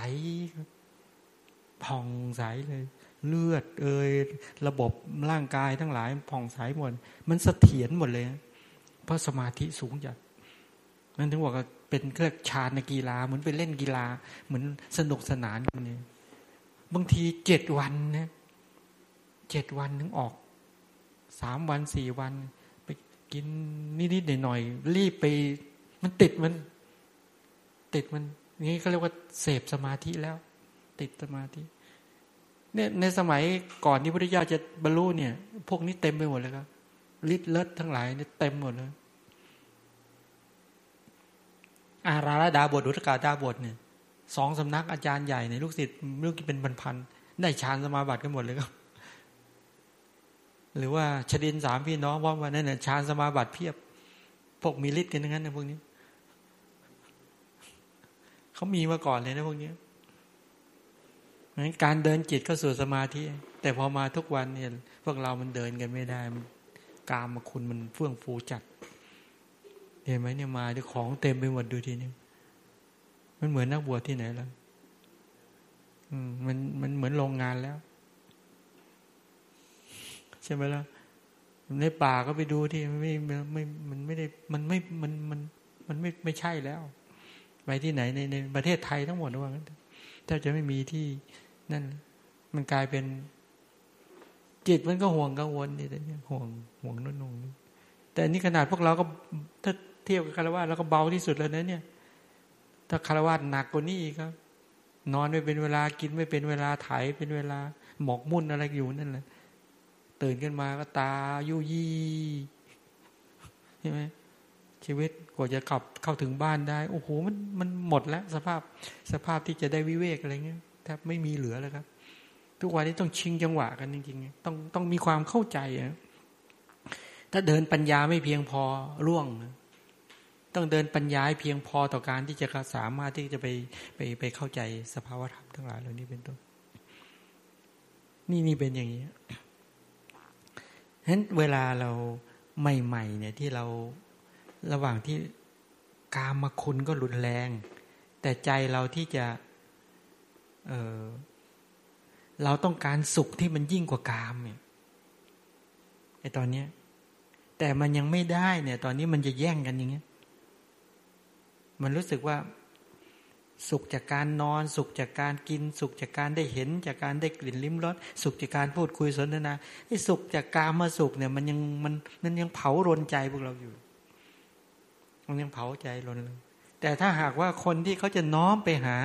A: ผ่องใสเลย เลือด เอยระบบร่างกายทั้งหลายผ่องใสหมด มันเสถียรหมดเลย เพราะสมาธิสูงจัดนั่นถึงบอกว่าเป็นเครียกชาญในกีฬา เหมือนไปเล่นกีฬา เหมือนสนุกสนานกันนี่บางทีเจ็ดวันนะเจ็ดวันนึงออกสามวันสี่วัน ไปกินนิดๆหน่อยๆรีบไป มันติดมัน ติดมันนี้เขาเรียกว่าเสพสมาธิแล้ว ติดสมาธิเนี่ยในสมัยก่อนที่พระพุทธเจ้าจะบรรลุเนี่ย พวกนี้เต็มไปหมดเลยครับฤทธิ์เลิศทั้งหลายเนี่ยเต็มหมดเลย อาราดาบทอุตกาดาบทเนี่ยสองสำนักอาจารย์ใหญ่ในลูกศิษย์ลูกเป็นพันๆได้ฌานสมาบัติกันหมดเลยครับ หรือว่าชดินสามพี่น้องว่าวันนั้นเนี่ยฌานสมาบัติเพียบ พวกมีฤทธิ์กันทั้งนั้นนะพวกนี้ เขามีมาก่อนเลยนะพวกนี้งั้นการเดินจิตเข้าสู่สมาธิ แต่พอมาทุกวันเนี่ย พวกเรามันเดินกันไม่ได้กามมาคุณมันเฟื่องฟูจัด เห็นไหมเนี่ยมาด้วยของเต็มไปหมดดูทีนี้มันเหมือนนักบวชที่ไหนแล้วมมันมันเหมือนโรงงานแล้ว ใช่ไหมล่ะในป่าก็ไปดูที่ไม่ไม่มันไม่ได้มันไม่มันมันมันไม่ไม่ใช่แล้ว ไปที่ไหนในในประเทศไทยทั้งหมดว่างั้นถ้าจะไม่มีที่นั่น มันกลายเป็น จิตมันก็ห่วงกังวลนี่แต่เนี่ยห่วงห่วงนู่นน่นแต่นี่ขนาดพวกเราก็ถ้าเทียบกับคารวะเราก็เบาที่สุดแล้วนะเนี่ย ถ้าคารวะหนักกว่านี้อีกครับ นอนไม่เป็นเวลากินไม่เป็นเวลาถ่ายเป็นเวลาหมอกมุ่นอะไรอยู่นั่นแหละตื่นขึ้นมาก็ตายุยี่ใช่ไหมชีวิต กว่าจะขับเข้าถึงบ้านได้ โอ้โหมันมันหมดแล้วสภาพสภาพที่จะได้วิเวกอะไรเงี้ยแทบไม่มีเหลือแล้วครับ ทุกวันนี้ต้องชิงจังหวะกันจริงๆต้องต้องมีความเข้าใจอะถ้าเดินปัญญาไม่เพียงพอร่วงต้องเดินปัญญาเพียงพอต่อการที่จะสามารถที่จะไปไปไปเข้าใจสภาวธรรมทั้งหลายเหล่านี้เป็นต้นนี่นี่เป็นอย่างนี้ฉะนั้นเวลาเราใหม่ ๆ เนี่ยที่เรา ระหว่างที่กามมาคุณก็รุนแรง แต่ใจเราที่จะเเราต้องการสุขที่มันยิ่งกว่ากามเนี่ยไอตอนเนี้ยแต่มันยังไม่ได้เนี่ย ตอนนี้มันจะแย่งกันอย่างเงี้ย มันรู้สึกว่าสุขจากการนอน สุขจากการกิน สุขจากการได้เห็น จากการได้กลิ่นลิ้มรสสุขจากการพูดคุยสนทนาไอ้สุขจากการมาสุขเนี่ย มันยังมันมันยังเผารนใจพวกเราอยู่ มันยังเผาใจรนเลยแต่ถ้าหากว่าคนที่เขาจะน้อมไปหา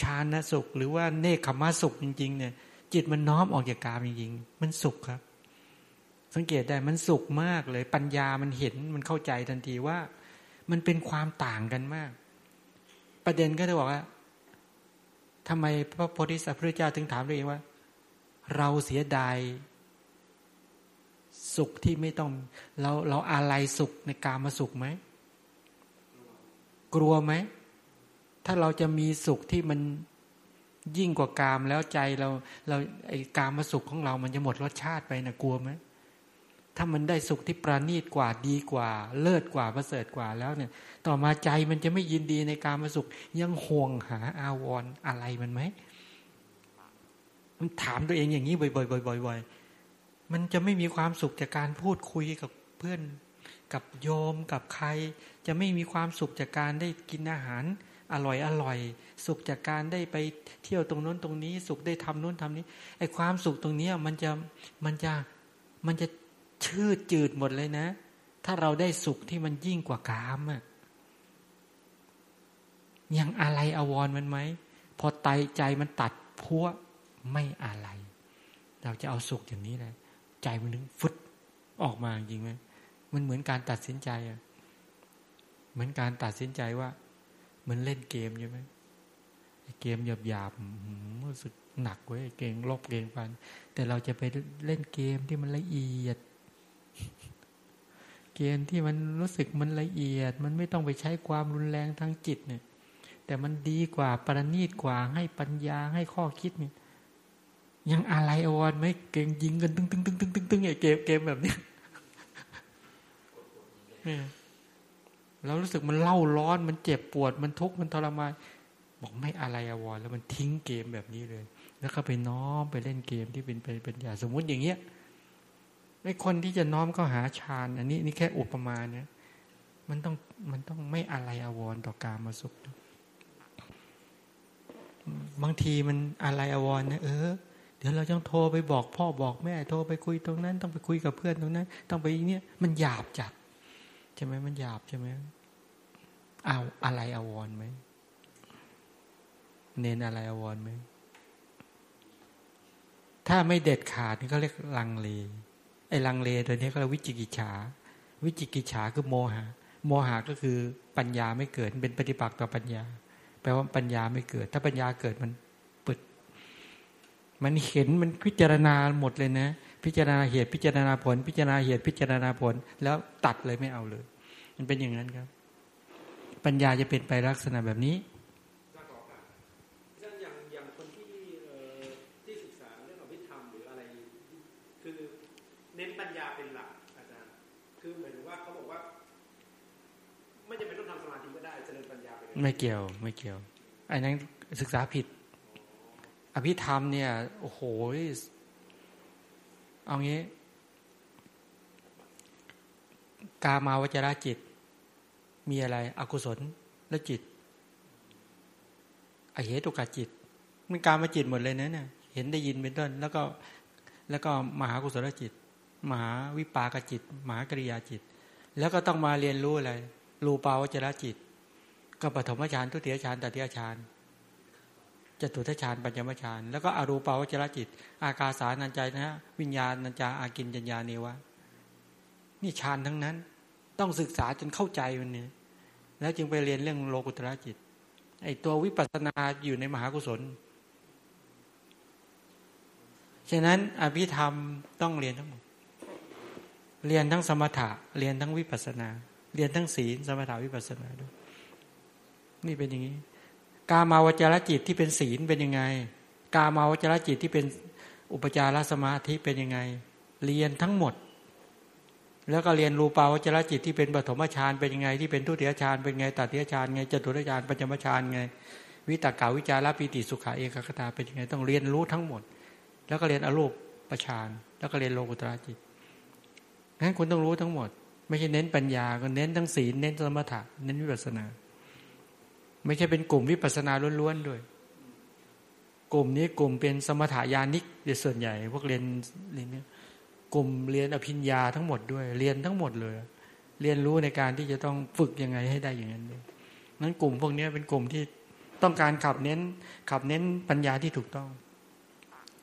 A: ฌานสุข หรือว่าเนคขมาสุขจริง ๆ เนี่ย จิตมันน้อมออกจากกามจริงๆมันสุขครับ สังเกตได้มันสุขมากเลย ปัญญามันเห็นมันเข้าใจทันทีว่า มันเป็นความต่างกันมาก ประเด็นก็จะบอกว่าทำไมพระโพธิสัตว์พระเจ้าถึงถามตัวเองว่า เราเสียดายสุขที่ไม่ต้อง เราเราอะไรสุขในกามาสุขไหม กลัวไหม ถ้าเราจะมีสุขที่มันยิ่งกว่ากามแล้วใจเรา เราไอ้กามมาสุขของเรามันจะหมดรสชาติไปนะกลัวไหมถ้ามันได้สุขที่ประณีตกว่าดีกว่า เลิศกว่าประเสริฐกว่าแล้วเนี่ย ต่อมาใจมันจะไม่ยินดีในการมาสุข ยังห่วงหาอาวรออะไรมันไหมมันถามตัวเองอย่างนี้บ่อยๆๆๆมันจะไม่มีความสุขจากการพูดคุยกับเพื่อนกับโยมกับใคร จะไม่มีความสุขจากการได้กินอาหารอร่อยอร่อย สุขจากการได้ไปเที่ยวตรงโน้นตรงนี้ สุขได้ทำโน้นทำนี้ไอ้ความสุขตรงนี้มันจะมันจะมันจะชืดจืดหมดเลยนะ ถ้าเราได้สุขที่มันยิ่งกว่ากามอะยังอะไรอววรมันไหมพอไตใจมันตัดพัวไม่อะไร เราจะเอาสุขอย่างนี้แหละใจมันถึงฟุดออกมาจริงไหมมันเหมือนการตัดสินใจอะ เหมือนการตัดสินใจว่าเหมือนเล่นเกมใช่ไหมเกมหยาบหยาบรู้สึกหนักเว้ยเกงลบเกงฟัน แต่เราจะไปเล่นเกมที่มันละเอียด เกมที่มันรู้สึกมันละเอียด มันไม่ต้องไปใช้ความรุนแรงทางจิตเนี่ย แต่มันดีกว่าประณีตกว่าให้ปัญญาให้ข้อคิดเนี่ยยังอะไรอวรไหมเก่งยิงกันตึ้งตึ้งตึ้งตึ้งตึ้งตึ้งไอ้เกมเกมแบบนี้ย เรารู้สึกมันเล่าร้อนมันเจ็บปวดมันทุกข์มันทรมานบอกไม่อะไรอววรแล้วมันทิ้งเกมแบบนี้เลย แล้วก็ไปน้อมไปเล่นเกมที่เป็นไปเป็นอย่าสมมุติอย่างเงี้ยไอ้คนที่จะน้อมเข้าหาฌานอันนี้นี่แค่อุปมาเนี่ยมันต้องมันต้องไม่อะไรอววรต่อการมาสุข บางทีมันอะไรอววรนะเออเดี๋ยวเราต้องโทรไปบอกพ่อบอกแม่โทรไปคุยตรงนั้น ต้องไปคุยกับเพื่อนตรงนั้น ต้องไปเนี่ยมันหยาบจัด ใช่ไหมมันหยาบใช่ไหมเอาอะไรอววรไหม เน้นอะไรอววรไหม ถ้าไม่เด็ดขาดนี่เขาเรียกลังเลไอ้ลังเลตัวนี้ก็เรียกวิจิกิจฉา วิจิกิจฉาคือโมหะ โมหะก็คือปัญญาไม่เกิดเป็นปฏิปักษ์ต่อปัญญา แปลว่าปัญญาไม่เกิด ถ้าปัญญาเกิดมันปึดมันเห็นมันพิจารณาหมดเลยนะ พิจารณาเหตุพิจารณาผล พิจารณาเหตุพิจารณาผล แล้วตัดเลยไม่เอาเลย มันเป็นอย่างนั้นครับ ปัญญาจะเป็นไปลักษณะแบบนี้
B: อย่างอย่างคนที่ที่ศึกษาเรื่องอภิธรรมหรืออะไรคือเน้นปัญญาเป็นหลักอาจารย์ คือหมายถึงว่าเขาบอกว่า ไม่จำเป็นต้องทำสมาธิก็ได้เจริญปัญญาไป
A: ไม่เกี่ยว ไม่เกี่ยวอันนั้นศึกษาผิด อภิธรรมเนี่ย โอ้โห เอางี้ กามาวจระจิต มีอะไร อกุศลและจิตอเหตุกาจิต มันกามาจิตหมดเลยนะเนี่ยเห็นได้ยินเป็นต้น แล้วก็แล้วก็มหากุศลจิต มหาวิปากจิต มหากริยาจิต แล้วก็ต้องมาเรียนรู้อะไรรูปาวจระจิต ก็ปฐมฌานทุติยฌานตติยฌาน จตุทัชฌานปัญญมฌานแล้วก็อรูปาวจรจิต อากาสานัญใจนะ วิญญาณัญจาอากินจัญญาเนวะนี่ฌานทั้งนั้น ต้องศึกษาจนเข้าใจมันเนี่ยแล้วจึงไปเรียนเรื่องโลกุตระจิต ไอตัววิปัสสนาอยู่ในมหากุศล ฉะนั้นอภิธรรมต้องเรียนทั้งหมด เรียนทั้งสมถะ เรียนทั้งวิปัสสนา เรียนทั้งศีลสมถะวิปัสสนาด้วย นี่เป็นอย่างนี้ กามาวจรจิตที่เป็นศีลเป็นยังไง กามาวจรจิตที่เป็นอุปจารสมาธิเป็นยังไง เรียนทั้งหมด แล้วก็เรียนรูปาวจรจิตที่เป็นปฐมฌานเป็นยังไง ที่เป็นทุติยฌานเป็นไงตัติยฌานไงจตุตฌานปัญจมฌานไง วิตากาวิจาระปิติสุขาเอกคตาเป็นยังไง ต้องเรียนรู้ทั้งหมด แล้วก็เรียนอรูปประชานแล้วก็เรียนโลกุตระจิตงั้นคุณต้องรู้ทั้งหมด ไม่ใช่เน้นปัญญาก็เน้นทั้งศีลเน้นสมถะเน้นวิปัสนา ไม่ใช่เป็นกลุ่มวิปัสนาล้วนๆด้วย กลุ่มนี้กลุ่มเป็นสมถายานิกส่วนใหญ่ พวกเรียนเรียนนี้กลุ่มเรียนอภิญญาทั้งหมดด้วย เรียนทั้งหมดเลย เรียนรู้ในการที่จะต้องฝึกยังไงให้ได้อย่างนั้นเลยนั้นกลุ่มพวกนี้เป็นกลุ่มที่ต้องการขับเน้น ขับเน้นปัญญาที่ถูกต้อง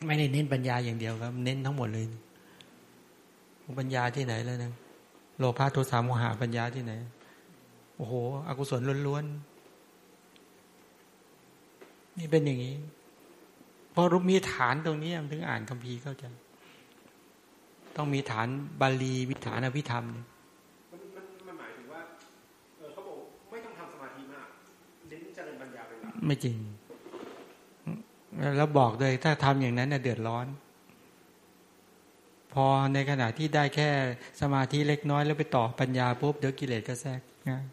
A: ไม่ได้เน้นปัญญาอย่างเดียวครับ เน้นทั้งหมดเลยปัญญาที่ไหนแล้วนะโลภะโทสะโมหะปัญญาที่ไหน โอ้โห อกุศลล้วนๆ นี่เป็นอย่างนี้พราะรู้มีฐานตรงนี้มันถึงอ่านคัมภีร์เข้าใจต้องมีฐานบาลีวิฐานอภิธรรม
B: เนี่ยมันหมายถึงว่าเขาบอกไม่ต้องทำสมาธิมากเน้นเจริญปัญญาไปหลัก
A: ไม่จริง แล้วบอกเลยถ้าทำอย่างนั้นเนี่ยเดือดร้อน พอในขณะที่ได้แค่สมาธิเล็กน้อยแล้วไปต่อปัญญาปุ๊บเดี๋ยวกิเลสก็แทรกง่าย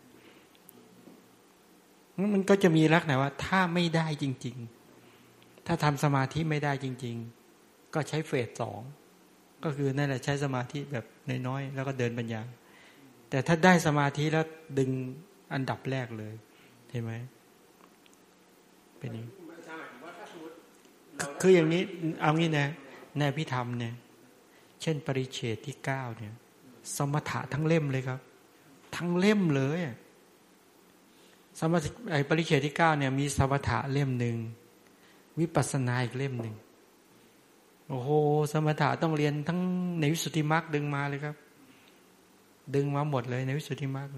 A: มันก็จะมีลักษณะว่า ถ้าไม่ได้จริง ๆ ถ้าทำสมาธิไม่ได้จริง ๆ ก็ใช้เฟสสองก็คือนั่นแหละใช้สมาธิแบบน้อยๆแล้วก็เดินปัญญา แต่ถ้าได้สมาธิแล้วดึงอันดับแรกเลยเห็นไหมเป็นนี้คืออย่างนี้เอางี้นะในพิธรรมเนี่ย เช่น ปริเฉดที่เก้าเนี่ย สมถะทั้งเล่มเลยครับ ทั้งเล่มเลยสมถะ ไอปริเฉดที่เก้าเนี่ยมีสมถะเล่มหนึ่งวิปัสนาอีกเล่มหนึ่งโอ้โหสมถะต้องเรียนทั้งในวิสุทธิมรรคดึงมาเลยครับ ดึงมาหมดเลยในวิสุทธิมรรค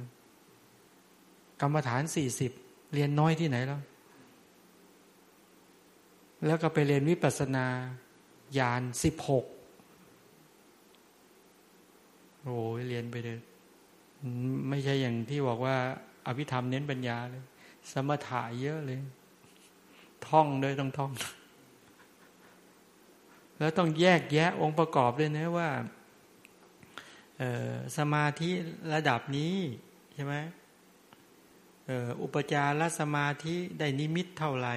A: กรรมฐานสี่สิบเรียนน้อยที่ไหนแล้ว แล้วก็ไปเรียนวิปัสสนาญาณสิบหกโอ้ยเรียนไปเลยไม่ใช่อย่างที่บอกว่า อภิธรรมเน้นปัญญาเลย สมถะเยอะเลย ท่องด้วยต้องท่อง แล้วต้องแยกแยะองค์ประกอบด้วยนะว่าสมาธิระดับนี้ใช่ไหมอุปจารสมาธิได้นิมิตเท่าไหร่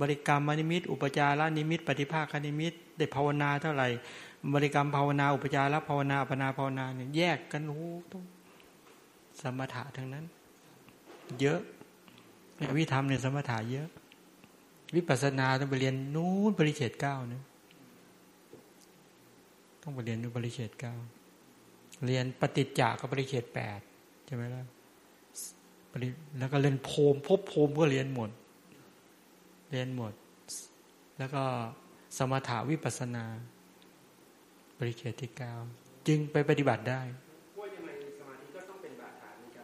A: บริกรรมนิมิต อุปจารนิมิต ปฏิภาคนิมิต ได้ภาวนาเท่าไหร่ บริกรรมภาวนาอุปจารภาวนาปนาภาวนาเนี่ยแยกกันโอ้ต้องสมถะทั้งนั้น เยอะวิธรรมเนี่ยสมถะเยอะ วิปัสสนาต้องไปเรียนนู้นบริเฉดเก้านะต้องไปเรียนนู้นบริเฉดเก้าเรียนปฏิจจากับบริเฉดแปดใช่ไหมล่ะแล้วก็เรียนโพมพบโพมก็เรียนหมด เรียนหมด แล้วก็สมถาวิปัสนาบริเฉดที่เก้าจึงไปปฏิบัติได้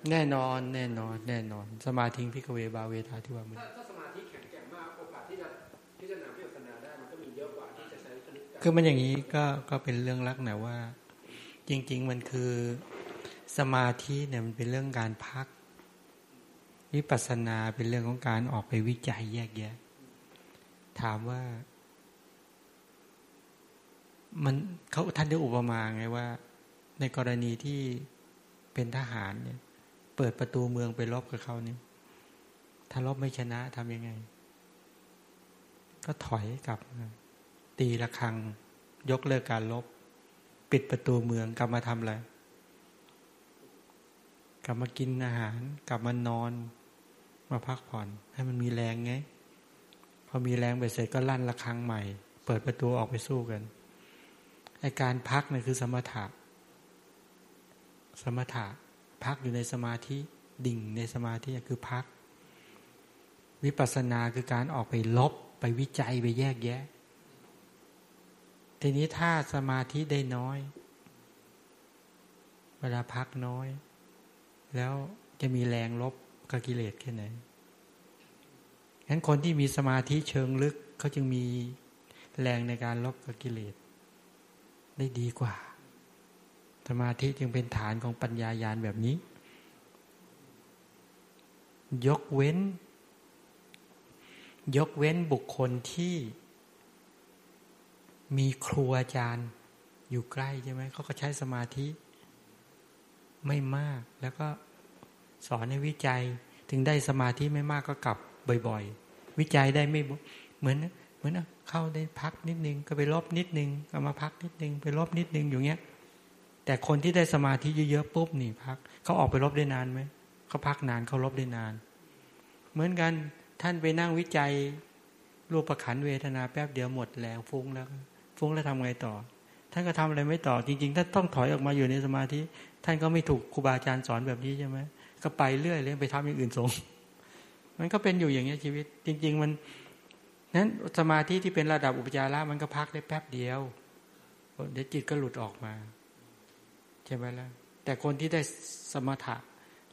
A: แน่นอนแน่นอน แน่นอน สมาธิพิกเวบาเวทาที่ว่า
B: มัน
A: คือมันอย่างนี้ก็ก็เป็นเรื่องลักษณะว่า จริง ๆ มันคือสมาธิเนี่ยมันเป็นเรื่องการพักวิปัสสนาเป็นเรื่องของการออกไปวิจัยแยกแยะ ถามว่า มันเขาท่านได้อุปมาไงว่า ในกรณีที่เป็นทหารเนี่ย เปิดประตูเมืองไปรบกับเขานี่ถ้ารบไม่ชนะทำยังไง ก็ถอยกลับ ตีระฆัง ยกเลิกการลบ ปิดประตูเมืองกลับมาทำอะไร กลับมากินอาหาร กลับมานอน มาพักผ่อน ให้มันมีแรงไง พอมีแรงไปเสร็จก็ลั่นระฆังใหม่ เปิดประตูออกไปสู้กันไอการพักนี่คือสมถะ สมถะ พักอยู่ในสมาธิดิ่งในสมาธิคือพัก วิปัสสนาคือการออกไปลบไปวิจัยไปแยกแยะ ทีนี้ถ้าสมาธิได้น้อย เวลาพักน้อย แล้วจะมีแรงลบกับกิเลสแค่ไหนฉะนั้นคนที่มีสมาธิเชิงลึกเขาจึงมีแรงในการลบกับกิเลสได้ดีกว่า สมาธิจึงเป็นฐานของปัญญายาณแบบนี้ ยกเว้น ยกเว้นบุคคลที่ มีครูอาจารย์ อยู่ใกล้ใช่ไหมเขาก็ใช้สมาธิ ไม่มากแล้วก็สอนในวิจัยถึงได้สมาธิไม่มากก็กลับบ่อย ๆ วิจัยได้ไม่เหมือนเหมือนเข้าได้พักนิดนึงก็ไปลบนิดนึงก็มาพักนิดนึงไปลบนิดนึงอยู่เงี้ย แต่คนที่ได้สมาธิเยอะๆปุ๊บนี่พักเขาออกไปลบได้นานไหมเขาพักนานเขาลบได้นาน เหมือนกันท่านไปนั่งวิจัยรูปประขันเวทนาแป๊บเดียวหมดแรงฟุ้งแล้ว ฟุ้งแล้วทำไงต่อ ท่านก็ทำอะไรไม่ต่อ จริงๆท่านต้องถอยออกมาอยู่ในสมาธิ ท่านก็ไม่ถูกครูบาอาจารย์สอนแบบนี้ใช่ไหมก็ไปเรื่อยเลยไปทำอย่างอื่นส่งมันก็เป็นอยู่อย่างนี้ชีวิต จริง ๆ มันนั้นสมาธิที่เป็นระดับอุปจาระมันก็พักได้แป๊บเดียวเดี๋ยวจิตก็หลุดออกมา ช่ไหมล่ะแต่คนที่ได้สมถะ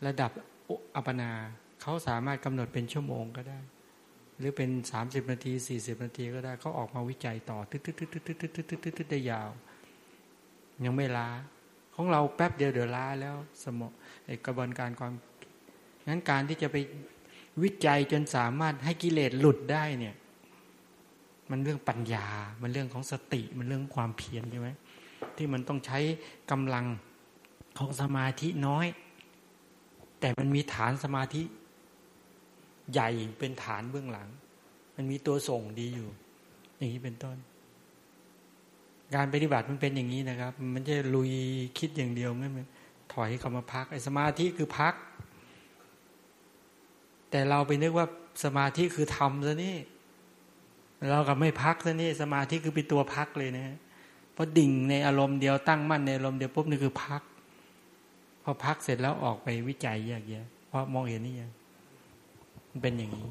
A: ระดับอัปนาเขาสามารถกำหนดเป็นชั่วโมงก็ได้ หรือเป็นสามสิบนาทีสี่สิบนาทีก็ได้เขาออกมาวิจัยต่อตึ๊ดตึ๊ดตึ๊ดตึ๊ดตึ๊ดตึ๊ดตึ๊ดตึ๊ดได้ยาว ยังไม่ล้า ของเราแป๊บเดียวเดี๋ยวล้าแล้วสมองกระบวนการความงั้นการที่จะไปวิจัยจนสามารถให้กิเลสหลุดได้เนี่ย มันเรื่องปัญญา มันเรื่องของสติมันเรื่องความเพียรใช่ไหมที่มันต้องใช้กำลัง ของสมาธิน้อย แต่มันมีฐานสมาธิ ใหญ่เป็นฐานเบื้องหลัง มันมีตัวส่งดีอยู่ อย่างนี้เป็นต้น การปฏิบัติมันเป็นอย่างนี้นะครับ มันจะลุยคิดอย่างเดียวไม่ถอยเข้ามาพักไอ้สมาธิคือพัก แต่เราไปนึกว่าสมาธิคือทำซะนี่เรากับไม่พักซะนี่สมาธิคือเป็นตัวพักเลยนะเพราะดิ่งในอารมณ์เดียวตั้งมั่นในอารมณ์เดียวปุ๊บนี่คือพัก อพักเสร็จแล้วออกไปวิจัยแยกแยะเพราะมองเห็นนี่ยังมันเป็นอย่างนี้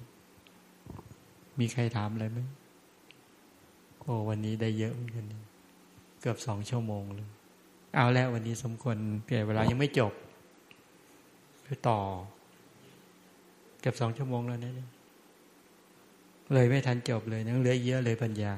A: มีใครถามอะไรไหมโอ้วันนี้ได้เยอะเหมือนกันเกือบสองชั่วโมงเลยเอาแล้ววันนี้สมควรเกี่ยเวลายังไม่จบคือต่อ เกือบสองชั่วโมงแล้วเนี่ยเลยไม่ทันจบเลยนังเหลือเยอะเลยปัญญา